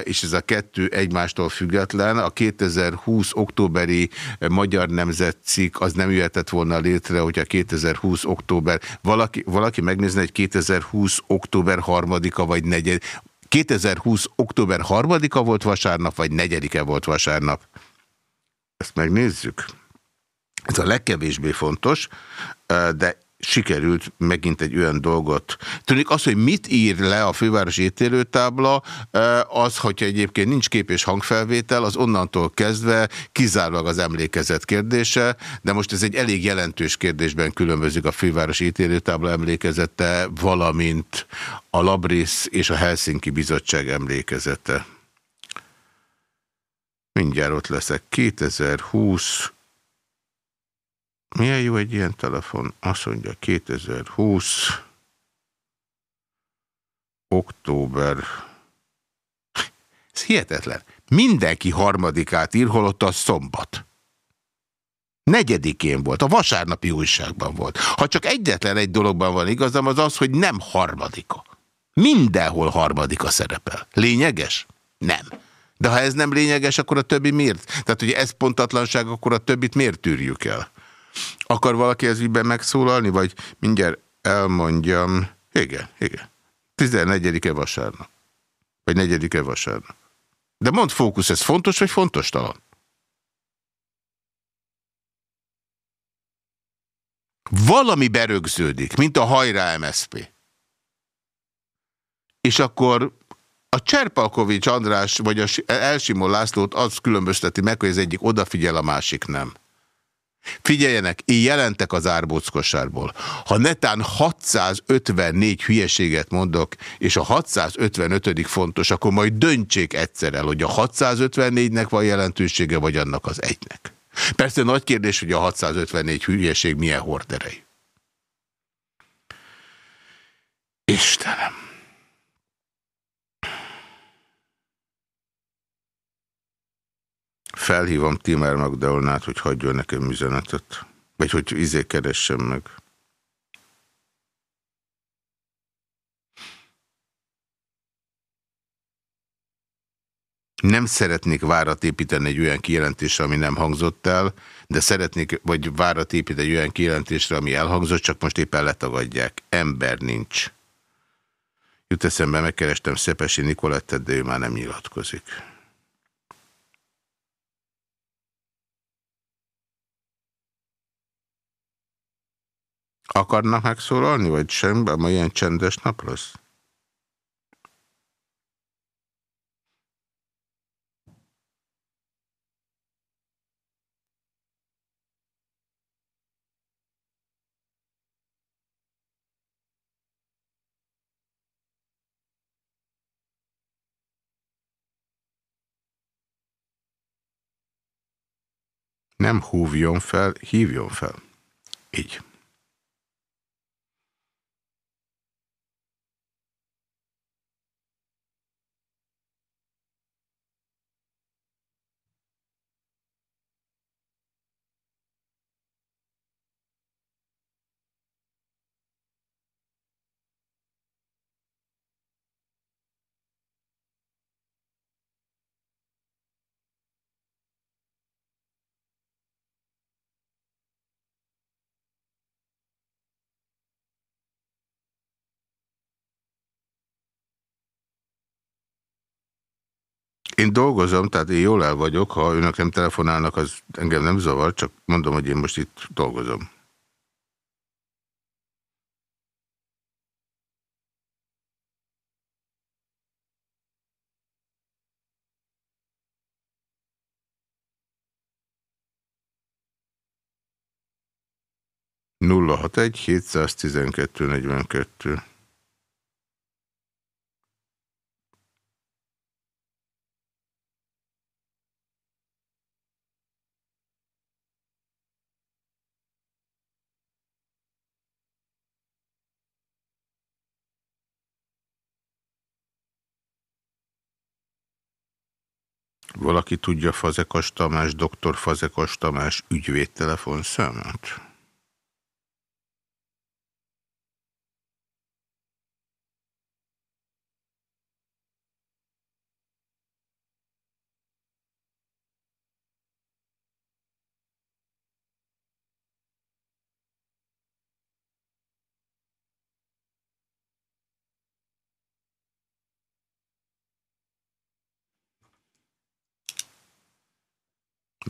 és ez a kettő egymástól független. A 2020 októberi Magyar Nemzet cikk az nem jöhetett volna létre, hogyha 2020 október, valaki, valaki megnézne, hogy 2020 október harmadika vagy negyed, 2020 október harmadika volt vasárnap, vagy negyedike volt vasárnap. Ezt megnézzük. Ez a legkevésbé fontos, de sikerült megint egy olyan dolgot. Tudjuk az, hogy mit ír le a fővárosi étélőtábla, az, hogyha egyébként nincs kép és hangfelvétel, az onnantól kezdve kizárólag az emlékezet kérdése, de most ez egy elég jelentős kérdésben különbözik a fővárosi étélőtábla emlékezete, valamint a Labris és a Helsinki Bizottság emlékezete. Mindjárt ott leszek. 2020 milyen jó egy ilyen telefon? Azt mondja 2020 október ez hihetetlen. Mindenki harmadikát ír, holott a szombat. Negyedikén volt, a vasárnapi újságban volt. Ha csak egyetlen egy dologban van igazam, az az, hogy nem harmadika. Mindenhol harmadika szerepel. Lényeges? Nem. De ha ez nem lényeges, akkor a többi miért? Tehát, hogy ez pontatlanság, akkor a többit miért tűrjük el? Akar valaki ez ügyben megszólalni, vagy mindjárt elmondjam. Igen, igen. 14-e vasárnap. Vagy 4-e vasárnap. De mond fókusz, ez fontos vagy fontos talán? Valami berögződik, mint a hajrá MSP. És akkor a Cserpalkovics András vagy a Elsimon Lászlót az különbözteti meg, hogy az egyik odafigyel, a másik nem. Figyeljenek, én jelentek az árbóckosárból. Ha netán 654 hülyeséget mondok, és a 655. fontos, akkor majd döntsék egyszer el, hogy a 654-nek van jelentősége, vagy annak az egynek. Persze nagy kérdés, hogy a 654 hülyeség milyen horderei. Istenem! Felhívom Timár Magdaolnát, hogy hagyjon nekem üzenetet. Vagy hogy izé keressem meg. Nem szeretnék várat építeni egy olyan kijelentésre, ami nem hangzott el, de szeretnék, vagy várat építeni egy olyan kijelentésre, ami elhangzott, csak most éppen letagadják. Ember nincs. Jut eszembe, megkerestem Szepesi Nikolettet, de ő már nem nyilatkozik. Akarnak megszólalni, vagy sem? Ma ilyen csendes nap lesz? Nem húvjon fel, hívjon fel. Így. Én dolgozom, tehát én jól el vagyok, ha önök nem telefonálnak, az engem nem zavar, csak mondom, hogy én most itt dolgozom. Nulla hat egy 712 42 Valaki tudja Fazekas Tamás, dr. Fazekas Tamás ügyvédtelefonszámát?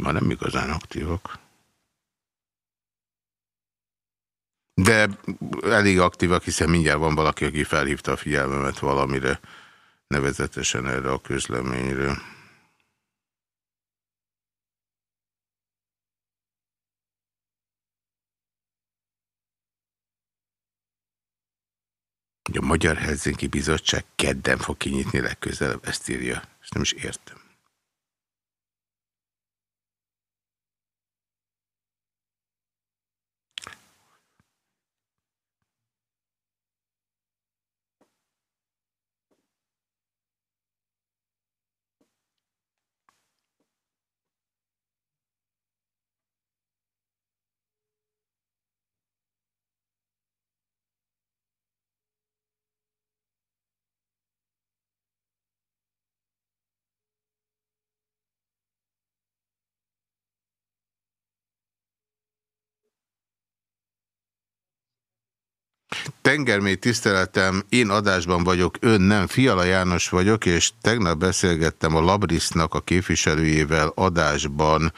Ma nem igazán aktívak. De elég aktívak, hiszen mindjárt van valaki, aki felhívta a figyelmemet valamire, nevezetesen erre a közleményre. A Magyar Helsinki Bizottság kedden fog kinyitni legközelebb, ezt írja. Ezt nem is értem. Tengermély tiszteletem, én adásban vagyok, ön nem, Fiala János vagyok, és tegnap beszélgettem a Labrisznak a képviselőjével adásban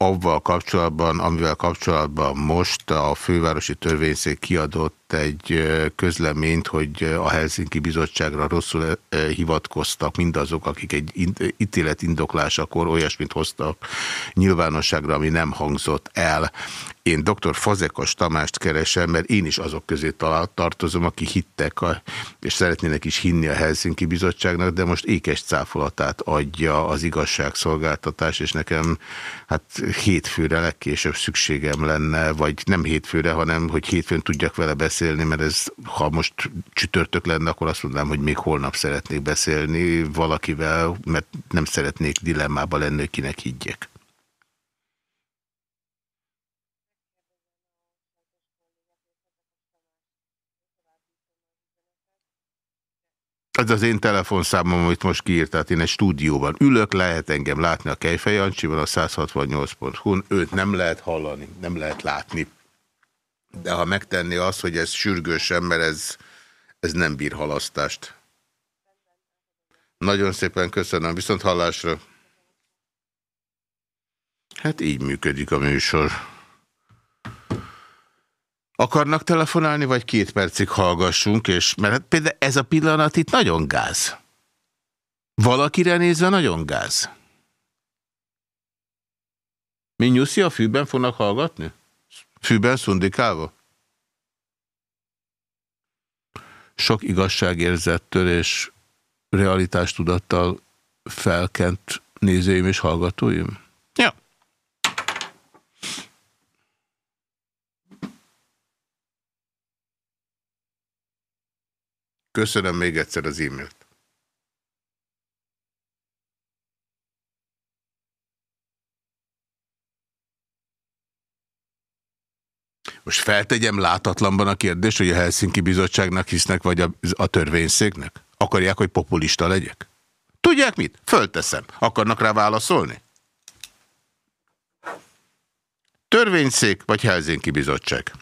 avval kapcsolatban, amivel kapcsolatban most a fővárosi törvényszék kiadott egy közleményt, hogy a Helsinki Bizottságra rosszul hivatkoztak mindazok, akik egy ítélet indoklásakor olyasmit hoztak nyilvánosságra, ami nem hangzott el. Én dr. Fazekas Tamást keresem, mert én is azok közé tartozom, aki hittek, a, és szeretnének is hinni a Helsinki Bizottságnak, de most ékes cáfolatát adja az igazságszolgáltatás, és nekem hát hétfőre legkésőbb szükségem lenne, vagy nem hétfőre, hanem hogy hétfőn tudjak vele beszélni, mert ez, ha most csütörtök lenne, akkor azt mondanám, hogy még holnap szeretnék beszélni valakivel, mert nem szeretnék dilemmába lenni, kinek higgyek. Ez az én telefonszámom, amit most kiírt, tehát én egy stúdióban ülök, lehet engem látni a Kejfej Jancsiban, a 168.hu-n, őt nem lehet hallani, nem lehet látni. De ha megtenni azt, hogy ez sürgősen, mert ez, ez nem bír halasztást. Nagyon szépen köszönöm, viszont hallásra. Hát így működik a műsor. Akarnak telefonálni, vagy két percig hallgassunk, és mert hát például ez a pillanat itt nagyon gáz. Valakire nézve nagyon gáz. Mi nyuszi a fűben fognak hallgatni? Fűben szundikálva? Sok igazságérzettől és realitástudattal felkent nézőim és hallgatóim? Ja. Köszönöm még egyszer az e-mailt. Most feltegyem látatlanban a kérdés, hogy a Helsinki Bizottságnak hisznek, vagy a, a törvényszéknek? Akarják, hogy populista legyek? Tudják mit? Fölteszem. Akarnak rá válaszolni? Törvényszék vagy Helsinki Bizottság?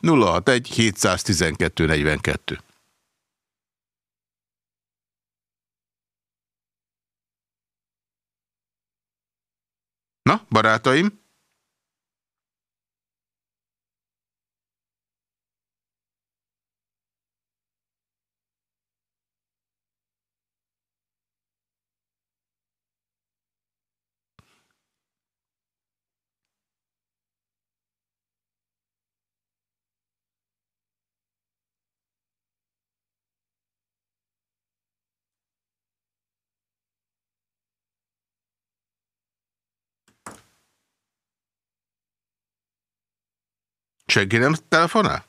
061 712 42 Na, barátaim? Senki nem telefonál?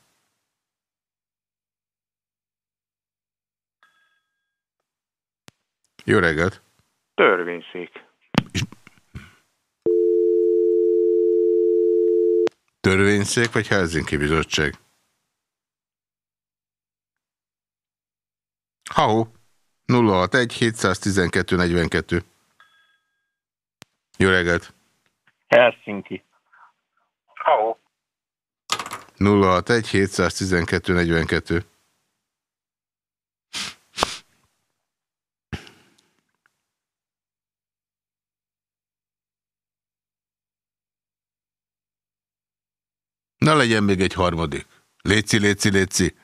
Jó reggelt! Törvényszék. Törvényszék vagy Helsinki Bizottság? Ha-ho! 061 712 42. Jó reggelt! Helsinki. Ha-ho! 061 712 42. Na legyen még egy harmadik. Léci, léci, léci.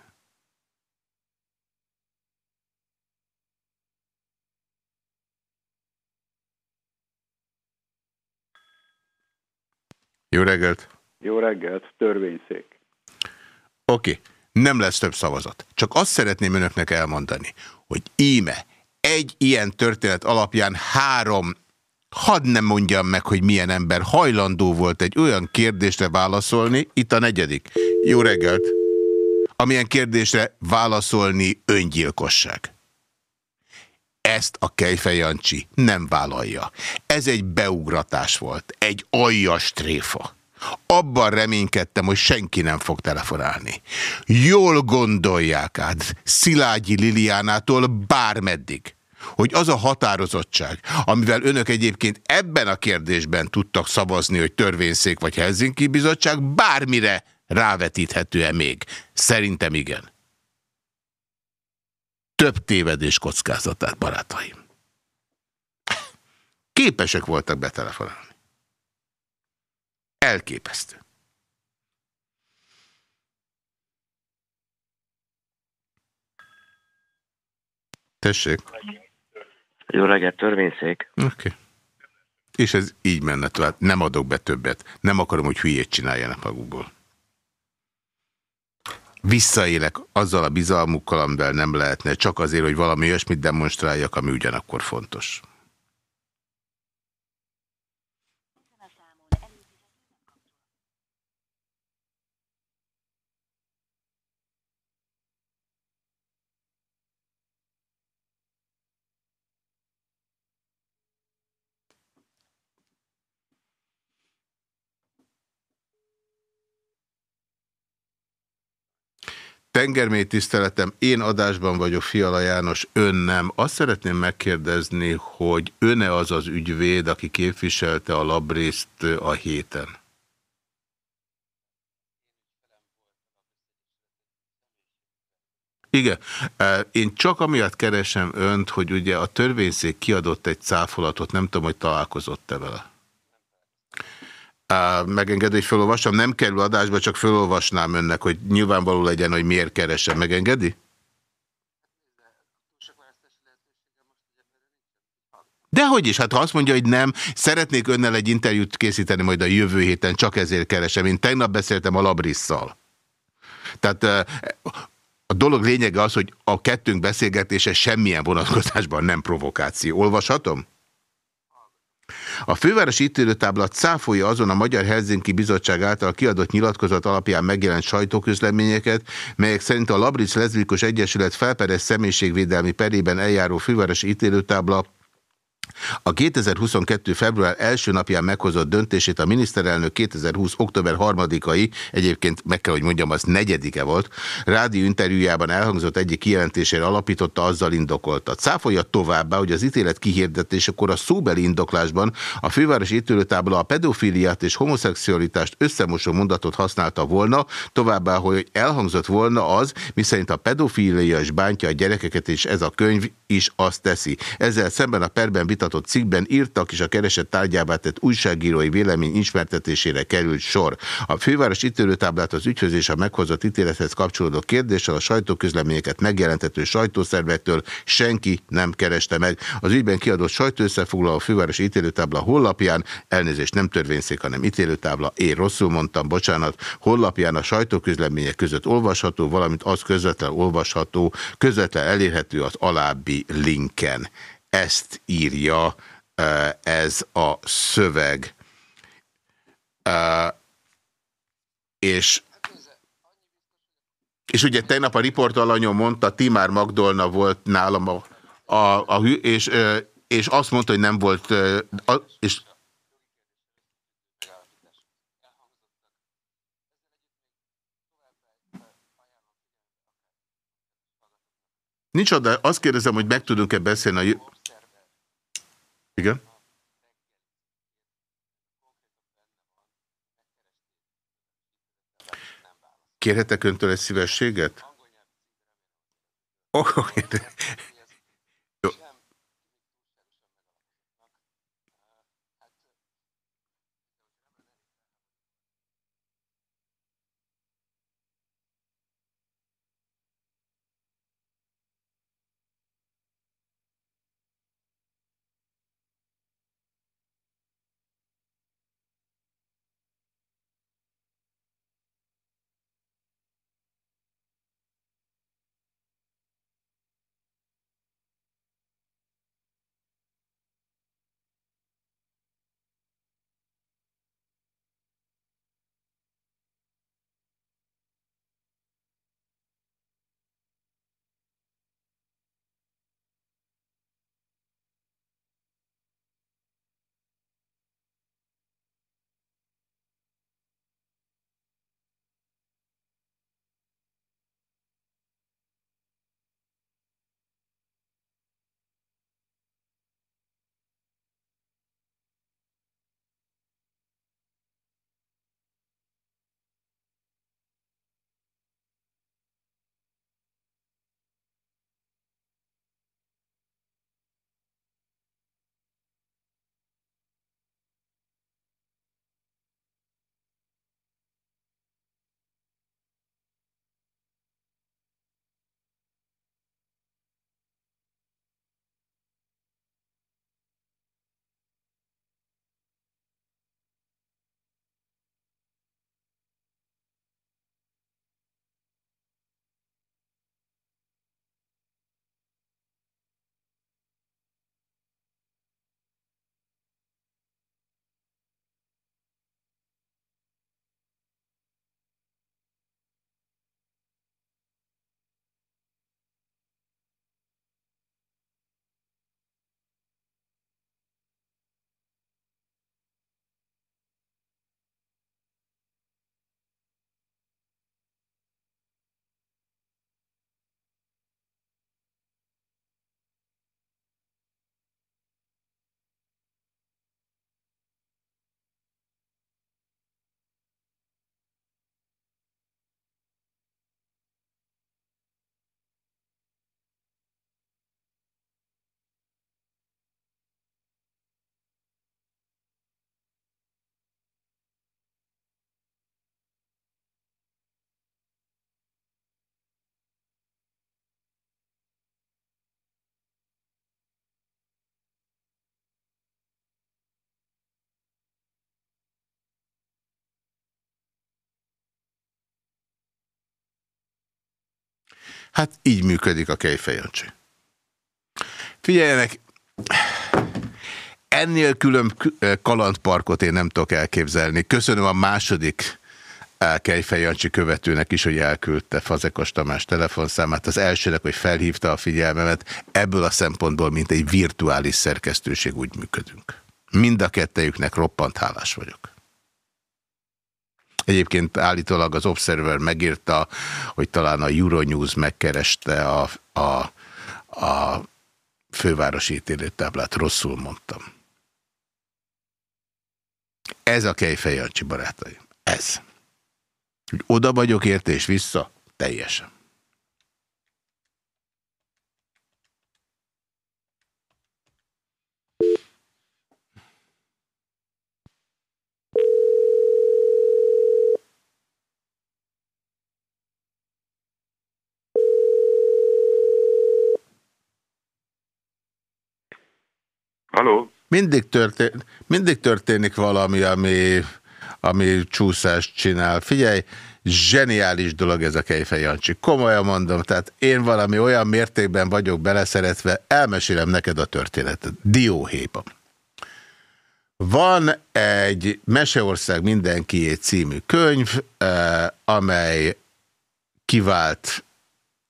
Jó reggelt! Jó reggelt, törvényszék. Oké, okay. nem lesz több szavazat. Csak azt szeretném önöknek elmondani, hogy íme egy ilyen történet alapján három, hadd nem mondjam meg, hogy milyen ember hajlandó volt egy olyan kérdésre válaszolni, itt a negyedik. Jó reggelt! Amilyen kérdésre válaszolni öngyilkosság. Ezt a Kejfej Jancsi nem vállalja. Ez egy beugratás volt, egy aljas tréfa. Abban reménykedtem, hogy senki nem fog telefonálni. Jól gondolják át Szilágyi Liliánától bármeddig, hogy az a határozottság, amivel önök egyébként ebben a kérdésben tudtak szavazni, hogy törvényszék vagy Helsinki bizottság, bármire rávetíthető-e még? Szerintem igen. több tévedés kockázatát, barátaim. Képesek voltak betelefonálni. Elképesztő. Tessék. Jó reggelt, törvényszék. Oké. Okay. És ez így menne tovább. Nem adok be többet. Nem akarom, hogy hülyét csináljanak magukból. Visszaélek azzal a bizalmukkal, amivel nem lehetne, csak azért, hogy valami olyasmit demonstráljak, ami ugyanakkor fontos. Tengermély tiszteletem, én adásban vagyok, Fiala János, ön nem. Azt szeretném megkérdezni, hogy öne az az ügyvéd, aki képviselte a labrészt a héten? Igen. Én csak amiatt keresem önt, hogy ugye a törvényszék kiadott egy cáfolatot, nem tudom, hogy találkozott-e vele megengedő, hogy felolvassam. Nem kerül adásba, csak felolvasnám önnek, hogy nyilvánvaló legyen, hogy miért keresem. Megengedi? Dehogy is, hát ha azt mondja, hogy nem, szeretnék önnel egy interjút készíteni majd a jövő héten, csak ezért keresem. Én tegnap beszéltem a Labrisszal. Tehát a dolog lényege az, hogy a kettőnk beszélgetése semmilyen vonatkozásban nem provokáció. Olvashatom? A fővárosi ítélőtábla cáfolja azon a Magyar Helsinki Bizottság által kiadott nyilatkozat alapján megjelent sajtóközleményeket, melyek szerint a Labric Leszbikus Egyesület felperes személyiségvédelmi perében eljáró fővárosi ítélőtábla a 2022. február első napján meghozott döntését a miniszterelnök 2020. október 3-ai, egyébként meg kell, hogy mondjam, az negyedike volt, rádió interjújában elhangzott egyik kijelentésére alapította, azzal indokolta. Cáfolja továbbá, hogy az ítélet kihirdetésekor a szóbeli indoklásban a fővárosi ítélőtábla a pedofiliát és homoszexualitást összemosó mondatot használta volna, továbbá, hogy elhangzott volna az, miszerint a pedofilia is bántja a gyerekeket, és ez a könyv is azt teszi. Ezzel szemben a perben vitatott cikkben írtak, és a keresett tárgyává tett újságírói vélemény ismertetésére került sor. A főváros ítélőtáblát az ügyhöz és a meghozott ítélethez kapcsolódó kérdéssel a sajtóközleményeket megjelentető sajtószervektől senki nem kereste meg. Az ügyben kiadott sajtóösszefoglaló a főváros ítélőtábla hollapján, elnézést nem törvényszék, hanem ítélőtábla, én rosszul mondtam, bocsánat, hollapján a sajtóközlemények között olvasható, valamint az közvetlen olvasható, közvetlen elérhető az alábbi linken. Ezt írja ez a szöveg. És és ugye tegnap a riportalanyom mondta, Timár Magdolna volt nálam a, a, a és, és azt mondta, hogy nem volt, és Nincs oda, azt kérdezem, hogy meg tudunk-e beszélni a... Igen? Kérhetek öntől egy szívességet? Oh, Hát így működik a Kejfejancsi. Figyeljenek, ennél külön kalandparkot én nem tudok elképzelni. Köszönöm a második Kejfej Jancsi követőnek is, hogy elküldte Fazekas Tamás telefonszámát. Az elsőnek, hogy felhívta a figyelmemet. Ebből a szempontból, mint egy virtuális szerkesztőség úgy működünk. Mind a kettejüknek roppant hálás vagyok. Egyébként állítólag az Observer megírta, hogy talán a Euronews megkereste a, a, a fővárosi ítélétáblát. Rosszul mondtam. Ez a Kejfej Jancsi barátaim. Ez. Hogy oda vagyok érte és vissza, teljesen. Haló? Mindig, történ mindig történik valami, ami ami csúszást csinál. Figyelj, zseniális dolog ez a Kejfej Jancsi. Komolyan mondom, tehát én valami olyan mértékben vagyok beleszeretve, elmesélem neked a történetet. Dióhéba. Van egy Meseország mindenkié című könyv, eh, amely kivált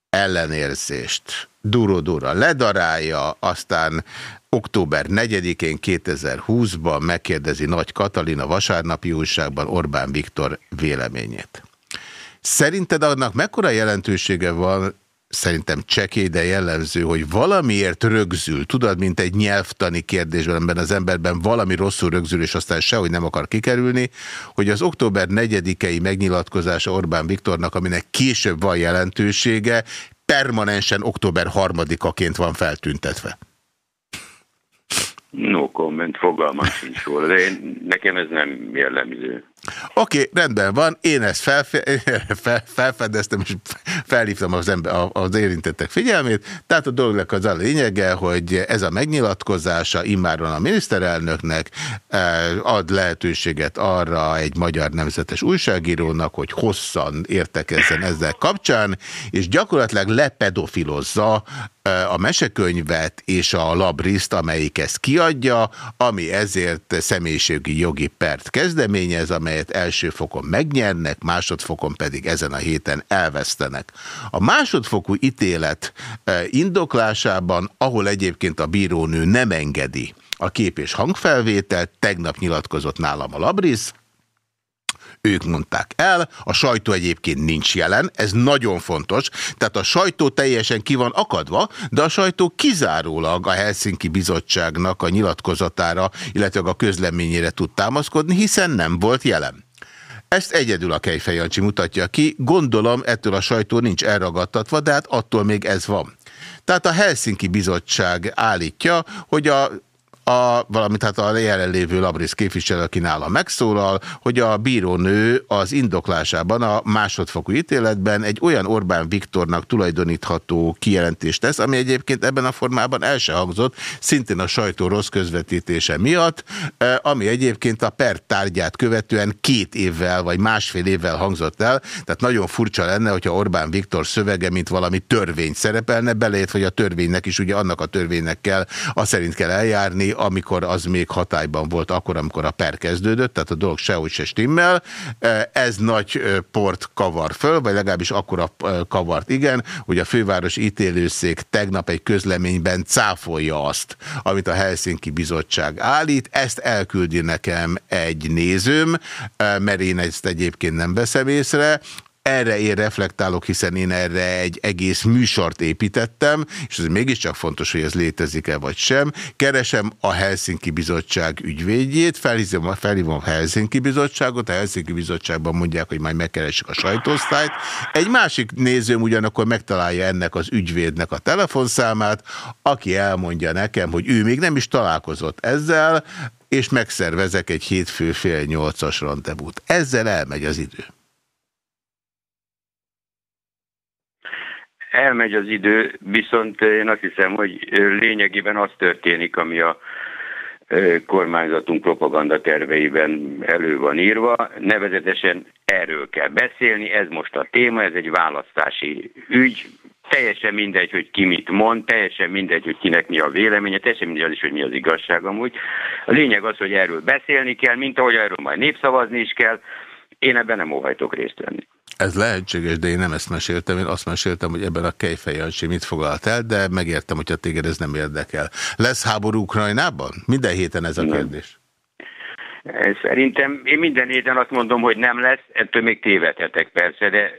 ellenérzést duró-dura ledarálja, aztán október 4-én 2020-ban megkérdezi Nagy Katalina vasárnapi újságban Orbán Viktor véleményét. Szerinted annak mekkora jelentősége van, szerintem csekély, de jellemző, hogy valamiért rögzül, tudod, mint egy nyelvtani kérdésben, amiben az emberben valami rosszul rögzül, és aztán sehogy nem akar kikerülni, hogy az október 4-i megnyilatkozása Orbán Viktornak, aminek később van jelentősége, permanensen október 3-aként van feltüntetve. No comment, fogalmam sincs róla, de én, nekem ez nem jellemző. Oké, okay, rendben van, én ezt felfe fel, felfedeztem, és felhívtam az, ember, az érintettek figyelmét, tehát a dolognak az a lényege, hogy ez a megnyilatkozása immáron a miniszterelnöknek eh, ad lehetőséget arra egy magyar nemzetes újságírónak, hogy hosszan értekezzen ezzel kapcsán, és gyakorlatilag lepedofilozza a mesekönyvet és a labriszt, amelyik ezt kiadja, ami ezért személyiségi jogi pert kezdeményez, amely amelyet első fokon megnyernek, másodfokon pedig ezen a héten elvesztenek. A másodfokú ítélet indoklásában, ahol egyébként a bírónő nem engedi a kép és hangfelvételt, tegnap nyilatkozott nálam a Labrisz, ők mondták el, a sajtó egyébként nincs jelen, ez nagyon fontos, tehát a sajtó teljesen ki van akadva, de a sajtó kizárólag a Helsinki Bizottságnak a nyilatkozatára, illetve a közleményére tud támaszkodni, hiszen nem volt jelen. Ezt egyedül a Kejfej Jancsi mutatja ki, gondolom ettől a sajtó nincs elragadtatva, de hát attól még ez van. Tehát a Helsinki Bizottság állítja, hogy a a, valamint hát a jelenlévő Labrisz képviselő, aki nála megszólal, hogy a bírónő az indoklásában a másodfokú ítéletben egy olyan Orbán Viktornak tulajdonítható kijelentést tesz, ami egyébként ebben a formában el se hangzott, szintén a sajtó rossz közvetítése miatt, eh, ami egyébként a per tárgyát követően két évvel vagy másfél évvel hangzott el, tehát nagyon furcsa lenne, hogyha Orbán Viktor szövege, mint valami törvény szerepelne, belejött, hogy a törvénynek is ugye annak a törvénynek kell, azt szerint kell eljárni, amikor az még hatályban volt akkor, amikor a per kezdődött, tehát a dolog sehogy se stimmel. Ez nagy port kavar föl, vagy legalábbis akkora kavart igen, hogy a főváros ítélőszék tegnap egy közleményben cáfolja azt, amit a Helsinki Bizottság állít. Ezt elküldi nekem egy nézőm, mert én ezt egyébként nem veszem észre erre én reflektálok, hiszen én erre egy egész műsort építettem, és ez mégiscsak fontos, hogy ez létezik-e vagy sem. Keresem a Helsinki Bizottság ügyvédjét, felhívom, felhívom a Helsinki Bizottságot, a Helsinki Bizottságban mondják, hogy majd megkeressük a sajtóosztályt. Egy másik nézőm ugyanakkor megtalálja ennek az ügyvédnek a telefonszámát, aki elmondja nekem, hogy ő még nem is találkozott ezzel, és megszervezek egy hétfő fél nyolcas rendezvút. Ezzel elmegy az idő. Elmegy az idő, viszont én azt hiszem, hogy lényegében az történik, ami a kormányzatunk propaganda terveiben elő van írva. Nevezetesen erről kell beszélni, ez most a téma, ez egy választási ügy, teljesen mindegy, hogy ki mit mond, teljesen mindegy, hogy kinek mi a véleménye, teljesen mindegy az is, hogy mi az igazság amúgy. A lényeg az, hogy erről beszélni kell, mint ahogy erről majd népszavazni is kell. Én ebben nem óhajtok részt venni. Ez lehetséges, de én nem ezt meséltem, én azt meséltem, hogy ebben a Kejfejancsi mit foglalt el, de megértem, hogyha téged ez nem érdekel. Lesz háború Ukrajnában? Minden héten ez a kérdés. Szerintem én minden héten azt mondom, hogy nem lesz, ettől még tévedhetek persze, de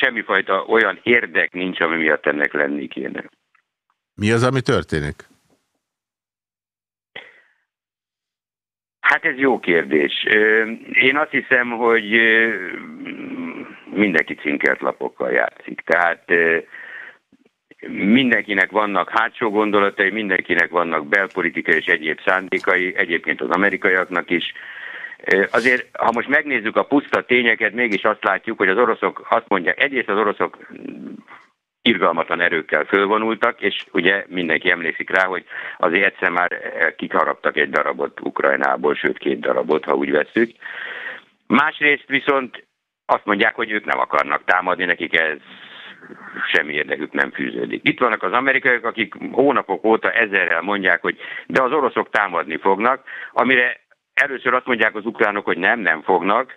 semmifajta olyan érdek nincs, ami miatt ennek lenni kéne. Mi az, ami történik? Hát ez jó kérdés. Én azt hiszem, hogy mindenki cinkelt lapokkal játszik. Tehát mindenkinek vannak hátsó gondolatai, mindenkinek vannak belpolitikai és egyéb szándékai, egyébként az amerikaiaknak is. Azért, ha most megnézzük a puszta tényeket, mégis azt látjuk, hogy az oroszok azt mondják, egyrészt az oroszok irgalmatlan erőkkel fölvonultak, és ugye mindenki emlékszik rá, hogy azért egyszer már kikarabtak egy darabot Ukrajnából, sőt két darabot, ha úgy veszük. Másrészt viszont azt mondják, hogy ők nem akarnak támadni, nekik ez semmi érdekük nem fűződik. Itt vannak az amerikaiak, akik hónapok óta ezerrel mondják, hogy de az oroszok támadni fognak, amire először azt mondják az ukránok, hogy nem, nem fognak,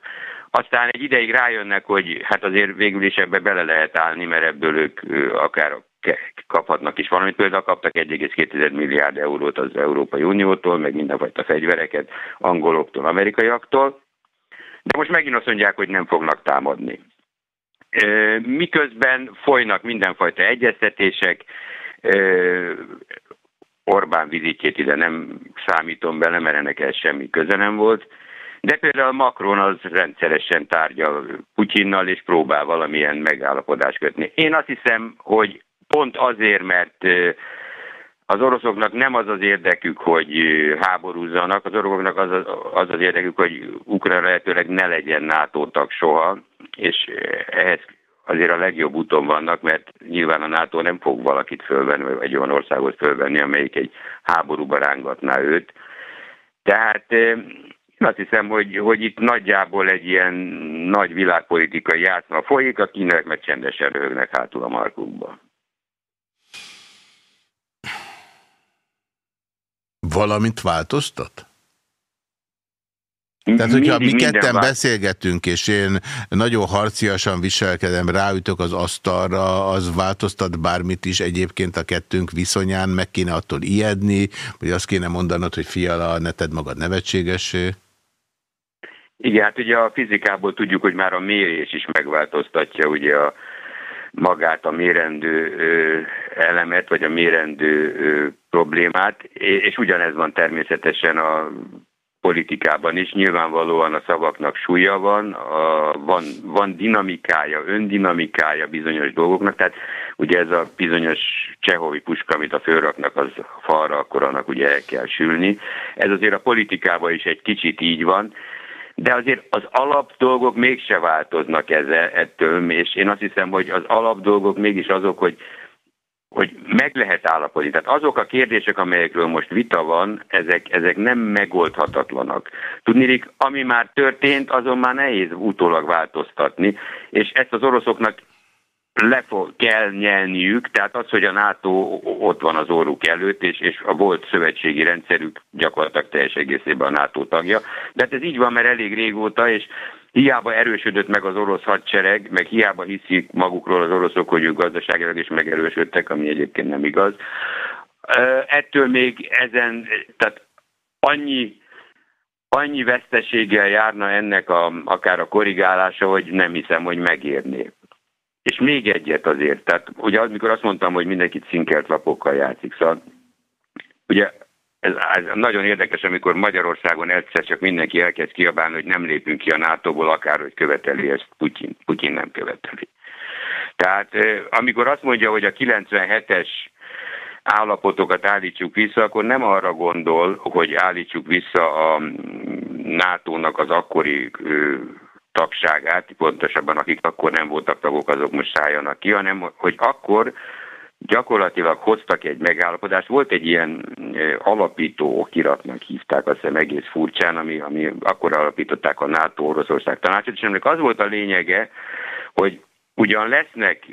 aztán egy ideig rájönnek, hogy hát azért végül is ebbe bele lehet állni, mert ebből ők akár kaphatnak is valamit. Például kaptak 1,2 milliárd eurót az Európai Uniótól, meg mindenfajta fegyvereket angoloktól, amerikaiaktól. De most megint azt mondják, hogy nem fognak támadni. Miközben folynak mindenfajta egyeztetések, Orbán vizitjét ide nem számítom bele, mert ennek ez semmi köze nem volt. De például Macron az rendszeresen tárgyal Putyinnal, és próbál valamilyen megállapodást kötni. Én azt hiszem, hogy pont azért, mert az oroszoknak nem az az érdekük, hogy háborúzzanak, az oroszoknak az az, az, érdekük, hogy Ukrajna lehetőleg ne legyen NATO tag soha, és ehhez azért a legjobb úton vannak, mert nyilván a NATO nem fog valakit fölvenni, vagy egy olyan országot fölvenni, amelyik egy háborúba rángatná őt. Tehát én azt hiszem, hogy, hogy itt nagyjából egy ilyen nagy világpolitikai játszma folyik, a kínaiak meg csendesen röhögnek hátul a markukba. Valamit változtat? Tehát, hogyha mi ketten beszélgetünk, és én nagyon harciasan viselkedem, ráütök az asztalra, az változtat bármit is egyébként a kettőnk viszonyán, meg kéne attól ijedni, vagy azt kéne mondanod, hogy fiala, ne tedd magad nevetségesé? Igen, hát ugye a fizikából tudjuk, hogy már a mérés is megváltoztatja ugye a, magát a mérendő ö, elemet, vagy a mérendő ö, problémát, és ugyanez van természetesen a politikában is. Nyilvánvalóan a szavaknak súlya van, a, van, van dinamikája, öndinamikája bizonyos dolgoknak, tehát ugye ez a bizonyos csehovi puska, amit a főraknak az falra, akkor annak ugye el kell sülni. Ez azért a politikában is egy kicsit így van, de azért az alap dolgok mégse változnak ezzel, ettől, és én azt hiszem, hogy az alap dolgok mégis azok, hogy hogy meg lehet állapodni. Tehát azok a kérdések, amelyekről most vita van, ezek, ezek nem megoldhatatlanak. Tudnék, ami már történt, azon már nehéz utólag változtatni, és ezt az oroszoknak le kell nyelniük, tehát az, hogy a NATO ott van az orruk előtt, és, és a volt szövetségi rendszerük gyakorlatilag teljes egészében a NATO tagja. De hát ez így van, mert elég régóta, és hiába erősödött meg az orosz hadsereg, meg hiába hiszik magukról az oroszok, hogy ők gazdaságilag is megerősödtek, ami egyébként nem igaz. Ettől még ezen, tehát annyi annyi veszteséggel járna ennek a, akár a korrigálása, hogy nem hiszem, hogy megérné. És még egyet azért, tehát ugye amikor azt mondtam, hogy mindenki cinkelt lapokkal játszik, szóval ugye ez, ez nagyon érdekes, amikor Magyarországon egyszer csak mindenki elkezd kiabálni, hogy nem lépünk ki a NATO-ból, akár hogy követeli, ezt Putyin, Putyin nem követeli. Tehát amikor azt mondja, hogy a 97-es állapotokat állítsuk vissza, akkor nem arra gondol, hogy állítsuk vissza a NATO-nak az akkori tagságát, pontosabban akik akkor nem voltak tagok, azok most szálljanak ki, hanem hogy akkor gyakorlatilag hoztak egy megállapodást. Volt egy ilyen alapító okiratnak hívták, azt hiszem egész furcsán, ami, ami akkor alapították a NATO Oroszország tanácsot, és ennek az volt a lényege, hogy Ugyan lesznek,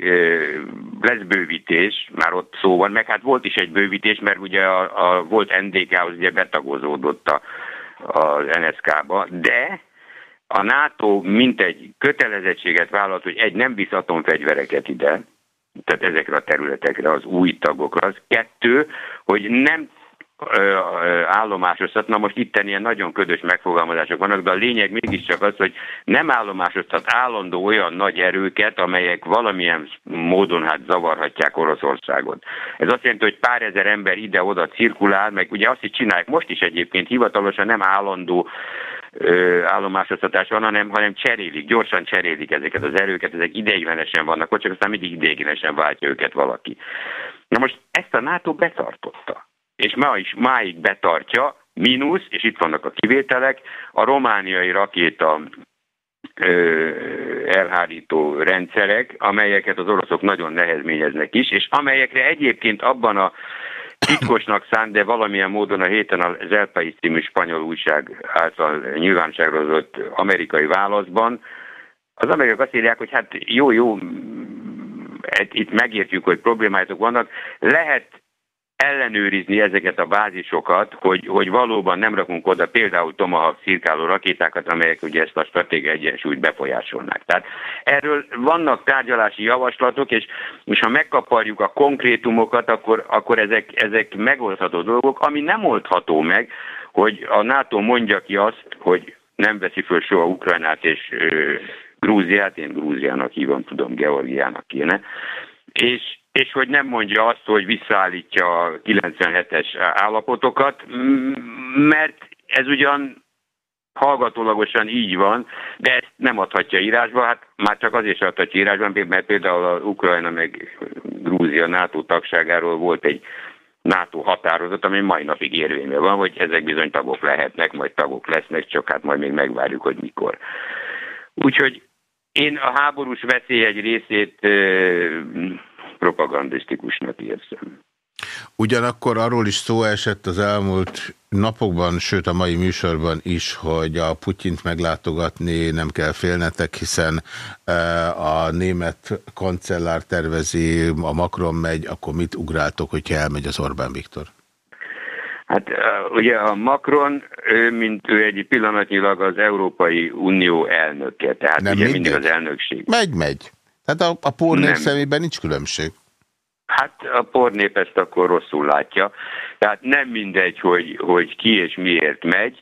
lesz bővítés, már ott szó van, meg hát volt is egy bővítés, mert ugye a, a volt NDK-hoz ugye betagozódott a, az NSK-ba, de a NATO mintegy kötelezettséget vállalt, hogy egy nem visz atomfegyvereket ide, tehát ezekre a területekre, az új tagokra. Az kettő, hogy nem állomásoztat. Na most itt ilyen nagyon ködös megfogalmazások vannak, de a lényeg mégiscsak az, hogy nem állomásoztat állandó olyan nagy erőket, amelyek valamilyen módon hát zavarhatják Oroszországot. Ez azt jelenti, hogy pár ezer ember ide-oda cirkulál, meg ugye azt is csinálják most is egyébként hivatalosan nem állandó állomásoztatás van, hanem, hanem cserélik, gyorsan cserélik ezeket az erőket, ezek ideiglenesen vannak ott, csak aztán mindig ideiglenesen váltja őket valaki. Na most ezt a NATO betartotta és ma is máig betartja, mínusz, és itt vannak a kivételek, a romániai rakéta elhárító rendszerek, amelyeket az oroszok nagyon nehezményeznek is, és amelyekre egyébként abban a titkosnak szánt, de valamilyen módon a héten az El País című spanyol újság által nyilvánosságra amerikai válaszban, az amerikaiak azt írják, hogy hát jó, jó, itt megértjük, hogy problémáitok vannak, lehet ellenőrizni ezeket a bázisokat, hogy, hogy valóban nem rakunk oda például Tomahawk szirkáló rakétákat, amelyek ugye ezt a stratégiai egyensúlyt befolyásolnák. Tehát erről vannak tárgyalási javaslatok, és most ha megkaparjuk a konkrétumokat, akkor, akkor ezek, ezek megoldható dolgok, ami nem oldható meg, hogy a NATO mondja ki azt, hogy nem veszi föl soha Ukrajnát és ö, Grúziát, én Grúziának hívom, tudom, Georgiának kéne, és és hogy nem mondja azt, hogy visszaállítja a 97-es állapotokat, mert ez ugyan hallgatólagosan így van, de ezt nem adhatja írásba, hát már csak azért sem adhatja írásban, mert például a Ukrajna meg Grúzia NATO tagságáról volt egy NATO határozat, ami mai napig érvényben van, hogy ezek bizony tagok lehetnek, majd tagok lesznek, csak hát majd még megvárjuk, hogy mikor. Úgyhogy én a háborús veszély egy részét propagandisztikusnak érzem. Ugyanakkor arról is szó esett az elmúlt napokban, sőt a mai műsorban is, hogy a Putyint meglátogatni nem kell félnetek, hiszen e, a német kancellár tervezi, a Macron megy, akkor mit ugráltok, hogyha elmegy az Orbán Viktor? Hát e, ugye a Macron, ő, mint ő egy pillanatnyilag az Európai Unió elnöke, tehát nem ugye mindegy. mindig az elnökség. Megy, megy. Tehát a, a pornép szemében nincs különbség. Hát a pornép ezt akkor rosszul látja. Tehát nem mindegy, hogy, hogy ki és miért megy.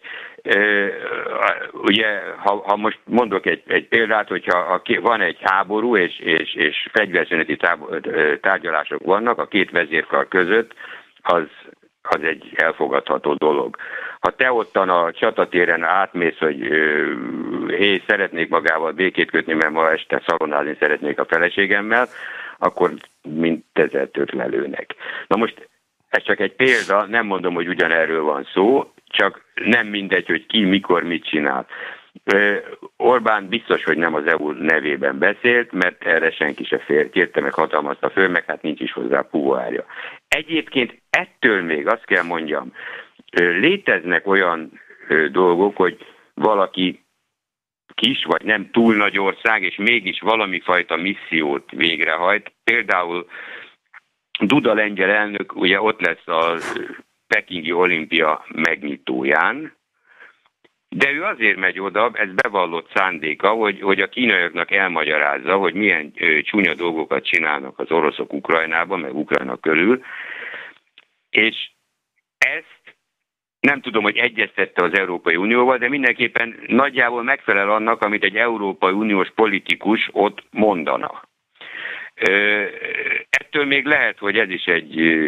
Ugye, ha, ha most mondok egy, egy példát, hogyha a, van egy háború és, és, és fegyverszüneti tárgyalások vannak a két vezérkar között, az, az egy elfogadható dolog. Ha te ottan a csatatéren átmész, hogy hé, szeretnék magával békét kötni, mert ma este szalonázni szeretnék a feleségemmel, akkor mint ezertőt lelőnek. Na most ez csak egy példa, nem mondom, hogy ugyanerről van szó, csak nem mindegy, hogy ki, mikor, mit csinál. Orbán biztos, hogy nem az EU nevében beszélt, mert erre senki se fér, kérte meg, hatalmazta föl, meg hát nincs is hozzá puhárja. Egyébként ettől még azt kell mondjam, léteznek olyan dolgok, hogy valaki kis vagy nem túl nagy ország, és mégis valami fajta missziót végrehajt. Például Duda lengyel elnök ugye ott lesz a Pekingi olimpia megnyitóján, de ő azért megy oda, ez bevallott szándéka, hogy, hogy a kínaiaknak elmagyarázza, hogy milyen ö, csúnya dolgokat csinálnak az oroszok Ukrajnában, meg Ukrajna körül, és ezt nem tudom, hogy egyeztette az Európai Unióval, de mindenképpen nagyjából megfelel annak, amit egy Európai Uniós politikus ott mondana. Ettől még lehet, hogy ez is egy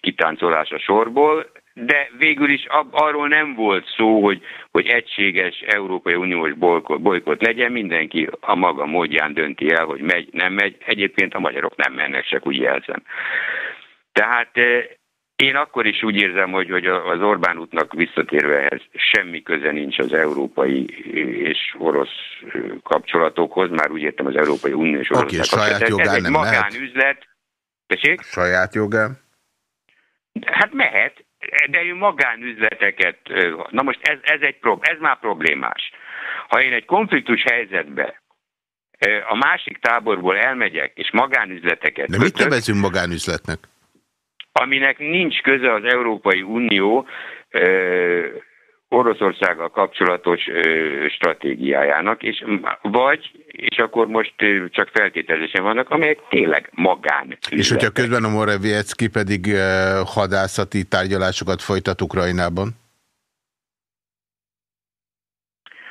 kitáncolás a sorból, de végül is arról nem volt szó, hogy, hogy egységes Európai Uniós bolykot legyen, mindenki a maga módján dönti el, hogy megy, nem megy. Egyébként a magyarok nem mennek, se úgy jelzem. Tehát én akkor is úgy érzem, hogy, hogy az Orbán útnak visszatérve ehhez semmi köze nincs az európai és orosz kapcsolatokhoz, már úgy értem az Európai Unió és orosz okay, saját jogán Ez egy magánüzlet, Tessék? Saját jogán? Hát mehet, de ő magánüzleteket, na most ez, ez, egy, ez már problémás. Ha én egy konfliktus helyzetbe a másik táborból elmegyek, és magánüzleteket... De mit nevezünk magánüzletnek? Aminek nincs köze az Európai Unió Oroszországgal kapcsolatos ö, stratégiájának, és vagy, és akkor most ö, csak feltételezésen vannak, amelyek tényleg magán. És hogyha közben a Moraviecki pedig ö, hadászati tárgyalásokat folytat Ukrajnában?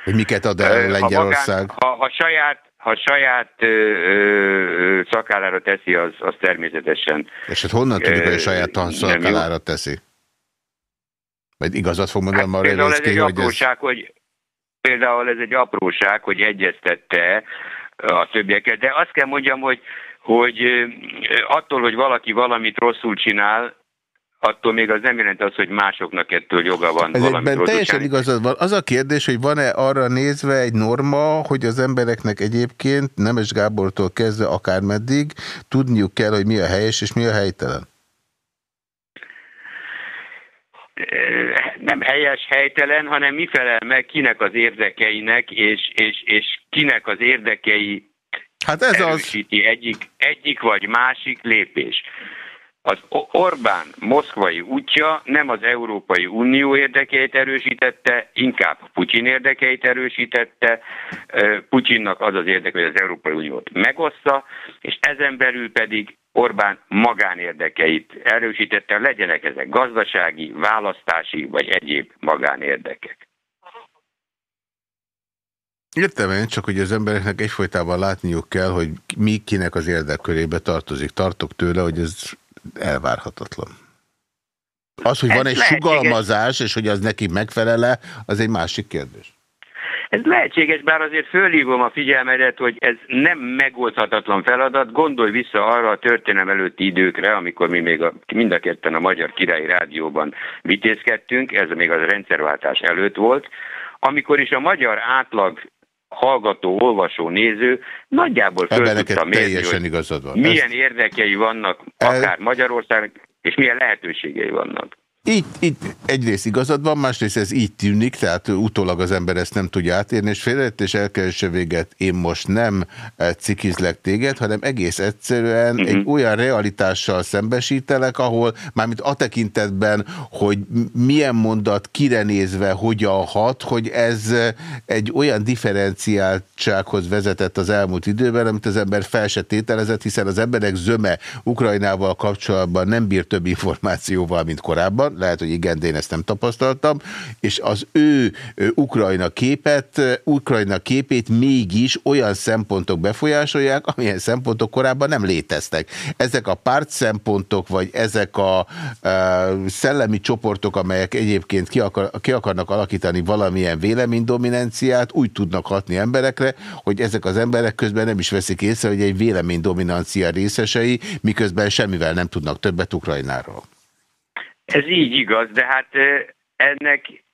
Hogy miket ad el Lengyelország? Ha, magán, ha, ha saját ha saját ö, ö, szakállára teszi, az, az természetesen. És hát honnan tudjuk, hogy a saját szakállára teszi? Vagy igazat fog mondani hát, például ez egy hogy apróság, ez... hogy például ez egy apróság, hogy egyeztette a többieket, de azt kell mondjam, hogy, hogy attól, hogy valaki valamit rosszul csinál, attól még az nem jelent az, hogy másoknak ettől joga van Ez valamit rosszul teljesen igazad van. Az a kérdés, hogy van-e arra nézve egy norma, hogy az embereknek egyébként Nemes Gábortól kezdve akármeddig tudniuk kell, hogy mi a helyes és mi a helytelen? Nem helyes, helytelen, hanem mi felel meg kinek az érdekeinek, és, és, és kinek az érdekei hát ez erősíti az... egyik, egyik vagy másik lépés. Az Orbán moszkvai útja nem az Európai Unió érdekeit erősítette, inkább Putyin érdekeit erősítette. Putyinnak az az érdeke, hogy az Európai Uniót megossza, és ezen belül pedig Orbán magánérdekeit erősítette, legyenek ezek gazdasági, választási vagy egyéb magánérdekek. Értem én, csak hogy az embereknek egyfolytában látniuk kell, hogy mi kinek az érdekkörébe tartozik. Tartok tőle, hogy ez elvárhatatlan. Az, hogy ez van egy sugalmazás, és hogy az neki megfelele, az egy másik kérdés. Ez lehetséges, bár azért fölhívom a figyelmedet, hogy ez nem megoldhatatlan feladat. Gondolj vissza arra a történelem előtti időkre, amikor mi még a, mind a ketten a Magyar Királyi Rádióban vitézkedtünk, ez még az rendszerváltás előtt volt, amikor is a magyar átlag hallgató, olvasó, néző nagyjából föl tudta mérni, hogy igazad van. milyen Ez... érdekei vannak akár Magyarország, és milyen lehetőségei vannak. Így, így egyrészt igazad van, másrészt ez így tűnik, tehát utólag az ember ezt nem tudja átérni, és félrejött és elkeresse véget, én most nem eh, cikizlek téged, hanem egész egyszerűen uh mhm. -huh. egy olyan realitással szembesítelek, ahol mármint a tekintetben, hogy milyen mondat kire nézve hogyan hat, hogy ez eh, egy olyan differenciáltsághoz vezetett az elmúlt időben, amit az ember fel se tételezett, hiszen az emberek zöme Ukrajnával kapcsolatban nem bír több információval, mint korábban, lehet, hogy igen, de én ezt nem tapasztaltam, és az ő, Ukrajna képet, Ukrajna képét mégis olyan szempontok befolyásolják, amilyen szempontok korábban nem léteztek. Ezek a párt szempontok, vagy ezek a, a szellemi csoportok, amelyek egyébként ki, akar, ki akarnak alakítani valamilyen véleménydominanciát, úgy tudnak hatni emberekre, hogy ezek az emberek közben nem is veszik észre, hogy egy véleménydominancia részesei, miközben semmivel nem tudnak többet Ukrajnáról. Ez így igaz, de hát ennek,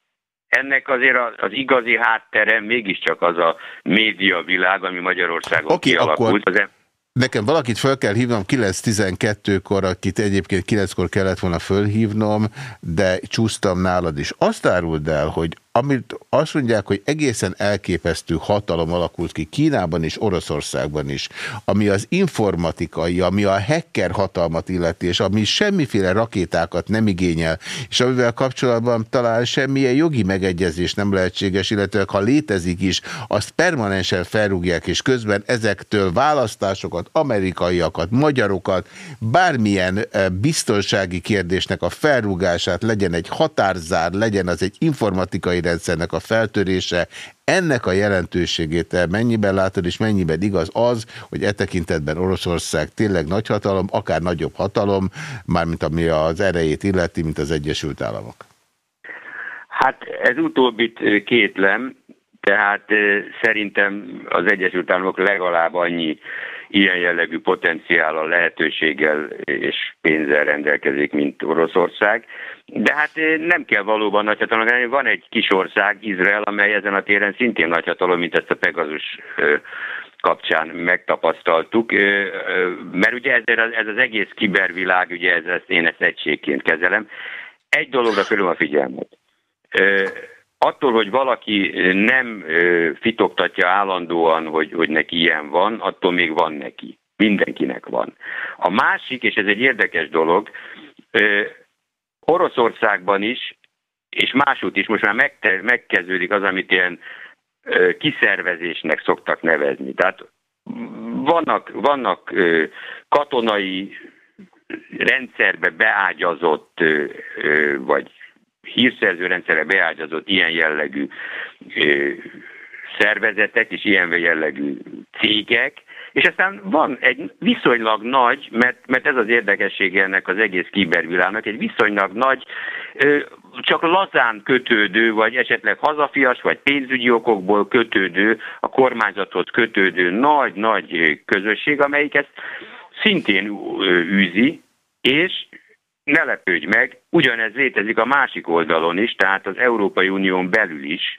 ennek azért az igazi háttere mégiscsak az a médiavilág, ami Magyarországon okay, kialakult. Akkor... Az Nekem valakit fel kell hívnom 9-12-kor, akit egyébként 9-kor kellett volna fölhívnom, de csúsztam nálad is. Azt áruld el, hogy amit azt mondják, hogy egészen elképesztő hatalom alakult ki Kínában és Oroszországban is, ami az informatikai, ami a hacker hatalmat illeti, és ami semmiféle rakétákat nem igényel, és amivel kapcsolatban talán semmilyen jogi megegyezés nem lehetséges, illetve ha létezik is, azt permanensen felrúgják, és közben ezektől választásokat, amerikaiakat, magyarokat, bármilyen eh, biztonsági kérdésnek a felrúgását, legyen egy határzár, legyen az egy informatikai rendszernek a feltörése, ennek a jelentőségét mennyiben látod, és mennyiben igaz az, hogy e tekintetben Oroszország tényleg nagyhatalom, akár nagyobb hatalom, mármint ami az erejét illeti, mint az Egyesült Államok? Hát ez utóbbit kétlem, tehát szerintem az Egyesült Államok legalább annyi ilyen jellegű potenciállal, lehetőséggel és pénzzel rendelkezik, mint Oroszország. De hát eh, nem kell valóban nagyhatalom lenni. Van egy kis ország, Izrael, amely ezen a téren szintén nagyhatalom, mint ezt a Pegazus eh, kapcsán megtapasztaltuk, mert ugye ez, ez az egész kibervilág, ugye ez, ezt én ezt egységként kezelem. Egy dologra fölöm a figyelmet. Attól, hogy valaki nem fitoktatja állandóan, hogy, hogy neki ilyen van, attól még van neki. Mindenkinek van. A másik, és ez egy érdekes dolog, Oroszországban is, és másút is most már megkezdődik az, amit ilyen kiszervezésnek szoktak nevezni. Tehát vannak, vannak katonai rendszerbe beágyazott, vagy hírszerző rendszerbe beágyazott ilyen jellegű szervezetek és ilyen jellegű cégek, és aztán van egy viszonylag nagy, mert, mert ez az érdekessége ennek az egész kibervilágnak, egy viszonylag nagy, csak lazán kötődő, vagy esetleg hazafias, vagy pénzügyi okokból kötődő, a kormányzathoz kötődő nagy-nagy közösség, amelyik ezt szintén űzi, és ne lepődj meg, ugyanez létezik a másik oldalon is, tehát az Európai Unión belül is,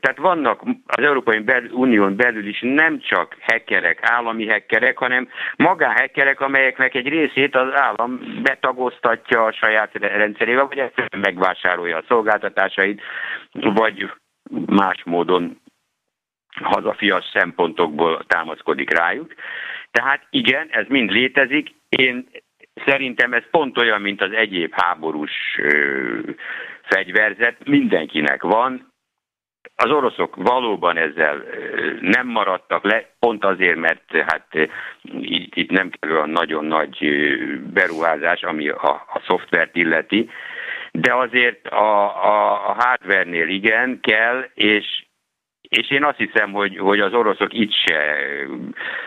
tehát vannak az Európai Unión belül is nem csak hackerek, állami hackerek, hanem magánhackerek, amelyeknek egy részét az állam betagoztatja a saját rendszerével, vagy megvásárolja a szolgáltatásait, vagy más módon hazafias szempontokból támaszkodik rájuk. Tehát igen, ez mind létezik. Én szerintem ez pont olyan, mint az egyéb háborús ö, fegyverzet, mindenkinek van, az oroszok valóban ezzel nem maradtak le, pont azért, mert hát itt, itt nem kell olyan nagyon nagy beruházás, ami a, a szoftvert illeti, de azért a, a, a hardware-nél igen kell, és, és én azt hiszem, hogy, hogy az oroszok itt se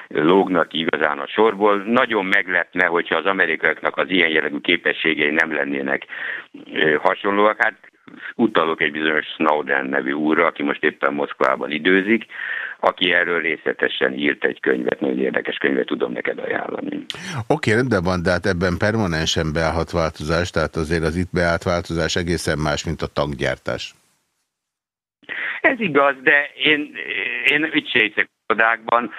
lógnak igazán a sorból. Nagyon meglepne, hogyha az amerikaiaknak az ilyen jellegű képességei nem lennének hasonlóak. Hát utalok egy bizonyos Snowden nevű úrra, aki most éppen Moszkvában időzik, aki erről részletesen írt egy könyvet, nagyon érdekes könyvet tudom neked ajánlani. Oké, okay, rendben van, de hát ebben permanensen beállhat változás, tehát azért az itt beállt változás egészen más, mint a tankgyártás. Ez igaz, de én, én itt sejtek odákban,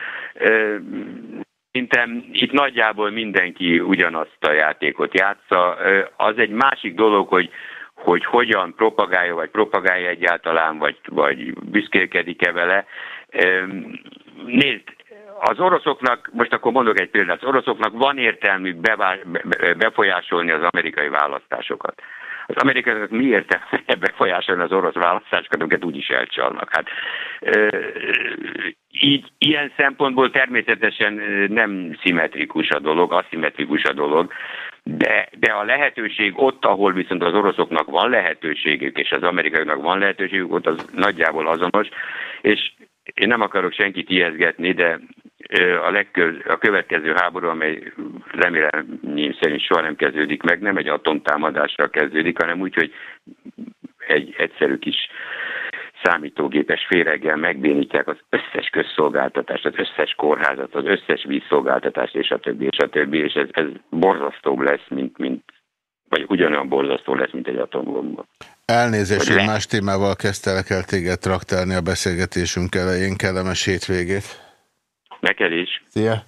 Szerintem itt nagyjából mindenki ugyanazt a játékot játsza. Az egy másik dolog, hogy hogy hogyan propagálja, vagy propagálja egyáltalán, vagy, vagy büszkélkedik-e vele. Nézd, az oroszoknak, most akkor mondok egy példát, az oroszoknak van értelmük befolyásolni az amerikai választásokat. Az amerikaiak miért befolyásolni az orosz választásokat, amiket úgyis elcsalnak? Hát, így, ilyen szempontból természetesen nem szimmetrikus a dolog, aszimmetrikus a dolog, de, de a lehetőség ott, ahol viszont az oroszoknak van lehetőségük, és az amerikaiaknak van lehetőségük, ott az nagyjából azonos, és én nem akarok senkit ijeszgetni, de a, legköz, a következő háború, amely remélem szerint soha nem kezdődik meg, nem egy atomtámadásra kezdődik, hanem úgy, hogy egy egyszerű kis számítógépes féreggel megbénítják az összes közszolgáltatást, az összes kórházat, az összes vízszolgáltatást, és a többi, és a többi, és ez, ez borzasztóbb lesz, mint, mint vagy ugyanolyan borzasztó lesz, mint egy atombomba. Elnézést, hogy más témával kezdtelek el téged traktálni a beszélgetésünk elején. Kellemes hétvégét. Neked is. Szia.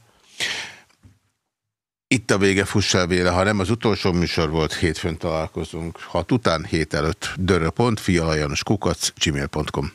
Itt a vége, fuss el véle. Ha nem az utolsó műsor volt, hétfőn találkozunk. Ha után, hét előtt. Dörö.fi, alajanos kukac, gmail.com.